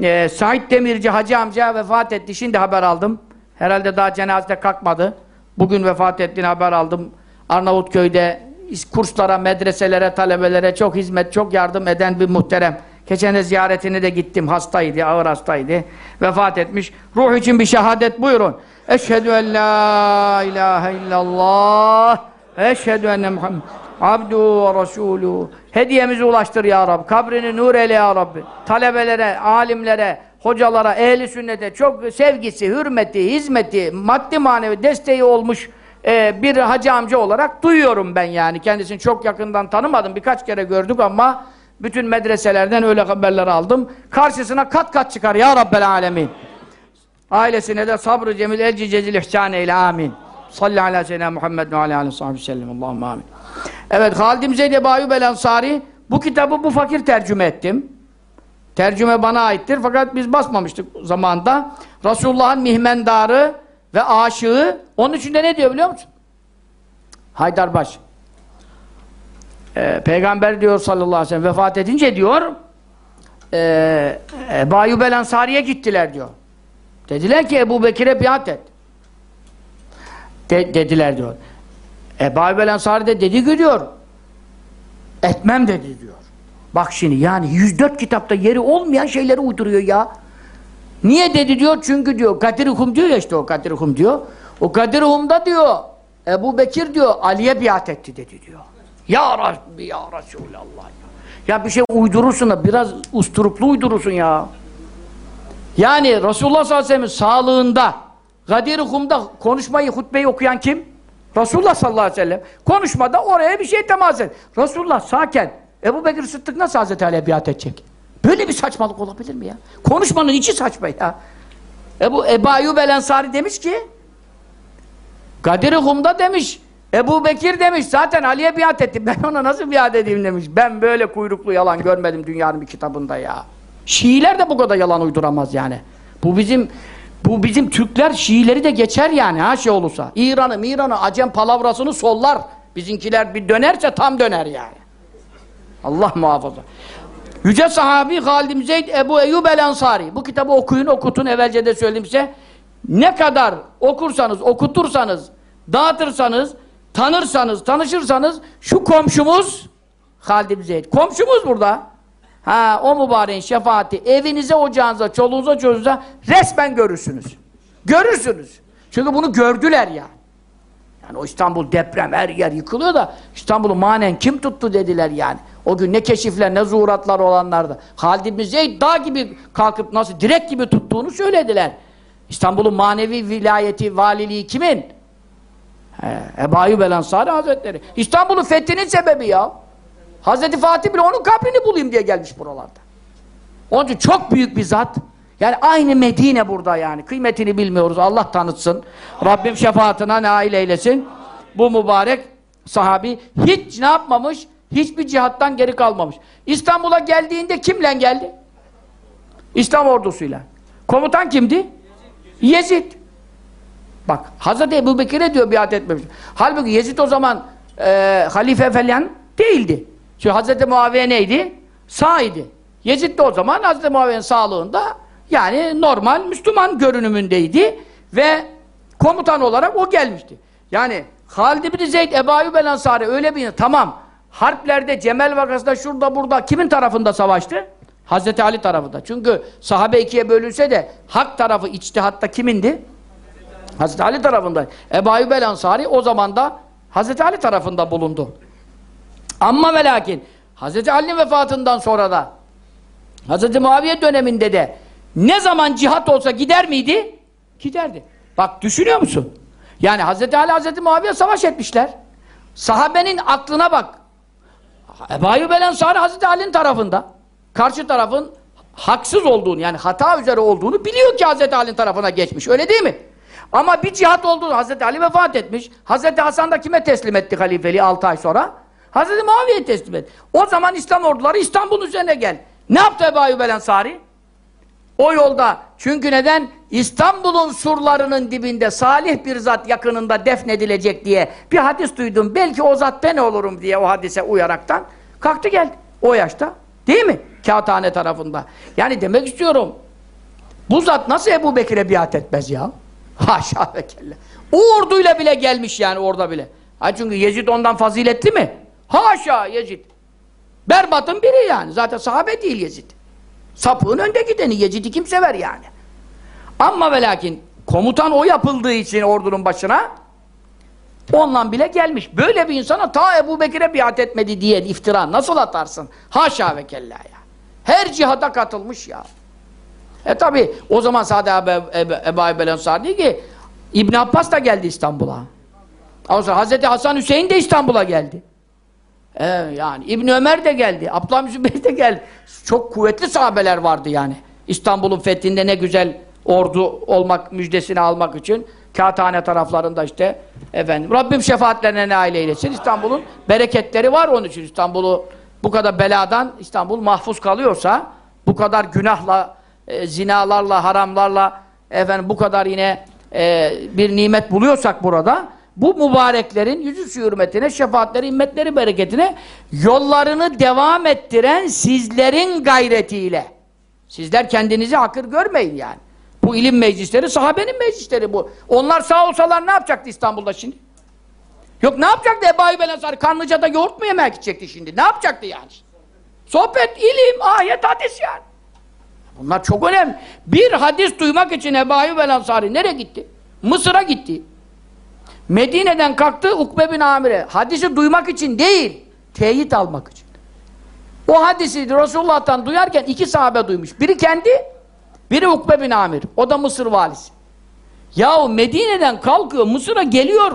[SPEAKER 1] Ee, Said Demirci Hacı amca vefat etti. Şimdi haber aldım. Herhalde daha cenazede kalkmadı. Bugün vefat ettiğini haber aldım. Arnavutköy'de kurslara, medreselere, talebelere çok hizmet, çok yardım eden bir muhterem. Geçen de ziyaretine de gittim. Hastaydı, ağır hastaydı. Vefat etmiş. Ruh için bir şehadet buyurun. Eşhedü en la ilahe illallah. Eşhedü enne Muhammed. Abdu ve Resulü. Hediyemizi ulaştır ya Rabbi. Kabrini nur eyle ya Rabbi. Talebelere, alimlere, hocalara, ehli sünnete çok sevgisi, hürmeti, hizmeti, maddi manevi desteği olmuş e, bir hacı amca olarak duyuyorum ben yani. Kendisini çok yakından tanımadım. Birkaç kere gördük ama bütün medreselerden öyle haberler aldım. Karşısına kat kat çıkar ya Rabbel alemin. Ailesine de sabrı cemil el cicecil ihsan eyle amin. Salli ala seyyidina Muhammed ve ala aleyhi sahibi sellem. Allahümme amin. Evet Halidim Zeyd Ebu Ayyub el Ansari bu kitabı bu fakir tercüme ettim. Tercüme bana aittir fakat biz basmamıştık zamanında. Resulullah'ın mihmendarı ve aşığı onun içinde ne diyor biliyor musun? Haydarbaş. Ee, Peygamber diyor sallallahu aleyhi ve sellem vefat edince diyor e, Ebu Ayyub el Ansari'ye gittiler diyor. Dediler ki Ebu Bekir'e biat et. De, dediler diyor. Ebu Ayyub el Ansari de dedi ki diyor etmem dedi diyor. Bak şimdi yani 104 kitapta yeri olmayan şeyleri uyduruyor ya. Niye dedi diyor? Çünkü diyor Kadir-i diyor ya işte o Kadir-i diyor. O Kadir-i diyor Ebu Bekir diyor Ali'ye biat etti dedi diyor. Ya Rabbi ya Resulallah ya. Bir şey uydurursun da biraz usturuplu uydurursun ya. Yani Resulullah sallallahu aleyhi ve sellem'in sağlığında Gadir-i Hum'da konuşmayı, hutbeyi okuyan kim? Resulullah sallallahu aleyhi ve sellem. Konuşmada oraya bir şey temas et. Resulullah sağken Ebu Bekir Sıddık nasıl Hazreti Ali'ye biat edecek? Böyle bir saçmalık olabilir mi ya? Konuşmanın içi saçma ya. Ebu, Ebu Ayyub el Ensari demiş ki Kadir-i Hum'da demiş Ebu Bekir demiş zaten Ali'ye biat etti. Ben ona nasıl biat edeyim demiş. Ben böyle kuyruklu yalan görmedim dünyanın bir kitabında ya. Şiiler de bu kadar yalan uyduramaz yani. Bu bizim bu bizim Türkler Şiileri de geçer yani ha şey olursa. İran'ı, İran'ı, Acem palavrasını sollar. Bizinkiler bir dönerse tam döner yani. Allah muhafaza. Yüce sahabi Halid Zeyd Ebu Eyyub el Ansari. Bu kitabı okuyun, okutun. Evvelce de söyledim size. Ne kadar okursanız, okutursanız, dağıtırsanız, tanırsanız, tanışırsanız şu komşumuz Halid Zeyd. Komşumuz burada. Ha, o mübareğin şefaati evinize, ocağınıza, çoluğunuza, çocuğunuza resmen görürsünüz. Görürsünüz. Çünkü bunu gördüler ya. Yani o İstanbul deprem, her yer yıkılıyor da İstanbul'u manen kim tuttu dediler yani. O gün ne keşifler, ne zuhuratlar olanlardı. Halid ibn Zeyd dağ gibi kalkıp nasıl direk gibi tuttuğunu söylediler. İstanbul'un manevi vilayeti, valiliği kimin? He, Ebu Ayyub el Ansari Hazretleri. İstanbul'un fethinin sebebi ya. Hazreti Fatih bile onun kabrini bulayım diye gelmiş buralarda. Onun için çok büyük bir zat. Yani aynı Medine burada yani. Kıymetini bilmiyoruz. Allah tanıtsın. Rabbim şefaatine nail eylesin. Bu mübarek sahabi hiç ne yapmamış? Hiçbir cihattan geri kalmamış. İstanbul'a geldiğinde kimle geldi? İslam ordusuyla. Komutan kimdi? Yezid. Bak Hazreti Ebu Bekir'e diyor biat etmemiş. Halbuki Yezid o zaman e, halife falan değildi. Çünkü Hazreti Muaviye neydi? Sağ idi. Yezid de o zaman Hazreti Muaviye'nin sağlığında yani normal Müslüman görünümündeydi ve komutan olarak o gelmişti. Yani Halid bin Zeyd Ebu Ayyub Ansari öyle bir tamam harplerde Cemel vakasında şurada burada kimin tarafında savaştı? Hazreti Ali tarafında. Çünkü sahabe ikiye bölünse de hak tarafı içtihatta kimindi? Hazreti Ali tarafında. Ebu Ayyub Ansari o zaman da Hazreti Ali tarafında bulundu. Ama ve lakin Hazreti Ali'nin vefatından sonra da Hazreti Muaviye döneminde de ne zaman cihat olsa gider miydi? Giderdi. Bak düşünüyor musun? Yani Hazreti Ali Hazreti Muaviye savaş etmişler. Sahabenin aklına bak. Ebu Ayyub el Hazreti Ali'nin tarafında. Karşı tarafın haksız olduğunu yani hata üzere olduğunu biliyor ki Hazreti Ali'nin tarafına geçmiş. Öyle değil mi? Ama bir cihat olduğunu Hazreti Ali vefat etmiş. Hazreti Hasan da kime teslim etti halifeliği 6 ay sonra? Hazreti Muaviye'ye teslim etti. O zaman İslam orduları İstanbul üzerine gel. Ne yaptı Ebu Ayyub el? O yolda. Çünkü neden? İstanbul'un surlarının dibinde salih bir zat yakınında defnedilecek diye bir hadis duydum. Belki o zat ben olurum diye o hadise uyaraktan kalktı geldi. O yaşta. Değil mi? Kağıthane tarafında. Yani demek istiyorum. Bu zat nasıl Ebu Bekir'e biat etmez ya? Haşa ve kella. O orduyla bile gelmiş yani orada bile. Ha çünkü Yezid ondan faziletli mi? Haşa Yezid. Berbatın biri yani. Zaten sahabe değil Yezid. Sapığın önde gideni. Yezid'i kim sever yani? Ama ve lakin komutan o yapıldığı için ordunun başına ondan bile gelmiş. Böyle bir insana ta Ebu Bekir'e biat etmedi diye iftira nasıl atarsın? Haşa ve kella ya. Her cihada katılmış ya. E tabi o zaman sadece Ebu, Ebu, Ebu Ayyub el Ensari ki İbn Abbas da geldi İstanbul'a. Hazreti Hasan Hüseyin de İstanbul'a geldi. Ee, yani İbn Ömer de geldi. Abdullah Zübeyir de geldi. Çok kuvvetli sahabeler vardı yani. İstanbul'un fethinde ne güzel ordu olmak müjdesini almak için Kağıthane taraflarında işte efendim Rabbim şefaatlerine nail eylesin. İstanbul'un bereketleri var onun için. İstanbul'u bu kadar beladan İstanbul mahfuz kalıyorsa bu kadar günahla e, zinalarla, haramlarla efendim bu kadar yine e, bir nimet buluyorsak burada bu mübareklerin yüzü hürmetine, şefaatleri, himmetleri bereketine yollarını devam ettiren sizlerin gayretiyle. Sizler kendinizi hakır görmeyin yani. Bu ilim meclisleri sahabenin meclisleri bu. Onlar sağ olsalar ne yapacaktı İstanbul'da şimdi? Yok ne yapacaktı el Ensari? Karnıca'da yoğurt mu yemeye gidecekti şimdi? Ne yapacaktı yani? Sohbet, ilim, ayet, hadis yani. Bunlar çok önemli. Bir hadis duymak için Ebu Ayyub el Ensari nereye gitti? Mısır'a gitti. Medine'den kalktı Ukbe bin Amir'e. Hadisi duymak için değil, teyit almak için. O hadisi Resulullah'tan duyarken iki sahabe duymuş. Biri kendi, biri Ukbe bin Amir. O da Mısır valisi. Yahu Medine'den kalkıyor, Mısır'a geliyor.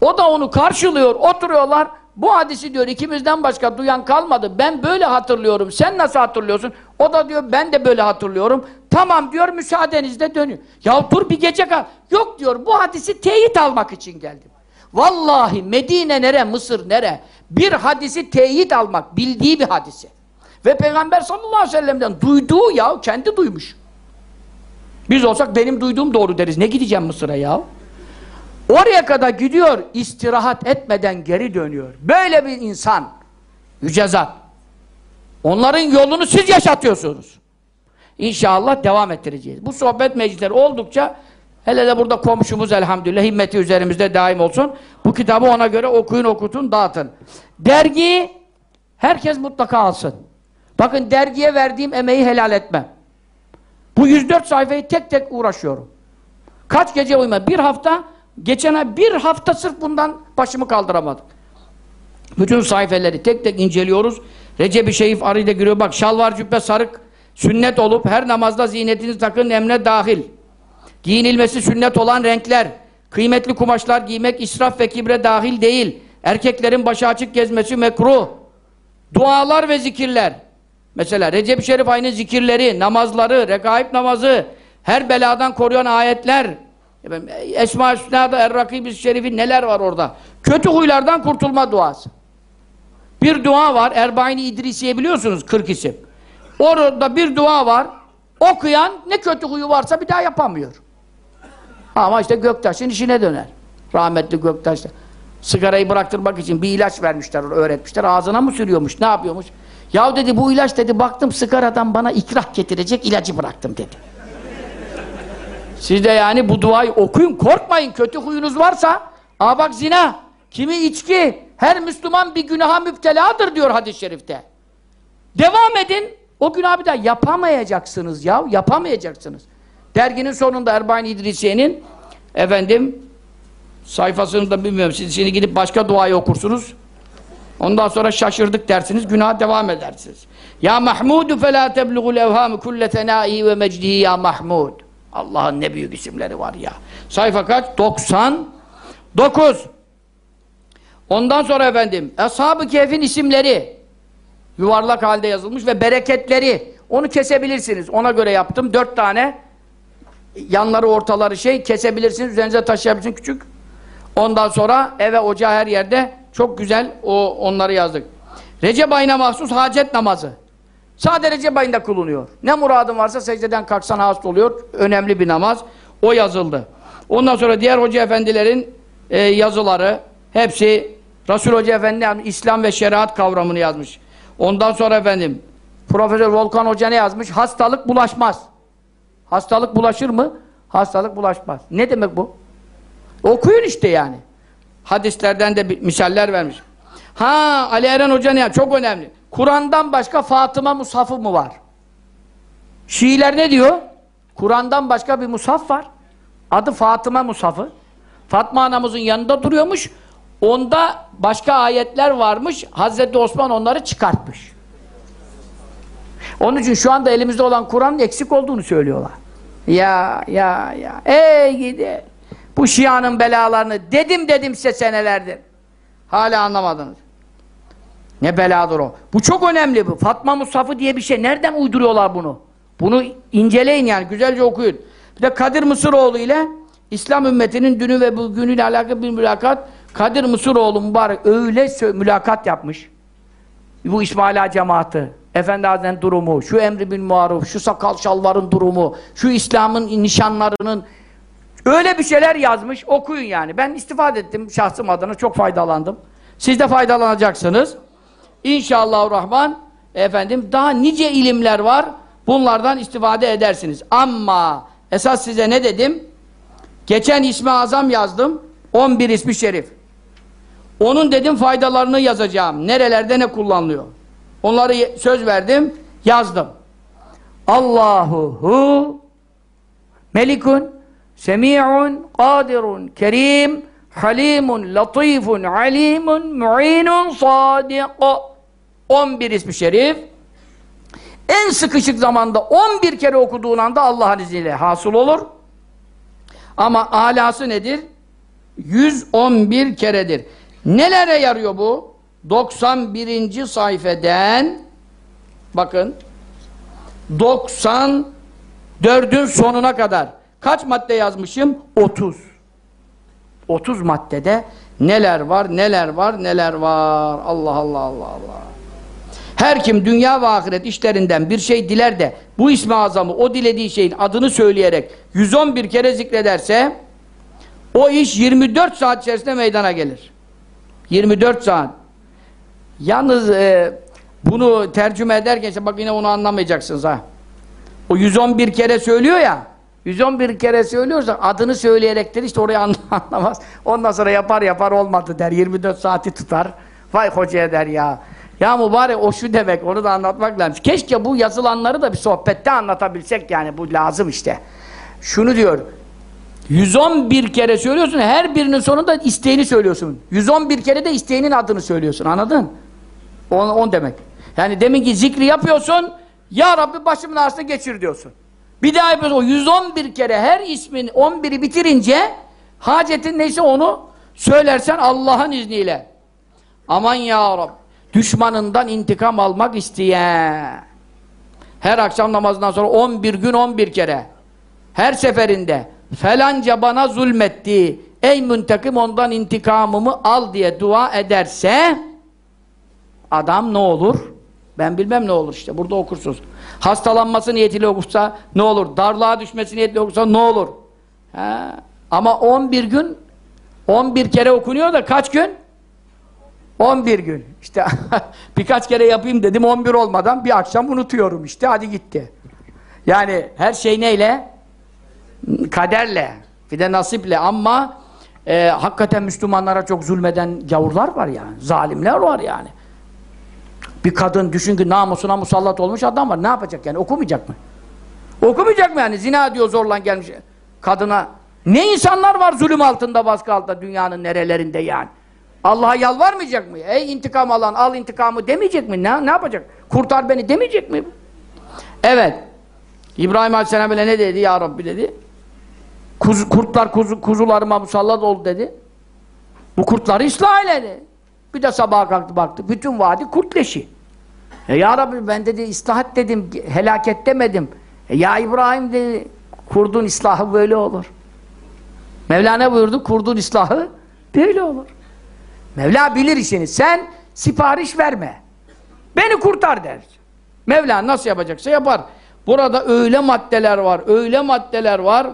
[SPEAKER 1] O da onu karşılıyor, oturuyorlar. Bu hadisi diyor ikimizden başka duyan kalmadı. Ben böyle hatırlıyorum. Sen nasıl hatırlıyorsun? O da diyor ben de böyle hatırlıyorum. Tamam diyor müsaadenizle dönüyor. Ya dur bir gece kal. Yok diyor bu hadisi teyit almak için geldim. Vallahi Medine nere, Mısır nere? Bir hadisi teyit almak, bildiği bir hadisi. Ve Peygamber sallallahu aleyhi ve sellem'den duyduğu ya kendi duymuş. Biz olsak benim duyduğum doğru deriz. Ne gideceğim Mısır'a ya? Oraya kadar gidiyor, istirahat etmeden geri dönüyor. Böyle bir insan, yüce zat. Onların yolunu siz yaşatıyorsunuz. İnşallah devam ettireceğiz. Bu sohbet meclisleri oldukça, hele de burada komşumuz elhamdülillah, himmeti üzerimizde daim olsun. Bu kitabı ona göre okuyun, okutun, dağıtın. Dergi, herkes mutlaka alsın. Bakın dergiye verdiğim emeği helal etmem. Bu 104 sayfayı tek tek uğraşıyorum. Kaç gece uyumadım. Bir hafta Geçen ay bir hafta sırf bundan başımı kaldıramadım. Bütün sayfeleri tek tek inceliyoruz. Recep-i Şerif arayla giriyor. Bak şalvar cübbe sarık sünnet olup her namazda ziynetinizi takın emre dahil. Giyinilmesi sünnet olan renkler. Kıymetli kumaşlar giymek israf ve kibre dahil değil. Erkeklerin başı açık gezmesi mekruh. Dualar ve zikirler. Mesela Recep-i Şerif ayının zikirleri, namazları, rekaib namazı, her beladan koruyan ayetler. Esma-ı Hüsna'da Er-Rakib-i Şerif'in neler var orada? Kötü huylardan kurtulma duası. Bir dua var. Erbain-i İdrisiye biliyorsunuz 40 isim. Orada bir dua var. Okuyan ne kötü huyu varsa bir daha yapamıyor. Ama işte Göktaş'ın işine döner. Rahmetli Göktaş da. Sigarayı bıraktırmak için bir ilaç vermişler, öğretmişler. Ağzına mı sürüyormuş, ne yapıyormuş? Ya dedi bu ilaç dedi, baktım sigaradan bana ikrah getirecek ilacı bıraktım dedi. Siz de yani bu duayı okuyun, korkmayın. Kötü huyunuz varsa, aa bak zina, kimi içki, her Müslüman bir günaha müpteladır diyor hadis-i şerifte. Devam edin, o günahı bir daha yapamayacaksınız ya, yapamayacaksınız. Derginin sonunda Erbain İdrisiye'nin efendim sayfasını da bilmiyorum. Siz şimdi gidip başka duayı okursunuz. Ondan sonra şaşırdık dersiniz, günaha devam edersiniz. Ya Mahmudu fe la teblugul evhâmü kulle tenâi ve mecdihi ya Mahmud. Allah'ın ne büyük isimleri var ya. Sayfa kaç? 99. Ondan sonra efendim, Ashab-ı Kehf'in isimleri yuvarlak halde yazılmış ve bereketleri onu kesebilirsiniz. Ona göre yaptım. Dört tane yanları ortaları şey kesebilirsiniz. Üzerinize taşıyabilirsiniz küçük. Ondan sonra eve ocağa her yerde çok güzel o onları yazdık. Recep ayına mahsus hacet namazı. Sadece Recep ayında kılınuyor. Ne muradın varsa secdeden kalksan hasıl oluyor. Önemli bir namaz. O yazıldı. Ondan sonra diğer hoca efendilerin e, yazıları hepsi Resul Hoca Efendi İslam ve şeriat kavramını yazmış. Ondan sonra efendim Profesör Volkan Hoca ne yazmış? Hastalık bulaşmaz. Hastalık bulaşır mı? Hastalık bulaşmaz. Ne demek bu? Okuyun işte yani. Hadislerden de misaller vermiş. Ha Ali Eren Hoca ne ya? Çok önemli. Kur'an'dan başka Fatıma Mushafı mı var? Şiiler ne diyor? Kur'an'dan başka bir mushaf var. Adı Fatıma Mushafı. Fatma anamızın yanında duruyormuş. Onda başka ayetler varmış. Hazreti Osman onları çıkartmış. Onun için şu anda elimizde olan Kur'an'ın eksik olduğunu söylüyorlar. Ya ya ya. Ey gidi. Bu Şia'nın belalarını dedim dedim size senelerdir. Hala anlamadınız. Ne beladır o. Bu çok önemli bu. Fatma Musaf'ı diye bir şey. Nereden uyduruyorlar bunu? Bunu inceleyin yani. Güzelce okuyun. Bir de Kadir Mısıroğlu ile İslam ümmetinin dünü ve bugünüyle alakalı bir mülakat. Kadir Mısıroğlu mübarek öyle mülakat yapmış. Bu İsmaila cemaati. Efendi Hazretleri'nin durumu, şu emri bin maruf, şu sakal şalvarın durumu, şu İslam'ın nişanlarının öyle bir şeyler yazmış. Okuyun yani. Ben istifade ettim şahsım adına. Çok faydalandım. Siz de faydalanacaksınız. İnşallah Rahman efendim daha nice ilimler var. Bunlardan istifade edersiniz. Ama esas size ne dedim? Geçen ismi azam yazdım. 11 ismi şerif. Onun dedim faydalarını yazacağım. Nerelerde ne kullanılıyor. Onları söz verdim, yazdım. Allahu hu melikun semi'un kadirun kerim halimun latifun alimun mu'inun sadik 11 ismi şerif en sıkışık zamanda 11 kere okuduğun anda Allah'ın izniyle hasıl olur. Ama alası nedir? 111 keredir. Nelere yarıyor bu? 91. sayfeden bakın 94'ün sonuna kadar kaç madde yazmışım? 30. 30 maddede neler var, neler var, neler var. Allah Allah Allah Allah. Her kim dünya ve ahiret işlerinden bir şey diler de bu ismi azamı o dilediği şeyin adını söyleyerek 111 kere zikrederse o iş 24 saat içerisinde meydana gelir. 24 saat. Yalnız e, bunu tercüme ederken işte bak yine onu anlamayacaksınız ha. O 111 kere söylüyor ya 111 kere söylüyorsa adını söyleyerek işte orayı anlamaz. Ondan sonra yapar yapar olmadı der. 24 saati tutar. Vay hocaya der ya. Ya mübarek o şu demek onu da anlatmak lazım. Keşke bu yazılanları da bir sohbette anlatabilsek yani bu lazım işte. Şunu diyor. 111 kere söylüyorsun her birinin sonunda isteğini söylüyorsun. 111 kere de isteğinin adını söylüyorsun anladın? On, on demek. Yani demin ki zikri yapıyorsun Ya Rabbi başımın ağrısını geçir diyorsun. Bir daha yapıyorsun o 111 kere her ismin 11'i bitirince Hacetin neyse onu söylersen Allah'ın izniyle. Aman ya Rab. Düşmanından intikam almak isteyen. Her akşam namazından sonra 11 gün 11 kere. Her seferinde felanca bana zulmetti. Ey müntekim ondan intikamımı al diye dua ederse adam ne olur? Ben bilmem ne olur işte. Burada okursunuz. Hastalanması niyetiyle okursa ne olur? Darlığa düşmesi niyetiyle okursa ne olur? Ha. Ama 11 gün 11 kere okunuyor da kaç gün? 11 gün. İşte birkaç kere yapayım dedim 11 olmadan bir akşam unutuyorum işte hadi gitti. Yani her şey neyle? Kaderle. Bir de nasiple ama e, hakikaten Müslümanlara çok zulmeden gavurlar var yani. Zalimler var yani. Bir kadın düşün ki namusuna musallat olmuş adam var. Ne yapacak yani? Okumayacak mı? Okumayacak mı yani? Zina diyor zorlan gelmiş kadına. Ne insanlar var zulüm altında, baskı altında dünyanın nerelerinde yani. Allah'a yalvarmayacak mı? Ey intikam alan al intikamı demeyecek mi? Ne, ne yapacak? Kurtar beni demeyecek mi? Evet. İbrahim Aleyhisselam bile ne dedi? Ya Rabbi dedi. Kuz, kurtlar kuzu, kuzularıma musallat oldu dedi. Bu kurtları ıslah eyledi. Bir de sabaha kalktı baktı. Bütün vadi kurt leşi. E ya Rabbi ben dedi islahat dedim, helaket demedim. E ya İbrahim dedi, kurdun islahı böyle olur. Mevlana buyurdu, kurdun islahı böyle olur. Mevla bilir işini. Sen sipariş verme. Beni kurtar der. Mevla nasıl yapacaksa yapar. Burada öyle maddeler var, öyle maddeler var.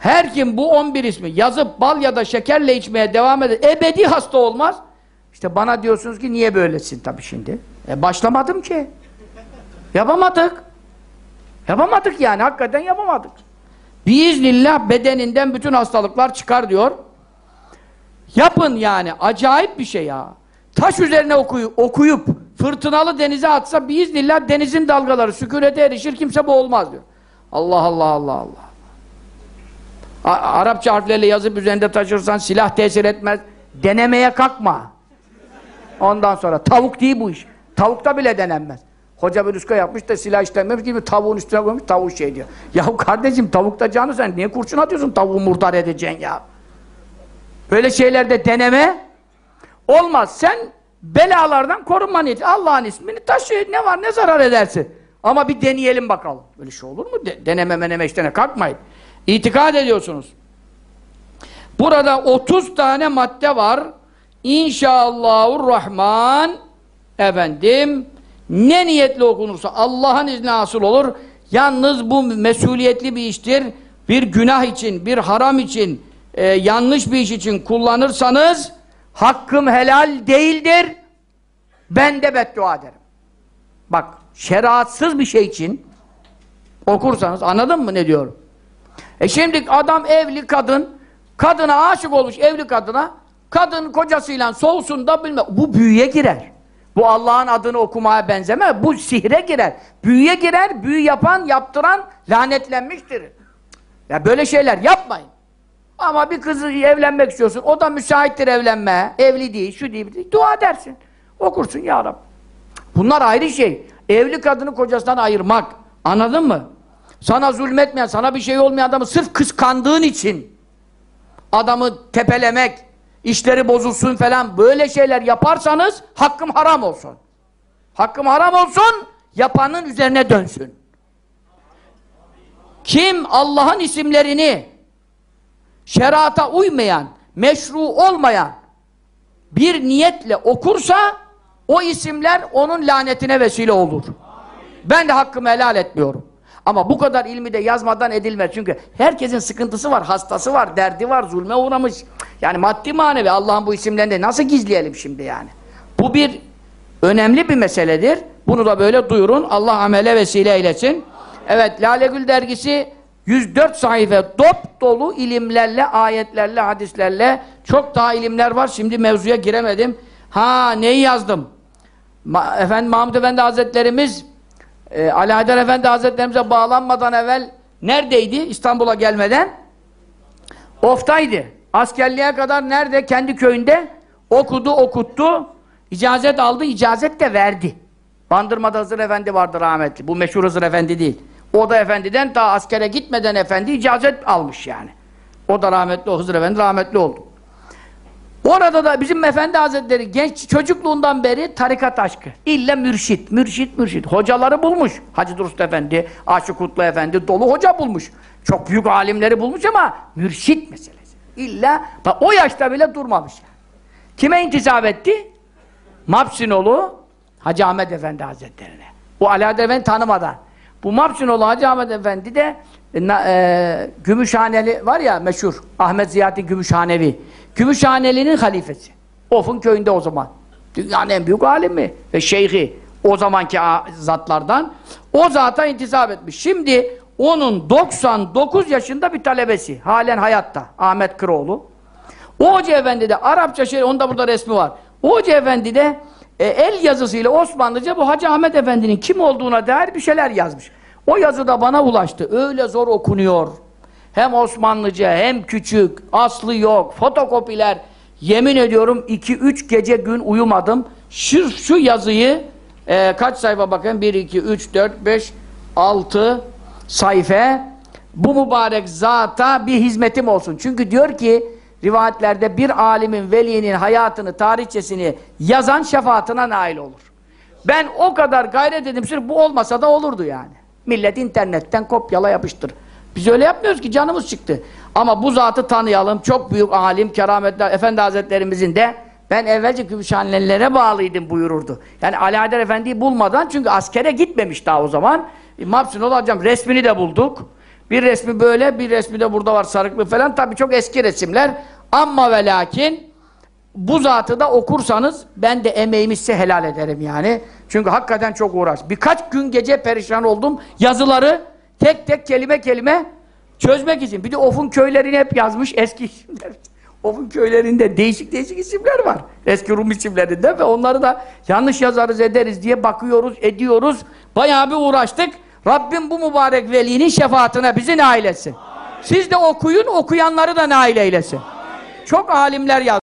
[SPEAKER 1] Her kim bu 11 ismi yazıp bal ya da şekerle içmeye devam eder, ebedi hasta olmaz. İşte bana diyorsunuz ki niye böylesin tabii şimdi? E başlamadım ki. Yapamadık. Yapamadık yani, hakikaten yapamadık. Biiznillah bedeninden bütün hastalıklar çıkar diyor. Yapın yani, acayip bir şey ya. Taş üzerine okuyu, okuyup fırtınalı denize atsa biiznillah denizin dalgaları sükunete erişir, kimse boğulmaz diyor. Allah Allah Allah Allah. A Arapça harflerle yazıp üzerinde taşırsan silah tesir etmez. Denemeye kalkma. Ondan sonra tavuk değil bu iş. Tavukta bile denenmez. Hoca bir uska yapmış da silah işlenmemiş gibi tavuğun üstüne koymuş tavuk şey diyor. Yahu kardeşim tavukta canı sen niye kurşun atıyorsun tavuğu murdar edeceksin ya? Böyle şeylerde deneme olmaz. Sen belalardan korunma niyeti. Allah'ın ismini taşı ne var ne zarar edersin. Ama bir deneyelim bakalım. Böyle şey olur mu? De deneme meneme işlerine kalkmayın. İtikad ediyorsunuz. Burada 30 tane madde var. İnşallahurrahman efendim ne niyetle okunursa Allah'ın izni asıl olur. Yalnız bu mesuliyetli bir iştir. Bir günah için, bir haram için, e, yanlış bir iş için kullanırsanız hakkım helal değildir. Ben de beddua ederim. Bak, şeriatsız bir şey için okursanız anladın mı ne diyorum? E şimdi adam evli kadın, kadına aşık olmuş evli kadına, kadın kocasıyla soğusun da bilmem. Bu büyüye girer. Bu Allah'ın adını okumaya benzeme. Bu sihre girer. Büyüye girer. Büyü yapan, yaptıran lanetlenmiştir. Ya böyle şeyler yapmayın. Ama bir kızı evlenmek istiyorsun. O da müsaittir evlenmeye. Evli değil, şu değil. Dua dersin. Okursun ya Rab. Bunlar ayrı şey. Evli kadını kocasından ayırmak. Anladın mı? Sana zulmetmeyen, sana bir şey olmayan adamı sırf kıskandığın için adamı tepelemek, işleri bozulsun falan böyle şeyler yaparsanız hakkım haram olsun. Hakkım haram olsun, yapanın üzerine dönsün. Kim Allah'ın isimlerini şerata uymayan, meşru olmayan bir niyetle okursa o isimler onun lanetine vesile olur. Ben de hakkımı helal etmiyorum. Ama bu kadar ilmi de yazmadan edilmez. Çünkü herkesin sıkıntısı var, hastası var, derdi var, zulme uğramış. Yani maddi manevi Allah'ın bu isimlerini de nasıl gizleyelim şimdi yani? Bu bir önemli bir meseledir. Bunu da böyle duyurun. Allah amele vesile eylesin. Evet, Lale Gül dergisi 104 sayfa dop dolu ilimlerle, ayetlerle, hadislerle çok daha ilimler var. Şimdi mevzuya giremedim. Ha neyi yazdım? Ma Efendim Mahmud Efendi Hazretlerimiz e, Ali Haydar Efendi Hazretlerimize bağlanmadan evvel neredeydi İstanbul'a gelmeden? Of'taydı. Askerliğe kadar nerede? Kendi köyünde okudu, okuttu. icazet aldı, icazet de verdi. Bandırma'da Hızır Efendi vardı rahmetli. Bu meşhur Hızır Efendi değil. O da efendiden daha askere gitmeden efendi icazet almış yani. O da rahmetli, o Hızır Efendi rahmetli oldu. Orada da bizim Efendi Hazretleri genç çocukluğundan beri tarikat aşkı. İlle mürşit, mürşit, mürşit. Hocaları bulmuş. Hacı Durust Efendi, Aşık Kutlu Efendi dolu hoca bulmuş. Çok büyük alimleri bulmuş ama mürşit meselesi. İlla bak o yaşta bile durmamış. Kime intisap etti? Mapsinoğlu Hacı Ahmet Efendi Hazretleri'ne. Bu Alaeddin Efendi tanımadan. Bu Mapsinoğlu Hacı Ahmet Efendi de e, e, Gümüşhaneli var ya meşhur Ahmet Ziyadin Gümüşhanevi. Gümüşhaneli'nin halifesi. Of'un köyünde o zaman. Dünyanın en büyük alimi ve şeyhi. O zamanki zatlardan. O zata intisap etmiş. Şimdi onun 99 yaşında bir talebesi. Halen hayatta. Ahmet Kıroğlu. O Hoca Efendi de Arapça şey, onda burada resmi var. O Hoca Efendi de e, el yazısıyla Osmanlıca bu Hacı Ahmet Efendi'nin kim olduğuna dair bir şeyler yazmış. O yazı da bana ulaştı. Öyle zor okunuyor. Hem Osmanlıca hem küçük, aslı yok, fotokopiler. Yemin ediyorum 2-3 gece gün uyumadım. Şu, şu yazıyı e, kaç sayfa bakın? 1, 2, 3, 4, 5, 6 sayfa bu mübarek zata bir hizmetim olsun. Çünkü diyor ki rivayetlerde bir alimin, velinin hayatını, tarihçesini yazan şefaatine nail olur. Ben o kadar gayret ettim. Sırf bu olmasa da olurdu yani. Millet internetten kopyala yapıştır. Biz öyle yapmıyoruz ki canımız çıktı. Ama bu zatı tanıyalım. Çok büyük alim, kerametli Efendi Hazretlerimizin de ben evvelce Gümüşhanelilere bağlıydım buyururdu. Yani Alaeddin Efendi'yi bulmadan çünkü askere gitmemiş daha o zaman. E, Mapsin olacağım. Resmini de bulduk. Bir resmi böyle, bir resmi de burada var sarıklı falan. Tabii çok eski resimler. Ama ve lakin bu zatı da okursanız ben de emeğimi size helal ederim yani. Çünkü hakikaten çok uğraş. Birkaç gün gece perişan oldum. Yazıları tek tek kelime kelime çözmek için. Bir de Of'un köylerini hep yazmış eski isimler. Of'un köylerinde değişik değişik isimler var. Eski Rum isimlerinde ve onları da yanlış yazarız ederiz diye bakıyoruz, ediyoruz. Bayağı bir uğraştık. Rabbim bu mübarek velinin şefaatine bizi nail etsin. Siz de okuyun, okuyanları da nail eylesin. Çok alimler yaz.